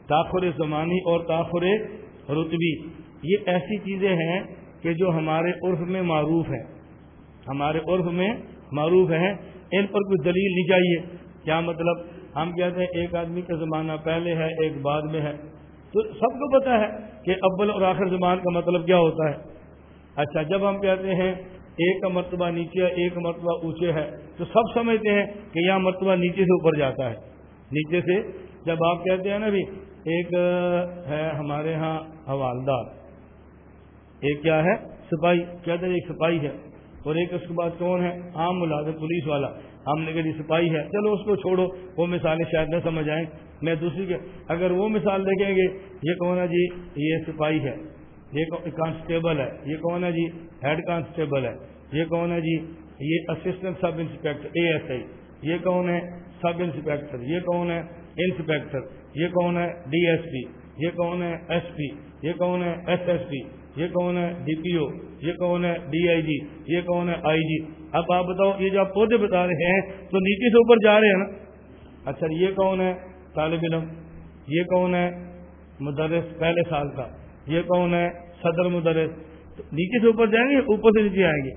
تاخر زمانی اور تاخر رتبی۔ یہ ایسی چیزیں ہیں کہ جو ہمارے عرف میں معروف ہیں۔ ہمارے عرف میں معروف ہیں۔ ان پر کوئی دلیل نہیں چاہیے۔ کیا مطلب؟ ہم کہتے ہیں، ایک آدمی کا زمانہ پہلے ہے، ایک بعد میں ہے۔ تو سب کو پتا ہے کہ اول اور آخر زمان کا مطلب کیا ہوتا ہے۔ اچھا جب ہم کہتے ہیں ایک کا مرتبہ نیچے ایک مرتبہ اونچے ہے۔ تو سب سمجھتے ہیں کہ یہاں مرتبہ نیچے سے اوپر جاتا ہے۔ نیچے سے جب آپ کہتے ہیں نا بھی، ایک ہے ہمارے ہاں حوالدار۔ ایک کیا ہے؟ سپاہی۔ کہتے ہیں، ایک سپاہی ہے۔ اور ایک اس کے بعد کون ہے؟ عام ملازم، پولیس والا۔ ہم نے کہا جی، سپاہی ہے۔ چلو اس کو چھوڑو۔ وہ مثالیں شاید نہ سمجھ آئیں۔ میں دوسری کے اگر وہ مثال دیکھیں گے، یہ کون ہے جی؟ یہ سپاہی ہے۔ یہ کانسٹیبل ہے یہ کون ہے جی ہیڈ کانسٹیبل ہے یہ کون ہے جی یہ assistant sub inspector A S I یہ کون ہے سب انسپیکٹر یہ کون ہے انسپیکٹر یہ کون ہے ڈی ایس پی یہ کون ہے ایس پی یہ کون ہے ایس ایس پی یہ کون ہے ڈی پی او یہ کون ہے ڈی آئی جی یہ کون ہے آئی جی اب آپ بتاؤ یہ جو آپ پودے بتا رہے ہیں تو نیچے سے اوپر جا رہے ہیں نا اچھا یہ کون ہے طالب علم یہ کون ہے مدرس پہلے سال کا یہ کون ہے؟ صدر مدرس۔ نیچے سے اوپر جائیں گے، اوپر سے نیچے آئیں گے۔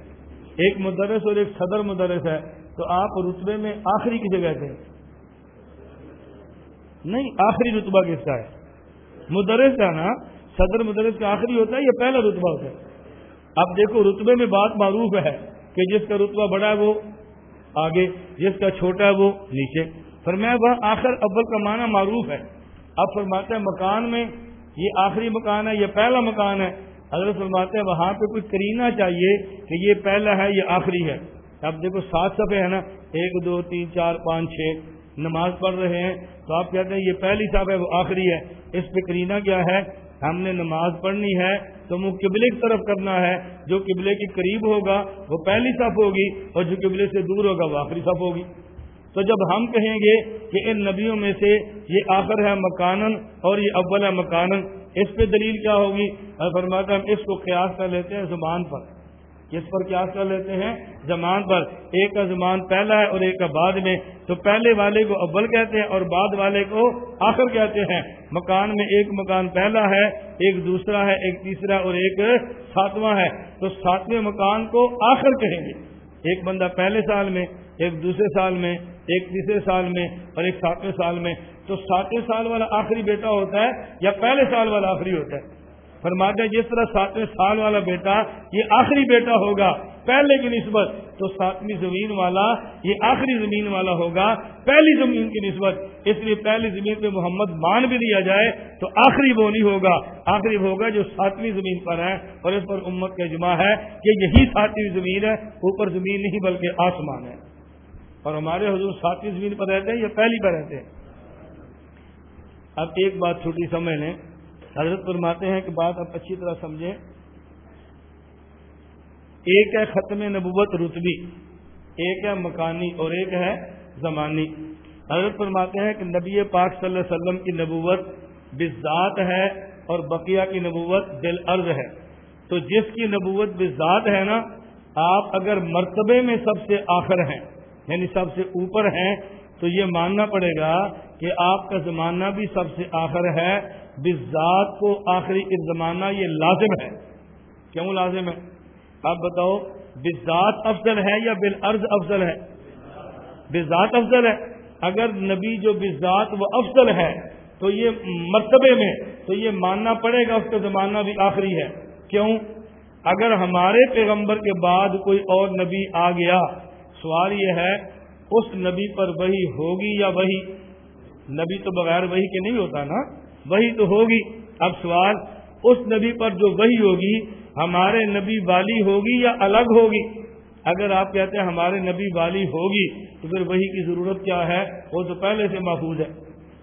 ایک مدرس اور ایک صدر مدرس ہے۔ تو آپ رتبے میں آخری کی جگہ تھے نہیں، آخری رتبہ کس کا ہے؟ مدرس کا نا۔ صدر مدرس کا آخری ہوتا ہے یا پہلا رتبہ ہوتا ہے؟ اب دیکھو، رتبے میں بات معروف ہے کہ جس کا رتبہ بڑا ہے وہ، آگے، جس کا چھوٹا ہے وہ، نیچے۔ فرمایا، وہ آخر اول کا معنی معروف ہے۔ اب فرماتے ہیں مکان میں یہ آخری مکان ہے، یہ پہلا مکان ہے۔ حضرت فرماتے ہیں، وہاں پہ کچھ کرینا چاہیے کہ یہ پہلا ہے، یہ آخری ہے۔ اب دیکھو، سات صفحے ہیں نا۔ ایک، دو، تین، چار، پانچ، چھ۔ نماز پڑھ رہے ہیں۔ تو آپ کہتے ہیں، یہ پہلی صاحب ہے، وہ آخری ہے۔ اس پہ کرینا کیا ہے؟ ہم نے نماز پڑھنی ہے، تو منہ قبلے کی طرف کرنا ہے۔ جو قبلے کے قریب ہوگا، وہ پہلی صف ہوگی اور جو قبلے سے دور ہوگا، وہ آخری صف ہوگی۔ تو جب ہم کہیں گے کہ ان نبیوں میں سے یہ آخر ہے مکانن اور یہ اول ہے مکانن، اس پہ دلیل کیا ہوگی؟ فرماتا ہم اس کو قیاس کر لیتے ہیں زبان پر۔ کس پر کیا کر لیتے ہیں؟ زمان پر۔ ایک کا زمان پہلا ہے اور ایک کا بعد میں۔ تو پہلے والے کو اول کہتے ہیں اور بعد والے کو آخر کہتے ہیں۔ مکان میں ایک مکان پہلا ہے، ایک دوسرا ہے، ایک تیسرا اور ایک ساتواں ہے۔ تو ساتویں مکان کو آخر کہیں گے۔ ایک بندہ پہلے سال میں، ایک دوسرے سال میں ایک تیسرے سال میں اور ایک ساتویں سال میں، تو ساتویں سال والا آخری بیٹا ہوتا ہے یا پہلے سال والا آخری ہوتا ہے؟ فرماتے ہیں جس طرح ساتویں سال والا بیٹا یہ آخری بیٹا ہوگا پہلے کی نسبت، تو ساتویں زمین والا یہ آخری زمین والا ہوگا پہلی زمین کی نسبت۔ اس لیے پہلی زمین پہ محمد مان بھی دیا جائے تو آخری وہ نہیں ہوگا۔ آخری ہوگا جو ساتویں زمین پر ہے اور اس پر امت کا اجماع ہے کہ یہی ساتویں زمین ہے، اوپر زمین نہیں بلکہ آسمان ہے۔ اور ہمارے حضور ساتویں زمین پر رہتے ہیں یا پہلی پر رہتے ہیں۔ اب ایک بات چھوٹی سمجھ لیں۔ حضرت فرماتے ہیں کہ بات آپ اچھی طرح سمجھیں۔ ایک ہے ختم نبوت رتبی، ایک ہے مکانی اور ایک ہے زمانی۔ حضرت فرماتے ہیں کہ نبی پاک صلی اللہ علیہ وسلم کی نبوت بذات ہے اور بقیہ کی نبوت بالعرض ہے۔ تو جس کی نبوت بذات ہے نا، آپ اگر مرتبے میں سب سے آخر ہیں یعنی سب سے اوپر ہیں، تو یہ ماننا پڑے گا کہ آپ کا زمانہ بھی سب سے آخر ہے بذات کو آخری زمانہ یہ لازم ہے۔ کیوں لازم ہے؟ آپ بتاؤ بذات افضل ہے یا بالعرض افضل ہے؟ بذات افضل ہے۔ اگر نبی جو بذات وہ افضل ہے، تو یہ مرتبے میں، تو یہ ماننا پڑے گا اس کا زمانہ بھی آخری ہے۔ کیوں؟ اگر ہمارے پیغمبر کے بعد کوئی اور نبی آ گیا سوال یہ ہے، اس نبی پر وہی ہوگی یا وہی نبی تو بغیر وہی کے نہیں ہوتا نا؟ وہی تو ہوگی۔ اب سوال، اس نبی پر جو وہی ہوگی، ہمارے نبی والی ہوگی یا الگ ہوگی؟ اگر آپ کہتے ہیں ہمارے نبی والی ہوگی، تو پھر وہی کی ضرورت کیا ہے؟ وہ تو پہلے سے محفوظ ہے۔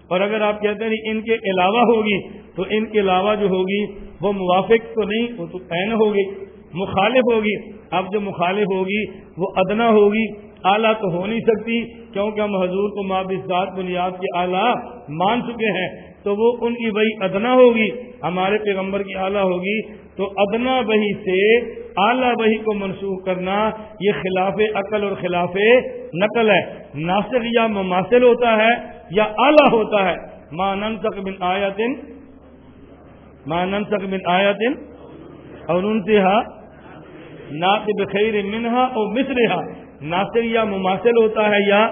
اور اگر آپ کہتے ہیں ان کے علاوہ ہوگی، تو ان کے علاوہ جو ہوگی، وہ موافق تو نہیں، وہ تو عین ہوگی، مخالف ہوگی۔ اب جو مخالف ہوگی وہ ادنا ہوگی، اعلیٰ تو ہو نہیں سکتی، کیونکہ ہم حضور کو ذات بنیاد کے اعلیٰ مان چکے ہیں۔ تو وہ ان کی وہی ادنا ہوگی، ہمارے پیغمبر کی اعلیٰ ہوگی۔ تو ادنا وہی سے اعلیٰ وہی کو منسوخ کرنا، یہ خلاف عقل اور خلاف نقل ہے۔ ناصر یا مماثل ہوتا ہے یا اعلیٰ ہوتا ہے۔ مانن تک بن آیا دن مانن تک بن آیا دن اور ان سے بخیر منہا اور مصرحا ناصر یا مماثل ہوتا ہے یا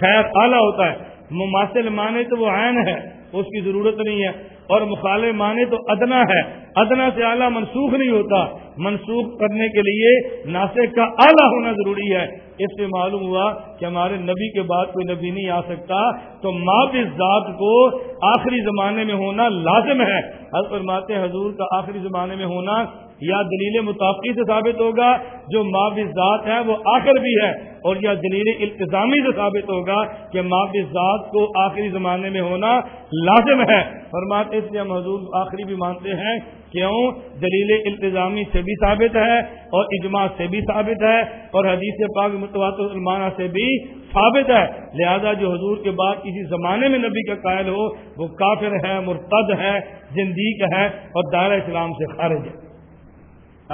خیر اعلیٰ ہوتا ہے۔ مماثل مانے تو وہ عین ہے، اس کی ضرورت نہیں ہے۔ اور مخالف مانے تو ادنا ہے۔ ادنا سے اعلیٰ منسوخ نہیں ہوتا۔ منسوخ کرنے کے لیے ناسک کا اعلیٰ ہونا ضروری ہے۔ اس سے معلوم ہوا کہ ہمارے نبی کے بعد کوئی نبی نہیں آ سکتا۔ تو ماں ذات کو آخری زمانے میں ہونا لازم ہے۔ حضرت حضور کا آخری زمانے میں ہونا یا دلیل متافقی سے ثابت ہوگا جو ماں ذات ہے وہ آخر بھی ہے اور یا دلیل التظامی سے ثابت ہوگا کہ ماں ذات کو آخری زمانے میں ہونا لازم ہے۔ فرماتے اس لیے ہم حضور آخری بھی مانتے ہیں۔ کیوں؟ دلیل التظامی سے بھی ثابت ہے اور اجماع سے بھی ثابت ہے اور حدیث پاک متواتر المانہ سے بھی ثابت ہے۔ لہذا جو حضور کے بعد کسی زمانے میں نبی کا قائل ہو، وہ کافر ہے، مرتد ہے زندیق ہے اور دائرہ اسلام سے خارج ہے۔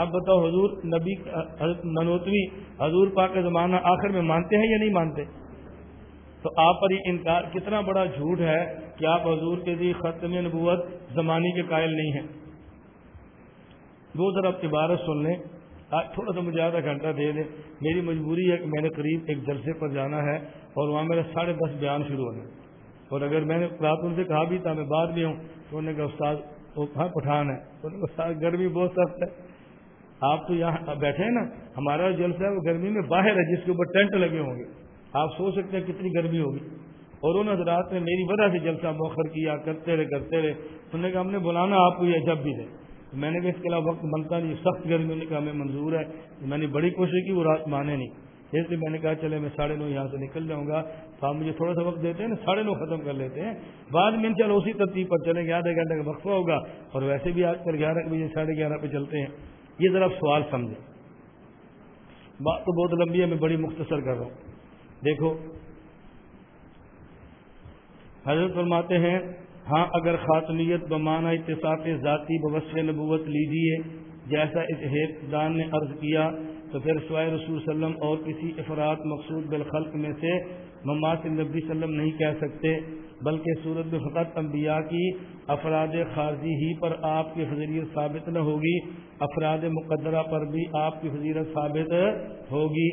آپ بتاؤ حضور نبی منوتوی حضور پاک کا زمانہ آخر میں مانتے ہیں یا نہیں مانتے؟ تو آپ پر یہ انکار کتنا بڑا جھوٹ ہے کہ آپ حضور کے لیے ختم نبوت زمانے کے قائل نہیں ہیں۔ دو طرف عبارت سن لیں۔ تھوڑا سا مجھے آدھا گھنٹہ دے دیں۔ میری مجبوری ہے کہ میں نے قریب ایک جلسے پر جانا ہے اور وہاں میرے ساڑھے دس بیان شروع ہونے اور اگر میں نے رات ان سے کہا بھی تھا میں بعد میں ہوں تو انہوں نے کہا، استاد، وہ کہاں پٹھان ہے؟ انہوں نے کہا، استاد، گرمی بہت سخت ہے۔ آپ تو یہاں بیٹھے ہیں نا، ہمارا جلسہ ہے وہ گرمی میں باہر ہے، جس کے اوپر ٹینٹ لگے ہوں گے۔ آپ سوچ سکتے ہیں کتنی گرمی ہوگی۔ اور ان حضرات نے میری وجہ سے جلسہ موخر کیا، کرتے رہے کرتے رہے۔ انہوں نے کہا، ہم نے بلانا آپ کو یہ جب بھی دے میں نے کہا، اس کے علاوہ وقت بنتا نہیں، سخت گرمی۔ نے کہا، ہمیں منظور ہے۔ میں نے بڑی کوشش کی، وہ رات مانے نہیں۔ اس لیے میں نے کہا، چلے، میں ساڑھے نو یہاں سے نکل جاؤں گا۔ تو آپ مجھے تھوڑا سا وقت دیتے ہیں نا، ساڑھے نو ختم کر لیتے ہیں۔ بعد میں چلو اسی ترتیب پر چلیں گے، آدھے گھنٹے کا وقفہ ہوگا۔ اور ویسے بھی آج کل گیارہ بجے، ساڑھے گیارہ پہ چلتے ہیں۔ یہ ذرا سوال سمجھیں۔ بات تو بہت لمبی ہے، میں بڑی مختصر کر رہا ہوں۔ دیکھو، حضرت فرماتے ہیں ہاں اگر خاتمیت بمانا اتفاق ذاتی بوسف نبوت لیجیے جیسا اس دان نے عرض کیا، تو پھر سوائے رسول وسلم اور کسی افراد مقصود بالخلق میں سے مماث نبی وسلم نہیں کہہ سکتے۔ بلکہ صورت میں فقط انبیاء کی افراد خارجی ہی پر آپ کی فضیلت ثابت نہ ہوگی، افراد مقدرہ پر بھی آپ کی فضیلت ثابت ہوگی۔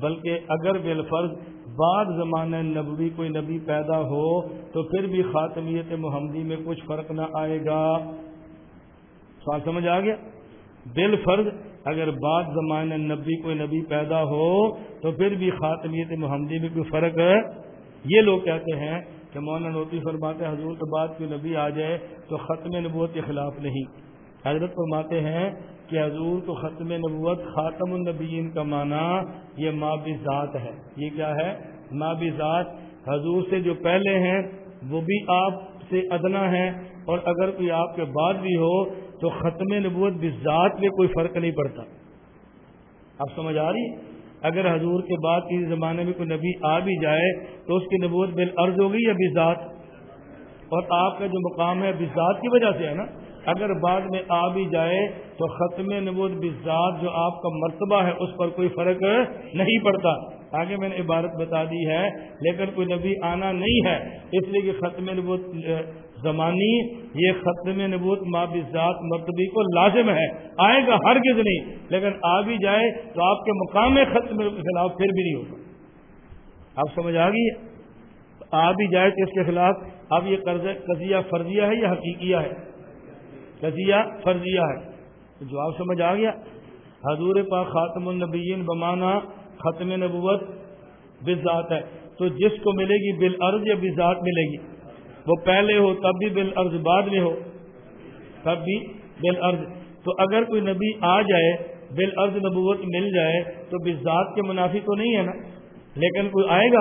بلکہ اگر بالفرض بعد زمانہ نبوی کوئی نبی پیدا ہو، تو پھر بھی خاتمیت محمدی میں کچھ فرق نہ آئے گا۔ سوال سمجھ آ گیا؟ بالفرض اگر بعد زمانہ نبی کوئی نبی پیدا ہو، تو پھر بھی خاتمیت محمدی میں کوئی فرق، یہ لوگ کہتے ہیں کہ مولانا نوتی فرماتے حضور کے بعد کوئی نبی آ جائے تو ختم نبوت کے خلاف نہیں۔ حضرت فرماتے ہیں کہ حضور کو ختم نبوت خاتم النبیین کا معنی یہ ماں بھی ذات ہے۔ یہ کیا ہے؟ ماں بھی ذات۔ حضور سے جو پہلے ہیں، وہ بھی آپ سے ادنا ہے اور اگر کوئی آپ کے بعد بھی ہو، تو ختم نبوت بھی ذات میں کوئی فرق نہیں پڑتا۔ اب سمجھ آ رہی؟ اگر حضور کے بعد کسی زمانے میں کوئی نبی آ بھی جائے تو اس کی نبوت بالعرض ہو گئی یا بزاد اور آپ کا جو مقام ہے بزاد کی وجہ سے ہے نا؟ اگر بعد میں آ بھی جائے تو ختم نبوت بزاد جو آپ کا مرتبہ ہے اس پر کوئی فرق نہیں پڑتا۔ آگے میں نے عبارت بتا دی ہے، لیکن کوئی نبی آنا نہیں ہے، اس لیے کہ ختم نبوت زمانی یہ ختم نبوت ماں ذات مرتبی کو لازم ہے، آئے گا ہر نہیں، لیکن آ بھی جائے تو آپ کے مقام ختم کے خلاف پھر بھی نہیں ہوگا۔ آپ سمجھ آ گئی؟ آ بھی جائے تو اس کے خلاف اب یہ قضیہ فرضیہ ہے یا حقیقیہ ہے؟ قضیہ فرضیہ ہے۔ جواب سمجھ آ گیا؟ حضور پاک خاتم النبیین بمانا ختم نبوت بذات ہے۔ تو جس کو ملے گی بالعرض یا بذات ملے گی؟ وہ پہلے ہو تب بھی بالعرض بعد میں ہو، تب بھی بالعرض۔ تو اگر کوئی نبی آ جائے، بالعرض نبوت مل جائے، تو بذات کے منافی تو نہیں ہے نا؟ لیکن کوئی آئے گا؟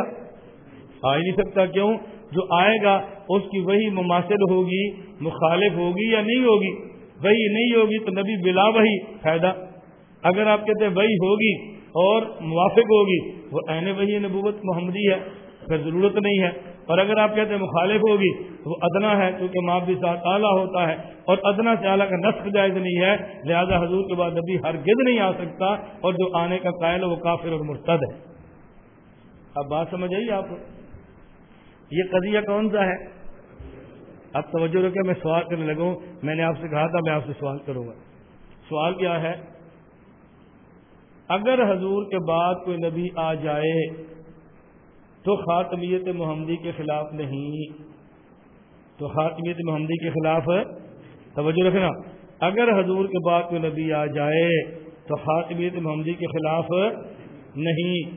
آ ہی نہیں سکتا۔ کیوں؟ جو آئے گا، اس کی وہی مماثل ہوگی، مخالف ہوگی یا نہیں ہوگی؟ وہی نہیں ہوگی تو نبی بلا وہی فائدہ۔ اگر آپ کہتے ہیں وہی ہوگی اور موافق ہوگی، وہ این وہی نبوت محمدی ہے۔ پھر ضرورت نہیں ہے۔ اور اگر آپ کہتے ہیں مخالف ہوگی تو وہ ادنا ہے، کیونکہ ماں بھی ساتھ اعلیٰ ہوتا ہے۔ اور ادنا سے اعلیٰ کا نسخ جائز نہیں ہے، لہذا حضور کے بعد نبی ہر گد نہیں آ سکتا۔ اور جو آنے کا قائل ہے وہ کافر اور مرتد ہے۔ اب بات سمجھ آئیے آپ یہ قضیہ کون سا ہے؟ اب توجہ رکھے میں سوال کرنے لگوں میں نے آپ سے کہا تھا، میں آپ سے سوال کروں گا۔ سوال کیا ہے؟ اگر حضور کے بعد کوئی نبی آ جائے تو خاتمیت محمدی کے خلاف نہیں۔ تو خاتمیت محمدی کے خلاف توجہ رکھنا۔ اگر حضور کے بعد کوئی نبی آ جائے تو خاتمیت محمدی کے خلاف نہیں۔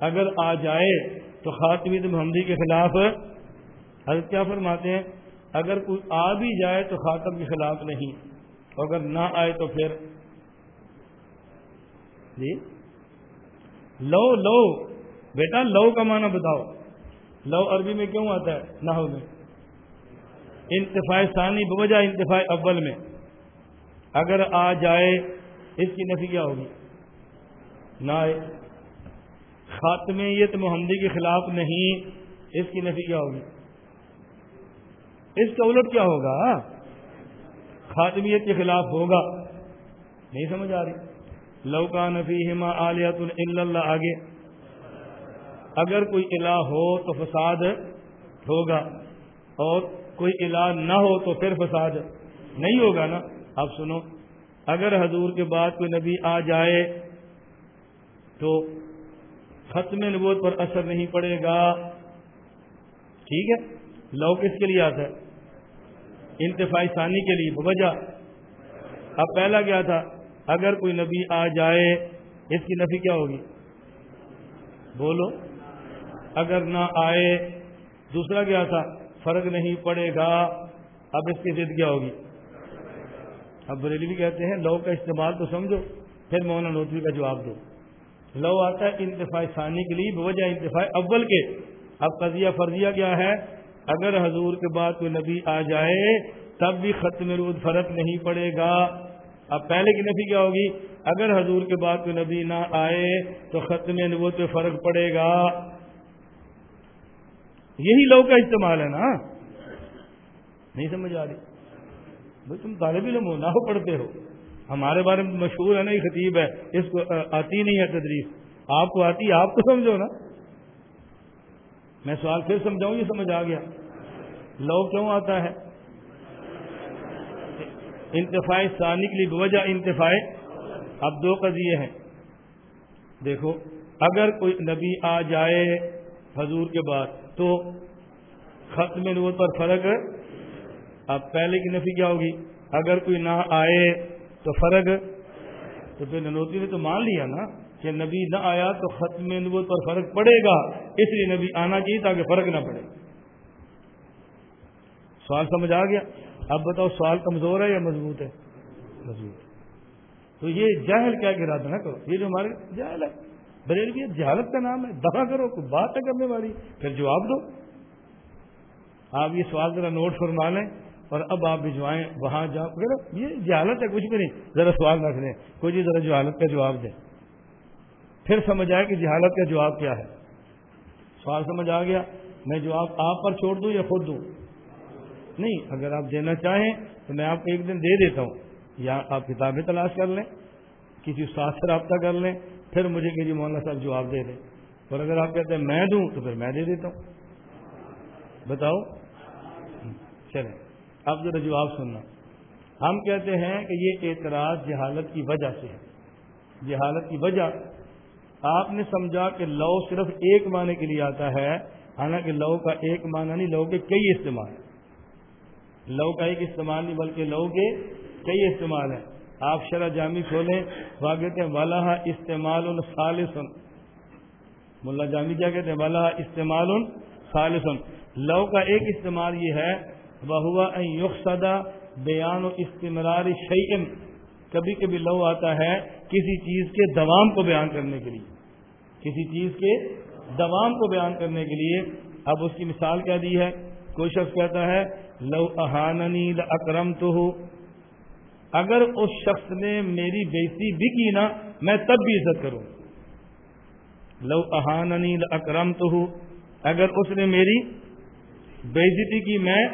اگر آ جائے تو خاتمیت محمدی کے خلاف۔ حضرت کیا فرماتے ہیں؟ اگر کوئی آ بھی جائے تو خاتم کے خلاف نہیں۔ اگر نہ آئے تو پھر۔ جی؟ لو لو۔ بیٹا، لو کا معنی بتاؤ۔ لو عربی میں کیوں آتا ہے؟ نحو میں۔ انتفاع ثانی بوجہ انتفاع اول میں۔ اگر آ جائے، اس کی نفی کیا ہوگی؟ نہ آئے۔ خاتمیت محمدی کے خلاف نہیں، اس کی نفی کیا ہوگی؟ اس کا الٹ کیا ہوگا؟ خاتمیت کے خلاف ہوگا۔ نہیں سمجھ آ رہی۔ لوکا نفی ہما علیت اللہ، آگے۔ اگر کوئی الہ ہو تو فساد ہوگا اور کوئی الہ نہ ہو تو پھر فساد نہیں ہوگا نا؟ آپ سنو، اگر حضور کے بعد کوئی نبی آ جائے تو ختم نبوت پر اثر نہیں پڑے گا۔ ٹھیک ہے؟ لو کس کے لیے آتا ہے؟ انتفاعی ثانی کے لیے۔ وجہ اب پہلا کیا تھا؟ اگر کوئی نبی آ جائے، اس کی نفی کیا ہوگی؟ بولو۔ اگر نہ آئے، دوسرا کیا تھا؟ فرق نہیں پڑے گا، اب اس کی ضد کیا ہوگی؟ اب بریلی بھی کہتے ہیں، لو کا استعمال تو سمجھو، پھر مولانا نوتری کا جواب دو۔ لو آتا ہے انتفاع ثانی کے لیے، بوجہ انتفاع اول کے۔ اب قضیہ فرضیہ کیا ہے؟ اگر حضور کے بعد کوئی نبی آ جائے، تب بھی ختم رود فرق نہیں پڑے گا۔ اب پہلے کی نفی کیا ہوگی؟ اگر حضور کے بعد کوئی نبی نہ آئے، تو ختم نبوت پہ فرق پڑے گا۔ یہی لو کا استعمال ہے نا؟ نہیں سمجھ آ رہی۔ بھائی تم طالب علم ہو نہ ہو پڑھتے ہو۔ ہمارے بارے میں مشہور ہے نا یہ خطیب ہے۔ اس کو آتی نہیں ہے تدریس۔ آپ کو آتی، آپ کو سمجھو نا۔ میں سوال پھر سمجھاؤں، یہ سمجھ آ گیا۔ لو کیوں آتا ہے؟ انتفاع ثانی کے لیے بوجہ انتفاع اب دو قضیے ہیں۔ دیکھو، اگر کوئی نبی آ جائے حضور کے بعد تو ختم نبوت پر فرق اب پہلے کی نفی کیا ہوگی؟ اگر کوئی نہ آئے تو فرق۔ تو پھر ننوتی نے تو مان لیا نا کہ نبی نہ آیا تو ختم نبوت پر فرق پڑے گا۔ اس لیے نبی آنا چاہیے تاکہ فرق نہ پڑے۔ سوال سمجھ آ گیا؟ اب بتاؤ سوال کمزور ہے یا مضبوط ہے؟ مضبوط۔ تو یہ جہل کیا گرا نہ کرو یہ جو ہمارے جہل ہے۔ بریلوی جہالت کا نام ہے دفاع کرو، کوئی بات ہے کرنے والی، پھر جواب دو۔ آپ یہ سوال ذرا نوٹ فرما لیں اور اب آپ بھجوائیں وہاں جاؤ۔ یہ جہالت ہے، کچھ بھی نہیں۔ ذرا سوال رکھ لیں کوئی جی ذرا جہالت کا جواب دیں پھر سمجھ آئے کہ جہالت کا جواب کیا ہے۔ سوال سمجھ آ گیا۔ میں جواب آپ پر چھوڑ دوں یا خود دوں؟ نہیں، اگر آپ دینا چاہیں تو میں آپ کو ایک دن دے دیتا ہوں۔ یا آپ کتابیں تلاش کر لیں، کسی استاد سے رابطہ کر لیں۔ پھر مجھے کہ جی مولانا صاحب جواب دے دیں۔ اور اگر آپ کہتے ہیں میں دوں تو پھر میں دے دیتا ہوں۔ بتاؤ؟ چلیں، اب ذرا جواب سننا۔ ہم کہتے ہیں کہ یہ اعتراض جہالت کی وجہ سے ہے۔ جہالت کی وجہ، آپ نے سمجھا کہ لو صرف ایک معنی کے لیے آتا ہے، حالانکہ لو کا ایک معنی نہیں، لو کے کئی استعمال لو کا ایک استعمال نہیں، بلکہ لو کے کئی استعمال ہیں۔ آپ شرح جامع کھولیں۔ وہاں کہتے ہیں والا استعمال الصالسن ملا جامع کیا کہتے ہیں؟ والا استعمال الصالسن لو کا ایک استعمال یہ ہے وہ ہوا یقصدہ بیان و استمرار شعیم کبھی کبھی لو آتا ہے کسی چیز کے دوام کو بیان کرنے کے لیے۔ کسی چیز کے دوام کو بیان کرنے کے لیے۔ اب اس کی مثال کیا دی ہے؟ کوئی شخص کہتا ہے، لو احاننی اکرم تو ہو اگر اس شخص نے میری بےتی بھی کی نا، میں تب بھی عزت کروں۔ لو احاننی اکرم تو اگر اس نے میری بےزتی کی، میں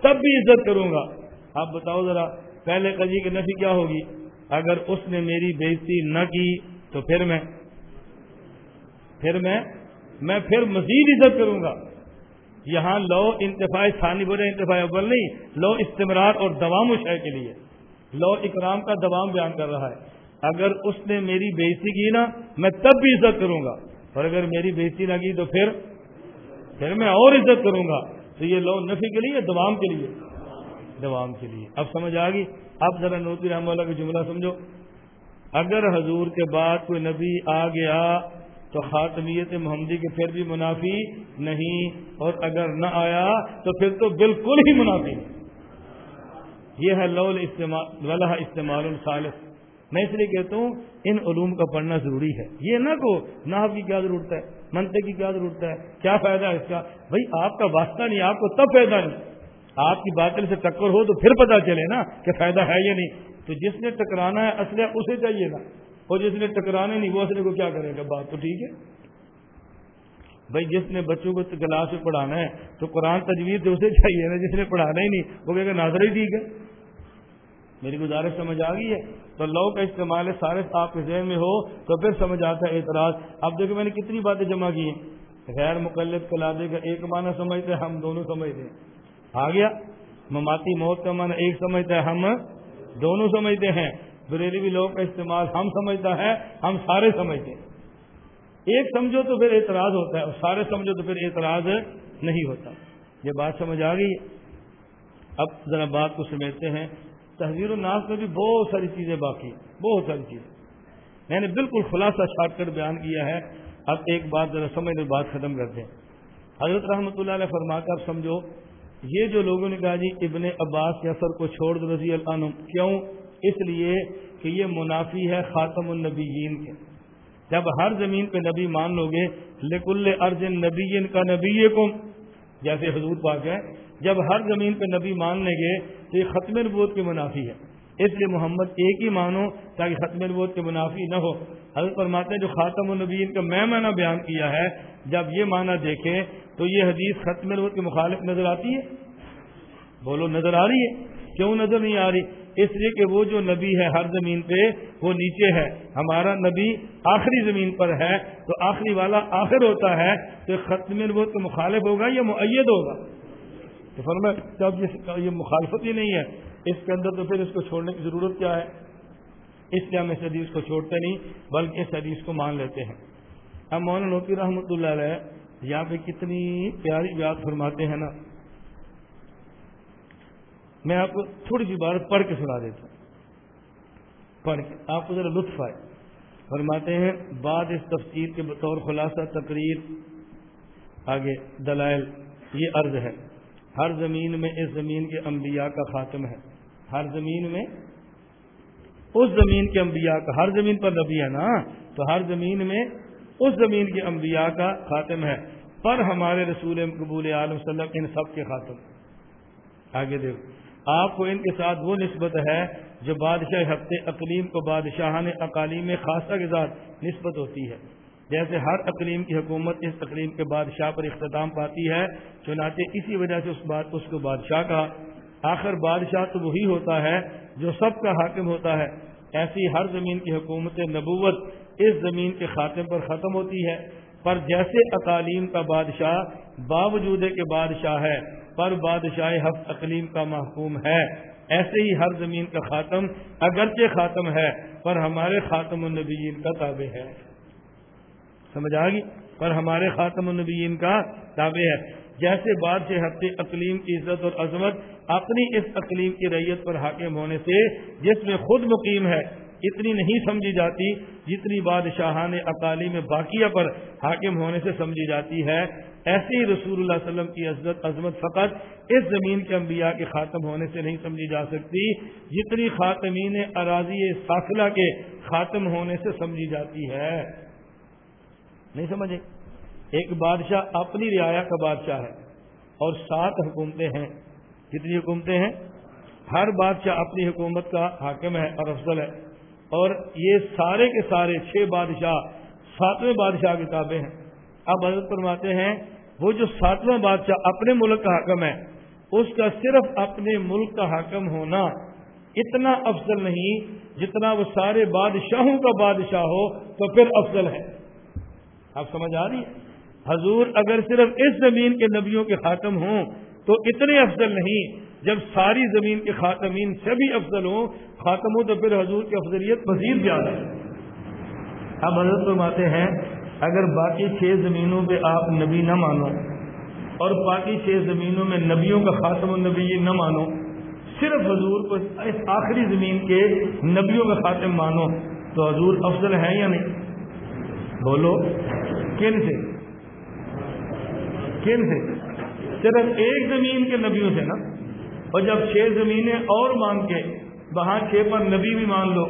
تب بھی عزت کروں گا۔ آپ بتاؤ ذرا، پہلے قضی کی نفی کیا ہوگی؟ اگر اس نے میری بےزتی نہ کی، تو پھر میں پھر میں میں پھر مزید عزت کروں گا۔ یہاں لو انتفاع، ثانی بولے انتفاع اول نہیں، لو استمرار اور دوام و شے کے لیے۔ لو اکرام کا دوام بیان کر رہا ہے۔ اگر اس نے میری بےزتی کی نا، میں تب بھی عزت کروں گا۔ اور اگر میری بےزتی نہ کی تو پھر پھر میں اور عزت کروں گا۔ تو یہ لو نفی کے لیے دوام کے لیے؟ دوام کے لیے۔ اب سمجھ آ گئی؟ اب ذرا نوتی رحم اللہ کا جملہ سمجھو۔ اگر حضور کے بعد کوئی نبی آ گیا تو خاتمیت محمدی کے پھر بھی منافی نہیں، اور اگر نہ آیا تو پھر تو بالکل ہی منافی۔ نہیں یہ ہے لول استعمال استعمال الصالح میں اس لیے کہتا ہوں، ان علوم کا پڑھنا ضروری ہے۔ یہ نہ کو نہ کی کیا ضرورت ہے؟ منطق کی کیا ضرورت ہے؟ کیا فائدہ ہے اس کا؟ بھائی، آپ کا واسطہ نہیں، آپ کو تب فائدہ نہیں آپ کی باطل سے ٹکر ہو تو پھر پتا چلے نا کہ فائدہ ہے یا نہیں۔ تو جس نے ٹکرانا ہے اصل اسے چاہیے نا۔ اور جس نے ٹکرانا نہیں، وہ اصل کو کیا کرے گا؟ بات تو ٹھیک ہے۔ بھائی جس نے بچوں کو کلاس میں پڑھانا ہے تو قرآن تجویز تو اسے چاہیے نا، جس نے پڑھانا ہی نہیں، وہ کہے گا ناظر ہی ٹھیک ہے۔ میری گزارش سمجھ آ گئی ہے۔ تو لو کا استعمال ہے، سارے آپ کے ذہن میں ہو تو پھر سمجھ آتا ہے اعتراض۔ اب دیکھو میں نے کتنی باتیں جمع کی ہیں۔ غیر مقلد کلادے کا ایک معنی سمجھتے ہم دونوں سمجھتے ہیں۔ آ گیا۔ مماتی موت کا معنی ایک سمجھتا ہے، ہم دونوں سمجھتے ہیں۔ بریلوی لوگ کا استعمال ہم سمجھتا ہے، ہم سارے سمجھتے ہیں۔ ایک سمجھو تو پھر اعتراض ہوتا ہے اور سارے سمجھو تو پھر اعتراض نہیں ہوتا۔ یہ بات سمجھ آ گئی۔ اب ذرا بات کو سمجھتے ہیں۔ تحزیر الناس میں بھی بہت ساری چیزیں باقی بہت ساری چیزیں۔ میں نے بالکل خلاصہ چھاٹ کر بیان کیا ہے۔ اب ایک بات ذرا سمجھ بات ختم کرتے ہیں۔ حضرت رحمۃ اللہ علیہ فرما کر سمجھو، یہ جو لوگوں نے کہا جی ابن عباس یسر کو چھوڑ دو رضی اللہ عنہ، کیوں؟ اس لیے کہ یہ منافی ہے خاتم النبیین کے۔ جب ہر زمین پہ نبی مان لو گے، لکل ارجن نبی کا نبی جیسے حضور پاک ہے جب ہر زمین پہ نبی مان لیں گے تو یہ ختم نبوت کے منافی ہے۔ اس لیے محمد ایک ہی مانو تاکہ ختم نبوت کے منافی نہ ہو۔ حضرت فرماتے ہیں، جو خاتم النبیین کا میں معنی بیان کیا ہے، جب یہ معنی دیکھیں تو یہ حدیث ختم نبوت کے مخالف نظر آتی ہے۔ بولو، نظر آ رہی ہے۔ کیوں نظر نہیں آ رہی؟ اس لیے کہ وہ جو نبی ہے ہر زمین پہ، وہ نیچے ہے۔ ہمارا نبی آخری زمین پر ہے۔ تو آخری والا آخر ہوتا ہے تو ختم نبوت تو مخالف ہوگا یا معید ہوگا؟ تو فرما جب یہ مخالفت ہی نہیں ہے۔ اس کے اندر تو پھر اس کو چھوڑنے کی ضرورت کیا ہے؟ اس لیے ہم اس حدیث کو چھوڑتے نہیں، بلکہ اس حدیث کو مان لیتے ہیں۔ اب مولانا لوتی رحمۃ اللہ علیہ یہاں پہ کتنی پیاری بات فرماتے ہیں نا۔ میں آپ کو تھوڑی سی بات پڑھ کے سنا دیتا ہوں۔ پڑھ کے آپ کو ذرا لطف آئے۔ فرماتے ہیں، بعد اس تفصیل کے بطور خلاصہ، تقریر، آگے دلائل، یہ عرض ہے۔ ہر زمین میں اس زمین کے انبیاء کا خاتم ہے۔ ہر زمین میں اس زمین کے انبیاء کا، ہر زمین پر نبی ہے نا؟ تو ہر زمین میں اس زمین کے انبیاء کا خاتم ہے۔ پر ہمارے رسول قبول عالم وسلم ان سب کے خاتم آگے دیکھو۔ آپ کو ان کے ساتھ وہ نسبت ہے جو بادشاہ ہفتے اقلیم کو بادشاہان اقالیم خاصہ کے ساتھ نسبت ہوتی ہے۔ جیسے ہر اقلیم کی حکومت اس اقلیم کے بادشاہ پر اختتام پاتی ہے، چنانچہ اسی وجہ سے اس بات، اس کو بادشاہ کا آخر بادشاہ تو وہی ہوتا ہے جو سب کا حاکم ہوتا ہے۔ ایسی ہر زمین کی حکومت نبوت اس زمین کے خاتم پر ختم ہوتی ہے۔ پر جیسے اقالیم کا بادشاہ باوجود کے بادشاہ ہے پر بادشاہ ہفت اقلیم کا محکوم ہے۔ ایسے ہی ہر زمین کا خاتم اگرچہ خاتم ہے، پر ہمارے خاتم النبیین کا تابع ہے۔ سمجھ آ گئی؟ پر ہمارے خاتم النبیین کا تابع ہے۔ جیسے بادشاہ ہفتے اقلیم کی عزت اور عظمت اپنی اس اقلیم کی ریت پر حاکم ہونے سے جس میں خود مقیم ہے اتنی نہیں سمجھی جاتی جتنی بادشاہان اقالی میں باقیہ پر حاکم ہونے سے سمجھی جاتی ہے۔ ایسے ہی رسول اللہ علیہ وسلم کی عزت عظمت فقط اس زمین کے انبیاء کے خاتم ہونے سے نہیں سمجھی جا سکتی، جتنی خاتمین اراضی ساخلہ کے خاتم ہونے سے سمجھی جاتی ہے۔ نہیں سمجھے؟ ایک بادشاہ اپنی رعایا کا بادشاہ ہے اور سات حکومتیں ہیں۔ کتنی حکومتیں ہیں؟ ہر بادشاہ اپنی حکومت کا حاکم ہے اور افضل ہے۔ اور یہ سارے کے سارے چھ بادشاہ ساتویں بادشاہ کتابیں ہیں۔ اب حضرت فرماتے ہیں، وہ جو ساتواں بادشاہ اپنے ملک کا حکم ہے، اس کا صرف اپنے ملک کا حکم ہونا اتنا افضل نہیں جتنا وہ سارے بادشاہوں کا بادشاہ ہو تو پھر افضل ہے۔ آپ سمجھ آ رہی حضور اگر صرف اس زمین کے نبیوں کے خاتم ہوں تو اتنے افضل نہیں جب ساری زمین کے خاتمین سے بھی افضل ہوں، خاتم ہو تو پھر حضور کی افضلیت مزید زیادہ ہے۔ اب حضرت فرماتے ہیں، اگر باقی چھ زمینوں پہ آپ نبی نہ مانو اور باقی چھ زمینوں میں نبیوں کا خاتم النبی نہ مانو، صرف حضور کو اس آخری زمین کے نبیوں کا خاتم مانو، تو حضور افضل ہے یا نہیں؟ بولو، کن سے؟ کن سے؟ صرف ایک زمین کے نبیوں سے نا؟ اور جب چھ زمینیں اور مان کے وہاں چھ پر نبی بھی مان لو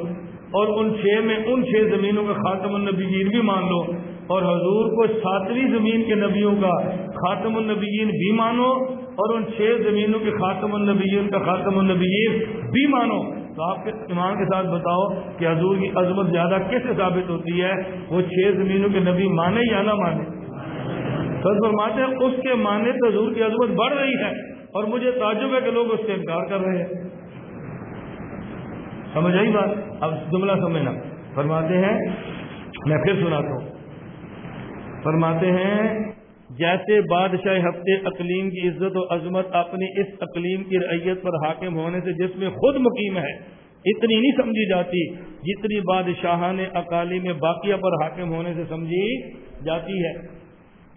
اور ان چھ میں ان چھ زمینوں کا خاتم النبیین بھی مان لو اور حضور کو ساتویں زمین کے نبیوں کا خاتم النبیین بھی مانو اور ان چھ زمینوں کے خاتم النبیین کا خاتم النبیین بھی مانو، تو آپ کے ایمان کے ساتھ بتاؤ کہ حضور کی عظمت زیادہ کیسے ثابت ہوتی ہے؟ وہ چھ زمینوں کے نبی مانے یا نہ مانے؟ سر فرماتے ہیں اس کے مانے تو حضور کی عظمت بڑھ رہی ہے۔ اور مجھے تعجب ہے کہ لوگ اس سے انکار کر رہے ہیں۔ سمجھ آئی بات؟ اب جملہ سمجھنا۔ فرماتے ہیں، میں پھر سناتا ہوں۔ فرماتے ہیں، جیسے بادشاہ ہفتے اقلیم کی عزت و عظمت اپنی اس اقلیم کی رعیت پر حاکم ہونے سے جس میں خود مقیم ہے، اتنی نہیں سمجھی جاتی جتنی بادشاہ نے اکالی میں باقیہ پر حاکم ہونے سے سمجھی جاتی ہے۔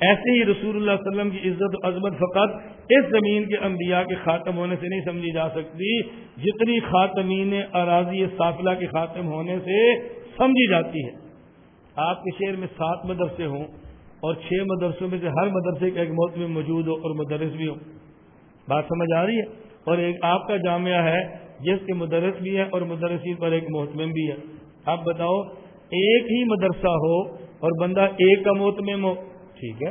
ایسے ہی رسول اللہ علیہ وسلم کی عزت و عظمت فقط اس زمین کے انبیاء کے خاتم ہونے سے نہیں سمجھی جا سکتی جتنی خاتمین اراضی سافلہ کے خاتم ہونے سے سمجھی جاتی ہے۔ آپ کے شہر میں سات مدرسے ہوں اور چھ مدرسوں میں سے ہر مدرسے کا ایک موت میں موجود ہو اور مدرس بھی ہو بات سمجھ آ رہی ہے؟ اور ایک آپ کا جامعہ ہے جس کے مدرس بھی ہے اور مدرسی پر ایک محتمم بھی ہے آپ بتاؤ، ایک ہی مدرسہ ہو اور بندہ ایک کا محتمم ہو؟ ٹھیک ہے۔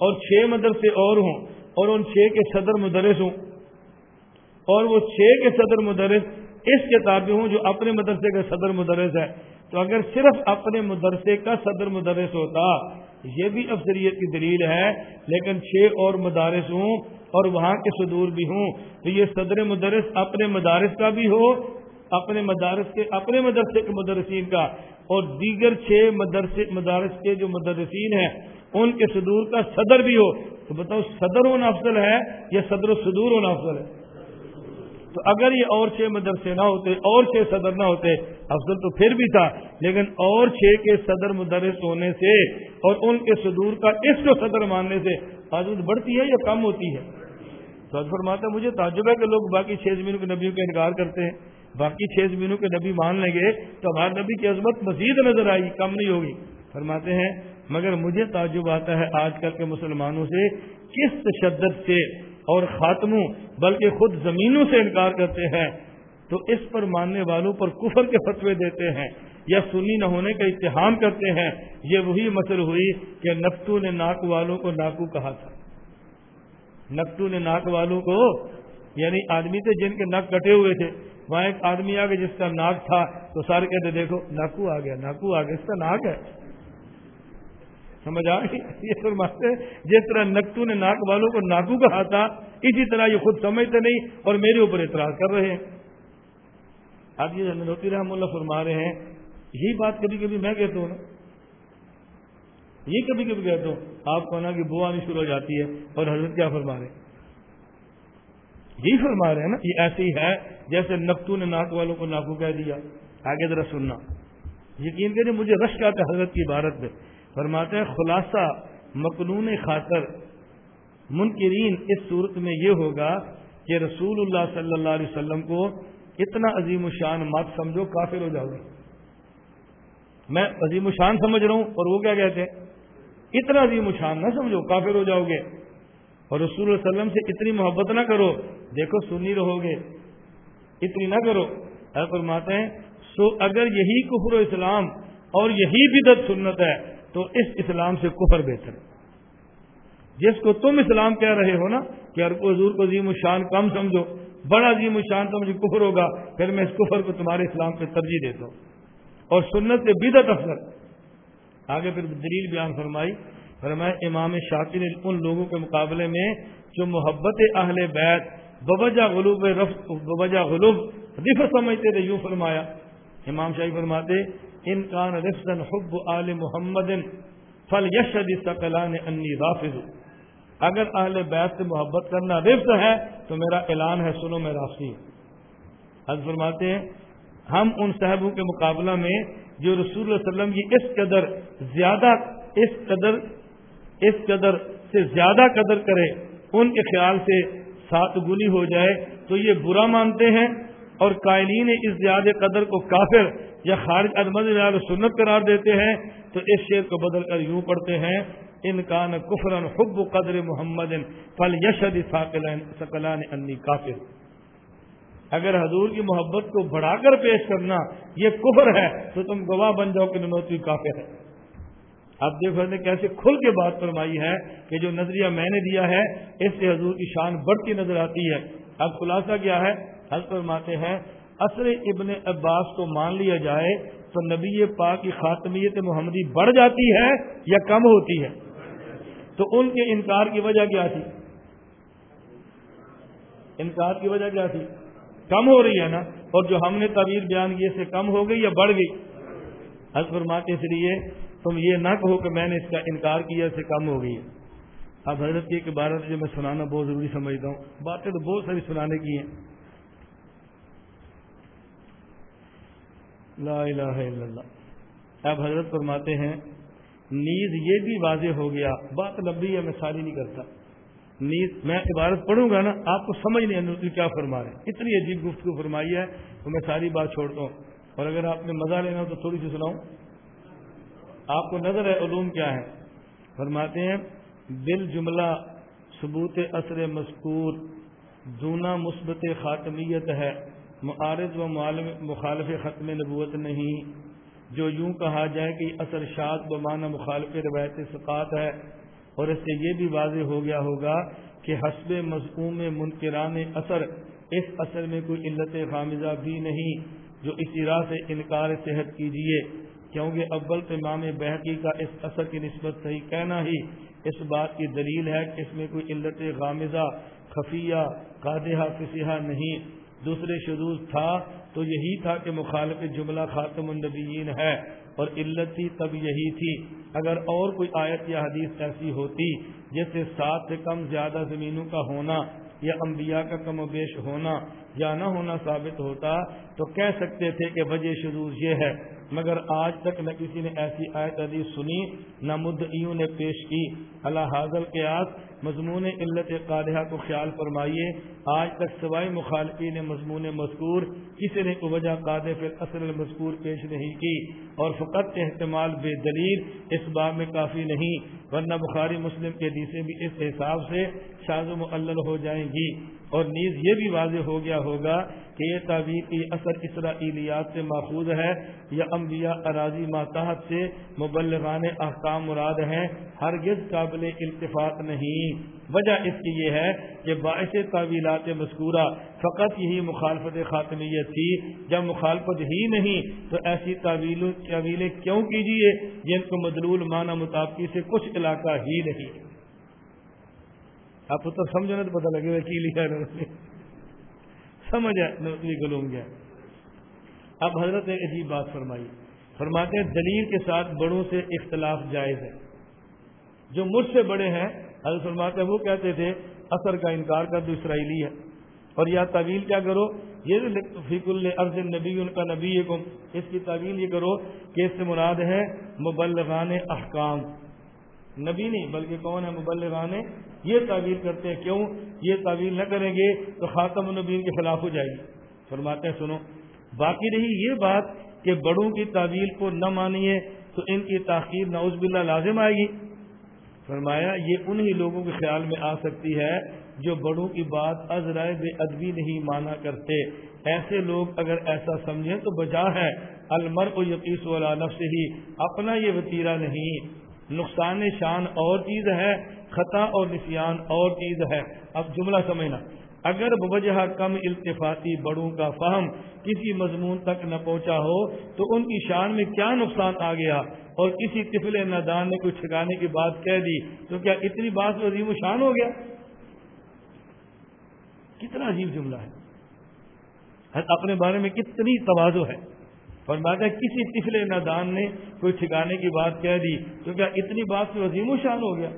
اور چھ مدرسے اور ہوں اور ان چھ کے صدر مدرس ہوں۔ اور وہ چھ کے صدر مدرس اس کے تابع ہوں جو اپنے مدرسے کا صدر مدرس ہے۔ تو اگر صرف اپنے مدرسے کا صدر مدرس ہوتا، یہ بھی افسریت کی دلیل ہے، لیکن چھ اور مدارس ہوں اور وہاں کے صدور بھی ہوں، تو یہ صدر مدرس اپنے مدارس کا بھی ہو، اپنے مدارس کے اپنے مدرسے کے مدرسین کا۔ اور دیگر چھ مدرسے مدارس کے جو مدرسین ہیں ان کے صدور کا صدر بھی ہو تو بتاؤ صدر ہونا افضل ہے یا صدر و صدور ہونا افضل ہے؟ تو اگر یہ اور چھ مدرسے نہ ہوتے، اور چھ صدر نہ ہوتے، افضل تو پھر بھی تھا، لیکن اور چھ کے صدر مدرس ہونے سے اور ان کے صدور کا اس کو صدر ماننے سے تعدد بڑھتی ہے یا کم ہوتی ہے؟ تو فرماتا مجھے تعجب ہے کہ لوگ باقی چھ زمینوں کے نبیوں کا انکار کرتے ہیں۔ باقی چھ زمینوں کے نبی مان لیں گے تو ہمارے نبی کی عظمت مزید نظر آئی کم نہیں ہوگی۔ فرماتے ہیں مگر مجھے تعجب آتا ہے آج کل کے مسلمانوں سے کس تشدد سے اور خاتموں بلکہ خود زمینوں سے انکار کرتے ہیں۔ تو اس پر ماننے والوں پر کفر کے فتوے دیتے ہیں یا سنی نہ ہونے کا اتحام کرتے ہیں۔ یہ وہی مسل ہوئی کہ نقطو نے ناک والوں کو ناکو کہا تھا۔ نقطو نے ناک والوں کو یعنی آدمی تھے جن کے ناک کٹے ہوئے تھے۔ وہاں ایک آدمی آ گیا جس کا ناک تھا تو سارے کہتے دیکھو، ناکو آ گیا، ناکو آ گیا، اس کا ناک ہے۔ سمجھ آ یہ فرماتے جس طرح نکتو نے ناک والوں کو ناکو کہا تھا، اسی طرح یہ خود سمجھتے نہیں اور میرے اوپر اعتراض کر رہے ہیں۔ اب یہ نوتی رحم اللہ فرما رہے ہیں، یہی بات کبھی کبھی میں کہتا ہوں نا۔ یہ کبھی کبھی کہتا ہوں، آپ کو نا کہ بو آنی شروع ہو جاتی ہے اور حضرت کیا فرما رہے ہیں؟ یہی فرما رہے ہیں نا، یہ ایسے ہی ہے جیسے نقتو نے ناک والوں کو ناکو کہہ دیا۔ آگے ذرا سننا۔ یقین کریں مجھے رش آتا حضرت کی عبارت میں۔ فرماتے ہیں، خلاصہ مقنون خاطر منکرین اس صورت میں یہ ہوگا کہ رسول اللہ صلی اللہ علیہ وسلم کو اتنا عظیم و شان مت سمجھو، کافر ہو جاؤ گے۔ میں عظیم و شان سمجھ رہا ہوں اور وہ کیا کہتے ہیں؟ اتنا عظیم و شان نہ سمجھو، کافر ہو جاؤ گے۔ اور رسول اللہ علیہ وسلم سے اتنی محبت نہ کرو۔ دیکھو، سنی رہو گے۔ اتنی نہ کرو۔ فرماتے ہیں، سو اگر یہی کفر و اسلام اور یہی بدت سنت ہے تو اس اسلام سے کفر بہتر ہے۔ جس کو تم اسلام کہہ رہے ہو نا کہ حضور کو عظیم الشان کم سمجھو، بڑا عظیم الشان تو مجھے کفر ہوگا، پھر میں اس کفر کو تمہارے اسلام پہ ترجیح دیتا ہوں۔ اور سنت سے بدت افسر آگے پھر دلیل بیان فرمائی فرمائے امام شاطر نے ان لوگوں کے مقابلے میں جو محبت اہل بیت بوجہ غلوب رفت، بوجہ غلوب رف سمجھتے تھے، یوں فرمایا۔ امام شاہی فرماتے ان کان رفظن حب آل محمد فل یشد سکلان انی رافظ اگر اہل بیت سے محبت کرنا رفظ ہے تو میرا اعلان ہے، سنو میں رافی حض فرماتے ہیں، ہم ان صاحبوں کے مقابلہ میں جو رسول اللہ علیہ وسلم کی اس قدر زیادہ، اس قدر اس قدر سے زیادہ قدر کرے، ان کے خیال سے سات گنی ہو جائے، تو یہ برا مانتے ہیں اور قائلین اس زیادہ قدر کو کافر یا خارج ادمد سنت قرار دیتے ہیں، تو اس شعر کو بدل کر یوں پڑھتے ہیں، ان کان کفرن حب قدر محمد فل یشد سکلان انی کافر۔ اگر حضور کی محبت کو بڑھا کر پیش کرنا یہ کفر ہے، تو تم گواہ بن جاؤ کہ ننوتی کافر ہے۔ اب دیکھو نے کیسے کھل کے بات فرمائی ہے کہ جو نظریہ میں نے دیا ہے، اس سے حضور کی شان بڑھتی نظر آتی ہے۔ اب خلاصہ کیا ہے؟ حل فرماتے ہیں اصر ابن عباس کو مان لیا جائے تو نبی پاک کی خاتمیت محمدی بڑھ جاتی ہے یا کم ہوتی ہے؟ تو ان کے انکار کی وجہ کیا تھی؟ انکار کی وجہ کیا تھی؟ کم ہو رہی ہے نا؟ اور جو ہم نے تعبیر بیان کی سے کم ہو گئی یا بڑھ گئی؟ حضرت فرماتے اس لیے تم یہ نہ کہو کہ میں نے اس کا انکار کیا سے کم ہو گئی اب حضرت کی عبارت جو میں سنانا بہت ضروری سمجھتا ہوں، باتیں تو بہت ساری سنانے کی ہیں۔ لا الہ الا اللہ۔ اب حضرت فرماتے ہیں، نیز یہ بھی واضح ہو گیا، بات لمبی ہے، میں ساری نہیں کرتا۔ نیز میں عبارت پڑھوں گا نا، آپ کو سمجھ نہیں آنے کیا فرما رہے ہیں۔ اتنی عجیب گفتگو فرمائی ہے تو میں ساری بات چھوڑتا ہوں۔ اور اگر آپ نے مزہ لینا ہو تو تھوڑی سی سناؤں۔ آپ کو نظر ہے علوم کیا ہے؟ فرماتے ہیں، بل جملہ ثبوت اثر مذکور دونا مثبت خاتمیت ہے۔ معارض و مخالف ختم نبوت نہیں۔ جو یوں کہا جائے کہ اثر شاد بمانہ مخالف روایت ثقات ہے، اور اس سے یہ بھی واضح ہو گیا ہوگا کہ حسب مضموم منکران اثر اس اثر میں کوئی علت خامزہ بھی نہیں جو اسی راہ سے انکار صحت کیجیے۔ کیونکہ اول امام بحقی کا اس اثر کی نسبت صحیح کہنا ہی اس بات کی دلیل ہے کہ اس میں کوئی علت غامزہ خفیہ، قادحہ فسیحہ نہیں۔ دوسرے شدوز تھا، تو یہی تھا کہ مخالف جملہ خاتم النبیین ہے، اور علتی تب یہی تھی۔ اگر اور کوئی آیت یا حدیث ایسی ہوتی جیسے سات سے کم زیادہ زمینوں کا ہونا یا انبیاء کا کم و بیش ہونا یا نہ ہونا ثابت ہوتا، تو کہہ سکتے تھے کہ وجہ شروع یہ ہے۔ مگر آج تک نہ کسی نے ایسی آیت حدیث سنی، نہ مدعیوں نے پیش کی۔ اللہ حاضل کے آس مضمون علت قادحہ کو خیال فرمائیے۔ آج تک سوائے مخالفی نے مضمون مذکور، کسی نے وجہ قاد اصل المذکور پیش نہیں کی۔ اور فقط احتمال بے دلیل اس باب میں کافی نہیں، ورنہ بخاری مسلم کے حدیثیں بھی اس حساب سے شاز و معلل ہو جائیں گی۔ اور نیز یہ بھی واضح ہو گیا ہوگا کہ یہ تعبیر کی اثر اسرائیلیات سے ماخوذ ہے، یا انبیاء اراضی ماتحت سے مبلغان احکام مراد ہیں، ہرگز قابل التفاق نہیں۔ وجہ اس کی یہ ہے کہ باعث تعویلات مذکورہ فقط یہی مخالفت خاتمیت تھی۔ جب مخالفت ہی نہیں تو ایسی تعویلیں کیوں کیجیے جن کو مدلول معنی مطابقی سے کچھ علاقہ ہی نہیں۔ آپ تو سمجھنا تو پتہ لگے کی لکھا سمجھ گلوم گیا۔ اب حضرت ایک عجیب بات فرمائی۔ فرماتے ہیں، دلیل کے ساتھ بڑوں سے اختلاف جائز ہے۔ جو مجھ سے بڑے ہیں، حضرت فرماتے ہیں، وہ کہتے تھے، اثر کا انکار کر دو، اسرائیلی ہے۔ اور یا طویل کیا کرو؟ یہ فیق الرض نبی ان کا نبی اس کی طویل یہ کرو کہ اس سے مراد ہے مبلغان احکام۔ نبی نہیں، بلکہ کون ہے؟ مبلغان یہ تعویل کرتے ہیں کیوں؟ یہ تعویل نہ کریں گے تو خاتم النبین کے خلاف ہو جائے گی۔ فرماتے ہیں سنو، باقی رہی یہ بات کہ بڑوں کی تعویل کو نہ مانیے تو ان کی تاخیر نعوذ باللہ لازم آئے گی۔ فرمایا، یہ انہی لوگوں کے خیال میں آ سکتی ہے جو بڑوں کی بات از رائے بے ادبی نہیں مانا کرتے۔ ایسے لوگ اگر ایسا سمجھیں تو بجا ہے المر کو یقیس والا نفس ہی اپنا یہ وطیرہ نہیں۔ نقصان شان اور چیز ہے خطا اور نسیان اور چیز ہے۔ اب جملہ سمجھنا۔ اگر بوجہ کم التفاتی بڑوں کا فہم کسی مضمون تک نہ پہنچا ہو، تو ان کی شان میں کیا نقصان آ گیا؟ اور کسی طفل ندان نے کوئی ٹھکانے کی بات کہہ دی، تو کیا اتنی بات عظیم و شان ہو گیا؟ کتنا عجیب جملہ ہے۔ اپنے بارے میں کتنی توازو ہے۔ فرماتا ہے، کسی طفل نادان نے کوئی ٹھکانے کی بات کہہ دی، تو کیا اتنی بات سے عظیم و شان ہو گیا؟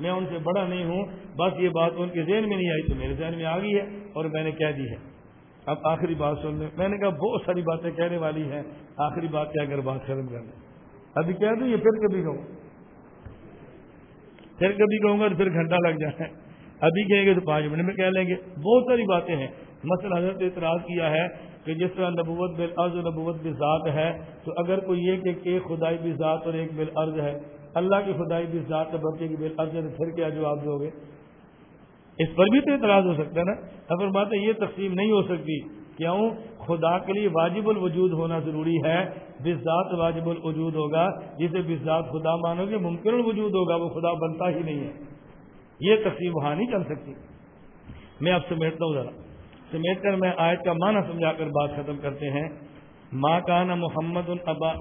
میں ان سے بڑا نہیں ہوں، بس یہ بات ان کے ذہن میں نہیں آئی تو میرے ذہن میں آ گئی ہے اور میں نے کہہ دی ہے۔ اب آخری بات سن لیں۔ میں نے کہا بہت ساری باتیں کہنے والی ہیں۔ آخری بات کیا اگر بات ختم کر لیں ابھی کہہ دوں یہ پھر کبھی کہوں؟ پھر کبھی کہوں گا تو پھر گھنٹہ لگ جائے۔ ابھی کہیں گے تو پانچ منٹ میں کہہ لیں گے۔ بہت ساری باتیں ہیں۔ مثلا حضرت اعتراض کیا ہے کہ جس طرح نبوت بالعرض و نبوت ذات ہے، تو اگر کوئی یہ کہ ایک خدائی بھی ذات اور ایک بالعرض ہے اللہ کی خدائی بھی ذات بچے کی بالعرض ہے تو پھر کیا جواب دو گے؟ اس پر بھی تو اعتراض ہو سکتا ہے نا؟ اگر بات یہ تقسیم نہیں ہو سکتی۔ کیوں؟ خدا کے لیے واجب الوجود ہونا ضروری ہے۔ بزاد واجب الوجود ہوگا، جسے بزاد خدا مانو گے، ممکن الوجود ہوگا، وہ خدا بنتا ہی نہیں ہے۔ یہ تقسیم وہاں نہیں چل سکتی۔ میں آپ سمیٹتا ہوں ذرا۔ سمیٹ کر میں آیت کا معنی سمجھا کر بات ختم کرتے ہیں۔ ماں کانا محمد البا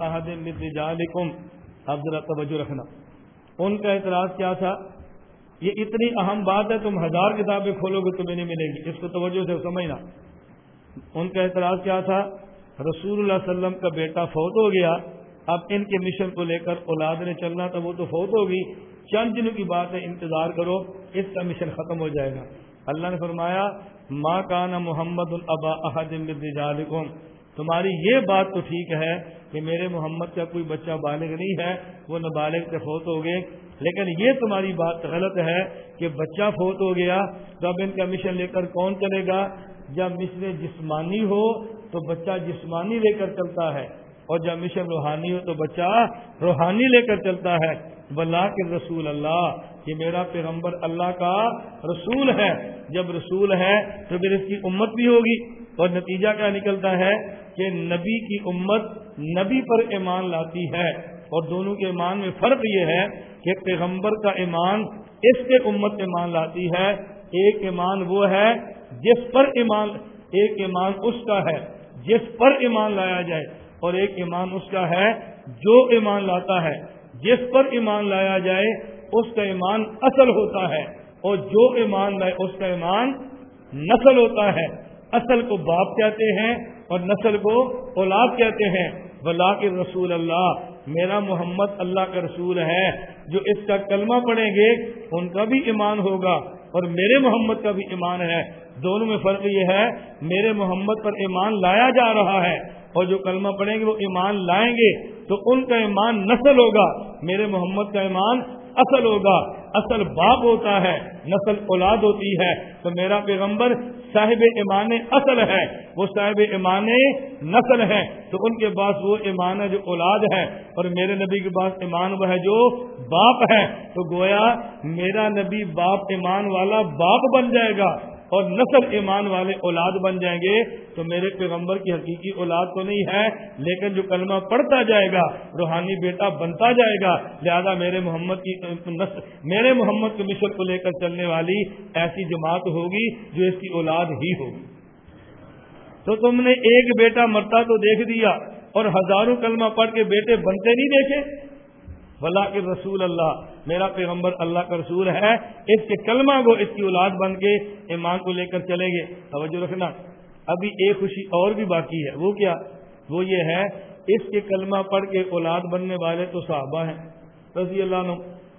اب ذرا توجہ رکھنا۔ ان کا اعتراض کیا تھا؟ یہ اتنی اہم بات ہے، تم ہزار کتابیں کھولو گے، تمہیں نہیں ملیں گی۔ اس کو توجہ سے سمجھنا۔ ان کا اعتراض کیا تھا؟ رسول اللہ علیہ وسلم کا بیٹا فوت ہو گیا۔ اب ان کے مشن کو لے کر اولاد نے چلنا تھا، وہ تو فوت ہوگی۔ چند دنوں کی بات ہے، انتظار کرو، اس کا مشن ختم ہو جائے گا۔ اللہ نے فرمایا ماں کانا محمد البا تمہاری یہ بات تو ٹھیک ہے کہ میرے محمد کا کوئی بچہ بالغ نہیں ہے، وہ نابالغ سے فوت ہو گئے۔ لیکن یہ تمہاری بات غلط ہے کہ بچہ فوت ہو گیا، تو اب ان کا مشن لے کر کون چلے گا؟ جب مشن جسمانی ہو تو بچہ جسمانی لے کر چلتا ہے، اور جب مشن روحانی ہو تو بچہ روحانی لے کر چلتا ہے۔ بلا کے رسول اللہ، یہ میرا پیغمبر اللہ کا رسول ہے۔ جب رسول ہے تو پھر اس کی امت بھی ہوگی۔ اور نتیجہ کیا نکلتا ہے کہ نبی کی امت نبی پر ایمان لاتی ہے اور دونوں کے ایمان میں فرق یہ ہے کہ پیغمبر کا ایمان اس کے امت ایمان لاتی ہے، ایک ایمان وہ ہے جس پر ایمان، ایک ایمان اس کا ہے جس پر ایمان لایا جائے اور ایک ایمان اس کا ہے جو ایمان لاتا ہے۔ جس پر ایمان لایا جائے، اس کا ایمان اصل ہوتا ہے اور جو ایمان لائے، اس کا ایمان نسل ہوتا ہے۔ اصل کو باپ کہتے ہیں اور نسل کو اولاد کہتے ہیں۔ ولا کے رسول اللہ میرا محمد اللہ کا رسول ہے، جو اس کا کلمہ پڑھیں گے، ان کا بھی ایمان ہوگا اور میرے محمد کا بھی ایمان ہے۔ دونوں میں فرق یہ ہے، میرے محمد پر ایمان لایا جا رہا ہے اور جو کلمہ پڑھیں گے، وہ ایمان لائیں گے، تو ان کا ایمان نسل ہوگا۔ میرے محمد کا ایمان اصل ہوگا، اصل باپ ہوتا ہے، نسل اولاد ہوتی ہے۔ تو میرا پیغمبر صاحب ایمان اصل ہے، وہ صاحب ایمان نسل ہے۔ تو ان کے پاس وہ ایمان ہے جو اولاد ہے۔ اور میرے نبی کے پاس ایمان وہ ہے جو باپ ہے۔ تو گویا میرا نبی باپ ایمان والا باپ بن جائے گا۔ اور نسل ایمان والے اولاد بن جائیں گے، تو میرے پیغمبر کی حقیقی اولاد تو نہیں ہے، لیکن جو کلمہ پڑھتا جائے گا، روحانی بیٹا بنتا جائے گا، لہذا میرے محمد کی نسل میرے محمد کے مشن کو لے کر چلنے والی ایسی جماعت ہوگی جو اس کی اولاد ہی ہوگی۔ تو تم نے ایک بیٹا مرتا تو دیکھ دیا، اور ہزاروں کلمہ پڑھ کے بیٹے بنتے نہیں دیکھے۔ بلا کے رسول اللہ، میرا پیغمبر اللہ کا رسول ہے، اس کے کلمہ کو، اس کی اولاد بن کے ایمان کو لے کر چلیں گے توجہ رکھنا۔ ابھی ایک خوشی اور بھی باقی ہے۔ وہ کیا؟ وہ یہ ہے، اس کے کلمہ پڑھ کے اولاد بننے والے تو صحابہ ہیں، رضی اللہ عنہ۔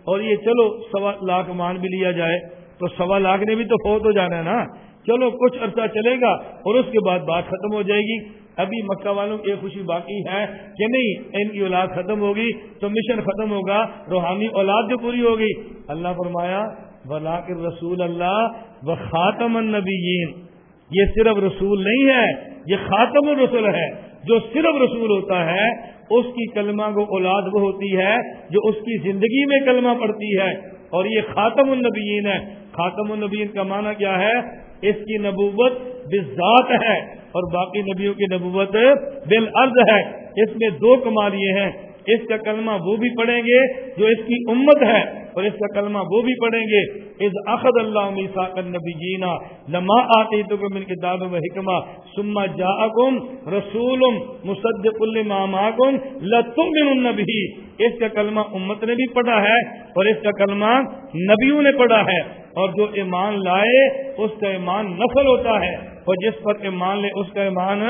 اور یہ چلو، سوا لاکھ مان بھی لیا جائے، تو سوا لاکھ نے بھی تو فوت ہو جانا ہے نا۔ چلو، کچھ عرصہ چلے گا اور اس کے بعد بات ختم ہو جائے گی۔ ابھی مکہ والوں کی خوشی باقی ہے کہ نہیں، ان کی اولاد ختم ہوگی تو مشن ختم ہوگا، روحانی اولاد جو پوری ہوگی۔ اللہ فرمایا، ولا کے رسول اللہ و خاتم النبیین یہ صرف رسول نہیں ہے، یہ خاتم الرسول ہے۔ جو صرف رسول ہوتا ہے، اس کی کلمہ کو اولاد وہ ہوتی ہے جو اس کی زندگی میں کلمہ پڑتی ہے۔ اور یہ خاتم النبیین ہے۔ خاتم النبیین کا معنی کیا ہے؟ اس کی نبوت بذات ہے۔ اور باقی نبیوں کی نبوت بالعرض ہے۔ اس میں دو کمال یہ ہیں۔ اس کا کلمہ وہ بھی پڑھیں گے جو اس کی امت ہے، اور اس کا کلمہ وہ بھی پڑھیں گے۔ از اخد اللہ نبی جینا لما آتی تو من کتاب و حکمہ سما جا کم رسول مصدق المام لتم النبی اس کا کلمہ امت نے بھی پڑھا ہے اور اس کا کلمہ نبیوں نے پڑھا ہے۔ اور جو ایمان لائے اس کا ایمان نفل ہوتا ہے اور جس پر ایمان لے اس کا ایمان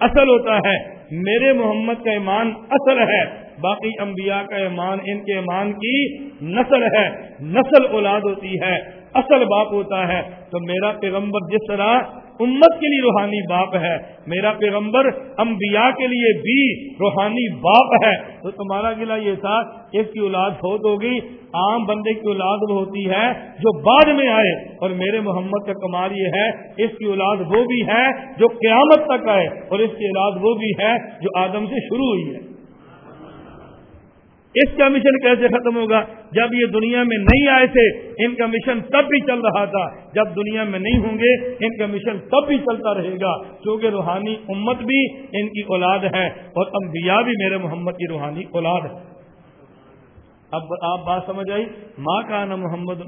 اصل ہوتا ہے۔ میرے محمد کا ایمان اصل ہے، باقی انبیاء کا ایمان، ان کے ایمان کی نسل ہے۔ نسل اولاد ہوتی ہے، اصل باپ ہوتا ہے۔ تو میرا پیغمبر جس طرح امت کے لیے روحانی باپ ہے۔ میرا پیغمبر انبیاء کے لیے بھی روحانی باپ ہے۔ تو تمہارا گلا یہ تھا اس کی اولاد فوت ہوگی عام بندے کی اولاد وہ ہوتی ہے جو بعد میں آئے۔ اور میرے محمد کا کمال یہ ہے، اس کی اولاد وہ بھی ہے جو قیامت تک آئے۔ اور اس کی اولاد وہ بھی ہے جو آدم سے شروع ہوئی ہے۔ اس کا مشن کیسے ختم ہوگا؟ جب یہ دنیا میں نہیں آئے تھے، ان کا مشن تب بھی چل رہا تھا۔ جب دنیا میں نہیں ہوں گے، ان کا مشن تب بھی چلتا رہے گا۔ کیونکہ روحانی امت بھی ان کی اولاد ہے اور انبیاء بھی میرے محمد کی روحانی اولاد ہے۔ اب آپ بات سمجھ آئی؟ ماں کا نا محمد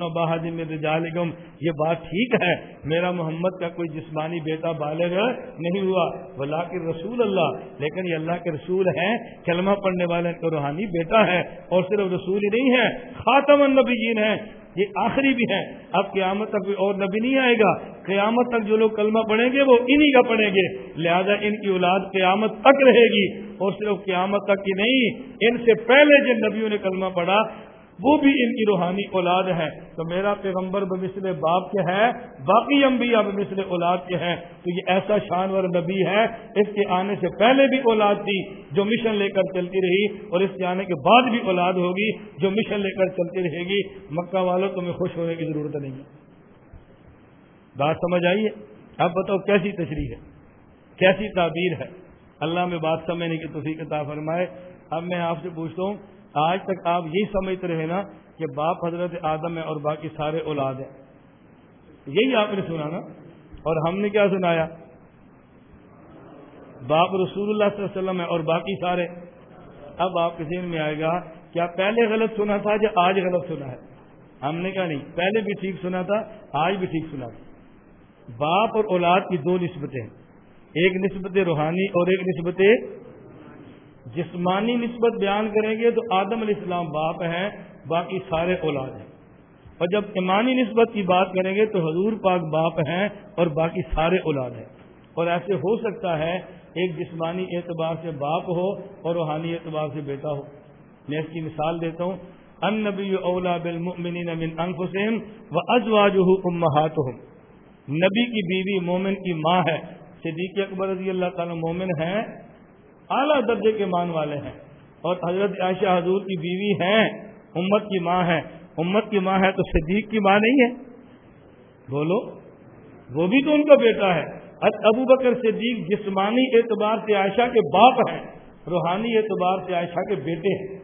میں رجالگم یہ بات ٹھیک ہے، میرا محمد کا کوئی جسمانی بیٹا بالغ نہیں ہوا۔ بلا کے رسول اللہ، لیکن یہ اللہ کے رسول ہیں، کلمہ پڑھنے والے کا روحانی بیٹا ہے اور صرف رسول ہی نہیں ہے، خاتم النبیین ہیں۔ یہ آخری بھی ہے۔ اب قیامت تک کوئی اور نبی نہیں آئے گا۔ قیامت تک جو لوگ کلمہ پڑھیں گے وہ انہی کا پڑھیں گے۔ لہذا ان کی اولاد قیامت تک رہے گی۔ اور صرف قیامت تک کی نہیں، ان سے پہلے جن نبیوں نے کلمہ پڑھا وہ بھی ان کی روحانی اولاد ہے۔ تو میرا پیغمبر بمثل باپ کے ہے، باقی انبیاء بمثل اولاد کے ہیں۔ تو یہ ایسا شانور نبی ہے، اس کے آنے سے پہلے بھی اولاد تھی جو مشن لے کر چلتی رہی، اور اس کے آنے کے بعد بھی اولاد ہوگی جو مشن لے کر چلتی رہے گی۔ مکہ والوں تمہیں خوش ہونے کی ضرورت نہیں ہے۔ بات سمجھ آئیے اب بتاؤ کیسی تشریح ہے؟ کیسی تعبیر ہے؟ اللہ میں بات سمجھنے کی توفیق عطا فرمائے۔ اب میں آپ سے پوچھتا ہوں آج تک آپ یہی سمجھتے رہے نا کہ باپ حضرت آدم ہے اور باقی سارے اولاد ہیں۔ یہی آپ نے سنا نا۔ اور ہم نے کیا سنایا؟ باپ رسول اللہ صلی اللہ علیہ وسلم ہے اور باقی سارے۔ اب آپ کے ذہن میں آئے گا، کیا پہلے غلط سنا تھا یا آج غلط سنا ہے؟ ہم نے کہا نہیں، پہلے بھی ٹھیک سنا تھا، آج بھی ٹھیک سنا تھا۔ باپ اور اولاد کی دو نسبتیں ایک نسبت روحانی اور ایک نسبت جسمانی نسبت بیان کریں گے تو آدم علیہ السلام باپ ہیں، باقی سارے اولاد ہیں۔ اور جب ایمانی نسبت کی بات کریں گے تو حضور پاک باپ ہیں اور باقی سارے اولاد ہیں۔ اور ایسے ہو سکتا ہے ایک جسمانی اعتبار سے باپ ہو اور روحانی اعتبار سے بیٹا ہو۔ میں اس کی مثال دیتا ہوں۔ ان نبی اولا بالمؤمنین من انفسهم وازواجه امهاتهم نبی کی بیوی مومن کی ماں ہے۔ صدیق اکبر رضی اللہ تعالی مومن ہیں۔ اعلیٰ درجے کے مان والے ہیں۔ اور حضرت عائشہ حضور کی بیوی ہیں امت کی ماں ہے۔ امت کی ماں ہے تو صدیق کی ماں نہیں ہے۔ بولو، وہ بھی تو ان کا بیٹا ہے۔ ابو بکر صدیق جسمانی اعتبار سے عائشہ کے باپ ہیں، روحانی اعتبار سے عائشہ کے بیٹے ہیں۔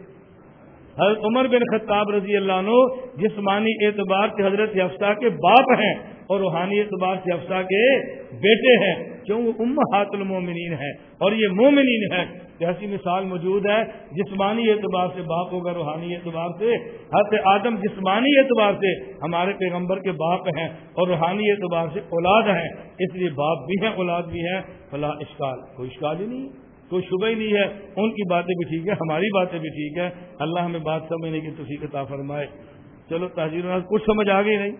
حضرت عمر بن خطاب رضی اللہ عنہ جسمانی اعتبار سے حضرت افسا کے باپ ہیں اور روحانی اعتبار سے افسا کے بیٹے ہیں۔ کیوں وہ ام ہات المومنین ہے اور یہ مومنین ہے ایسی مثال موجود ہے، جسمانی اعتبار سے باپ ہوگا، روحانی اعتبار سے۔ حضرت آدم جسمانی اعتبار سے ہمارے پیغمبر کے باپ ہیں اور روحانی اعتبار سے اولاد ہیں۔ اس لیے باپ بھی ہیں، اولاد بھی ہیں۔ فلاں اشکال، کوئی اشکال ہی نہیں، کوئی شبہ ہی نہیں ہے۔ ان کی باتیں بھی ٹھیک ہے ہماری باتیں بھی ٹھیک ہے اللہ ہمیں بات سمجھنے کی توفیق عطا فرمائے۔ چلو تاجر کچھ سمجھ آ گئی نہیں۔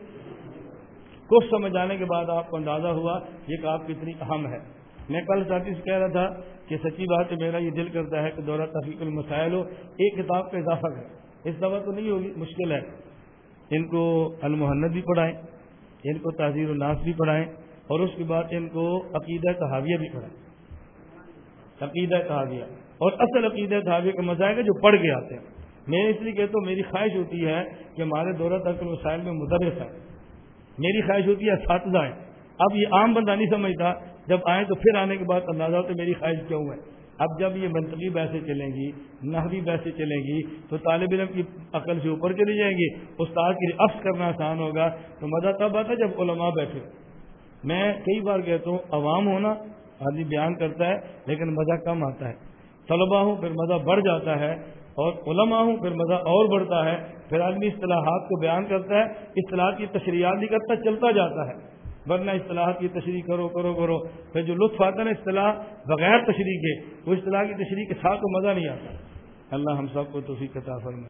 کچھ سمجھ آنے کے بعد آپ کو اندازہ ہوا یہ کتاب کتنی اہم ہے میں کل ساتھی سے کہہ رہا تھا کہ سچی بات میرا یہ دل کرتا ہے کہ دورہ تحقیق المسائل ہو، ایک کتاب کا اضافہ کریں۔ اس دفعہ تو نہیں ہوگی، مشکل ہے۔ ان کو المحنت بھی پڑھائیں، ان کو تحزیر الناس بھی پڑھائیں، اور اس کے بعد ان کو عقیدہ تحاویہ بھی پڑھائیں۔ عقیدہ تحاویہ۔ اور اصل عقیدہ تحاویہ کا مزہ ہے جو پڑھ کے آتے ہیں۔ میں اس لیے کہتا ہوں، میری خواہش ہوتی ہے کہ ہمارے دورہ تحقیق المسائل میں مدرس ہے میری خواہش ہوتی ہے اساتذہ ہیں اب یہ عام بندہ نہیں سمجھتا، جب آئیں تو پھر آنے کے بعد اندازہ ہوتا ہے میری خواہش کیوں ہے۔ اب جب یہ منتقی بحثیں چلیں گی، نحوی بحثیں چلیں گی، تو طالب علم کی عقل سے اوپر چلی جائیں گی۔ استاد کے لیے افس کرنا آسان ہوگا۔ تو مزہ تب آتا ہے جب علماء بیٹھے۔ میں کئی بار کہتا ہوں، عوام ہونا آدمی بیان کرتا ہے، لیکن مزہ کم آتا ہے۔ طلبا ہوں، پھر مزہ بڑھ جاتا ہے اور علماء ہوں، پھر مزہ اور بڑھتا ہے۔ پھر آدمی اصطلاحات کو بیان کرتا ہے، اصطلاحات کی تشریحات نہیں کرتا چلتا جاتا ہے۔ ورنہ اصطلاحات کی تشریح کرو کرو کرو۔ پھر جو لطف آتا ہے نا اصطلاح بغیر تشریح کے، وہ اصطلاح کی تشریح کے ساتھ تو مزہ نہیں آتا۔ اللہ ہم سب کو توفیق عطا فرمائے۔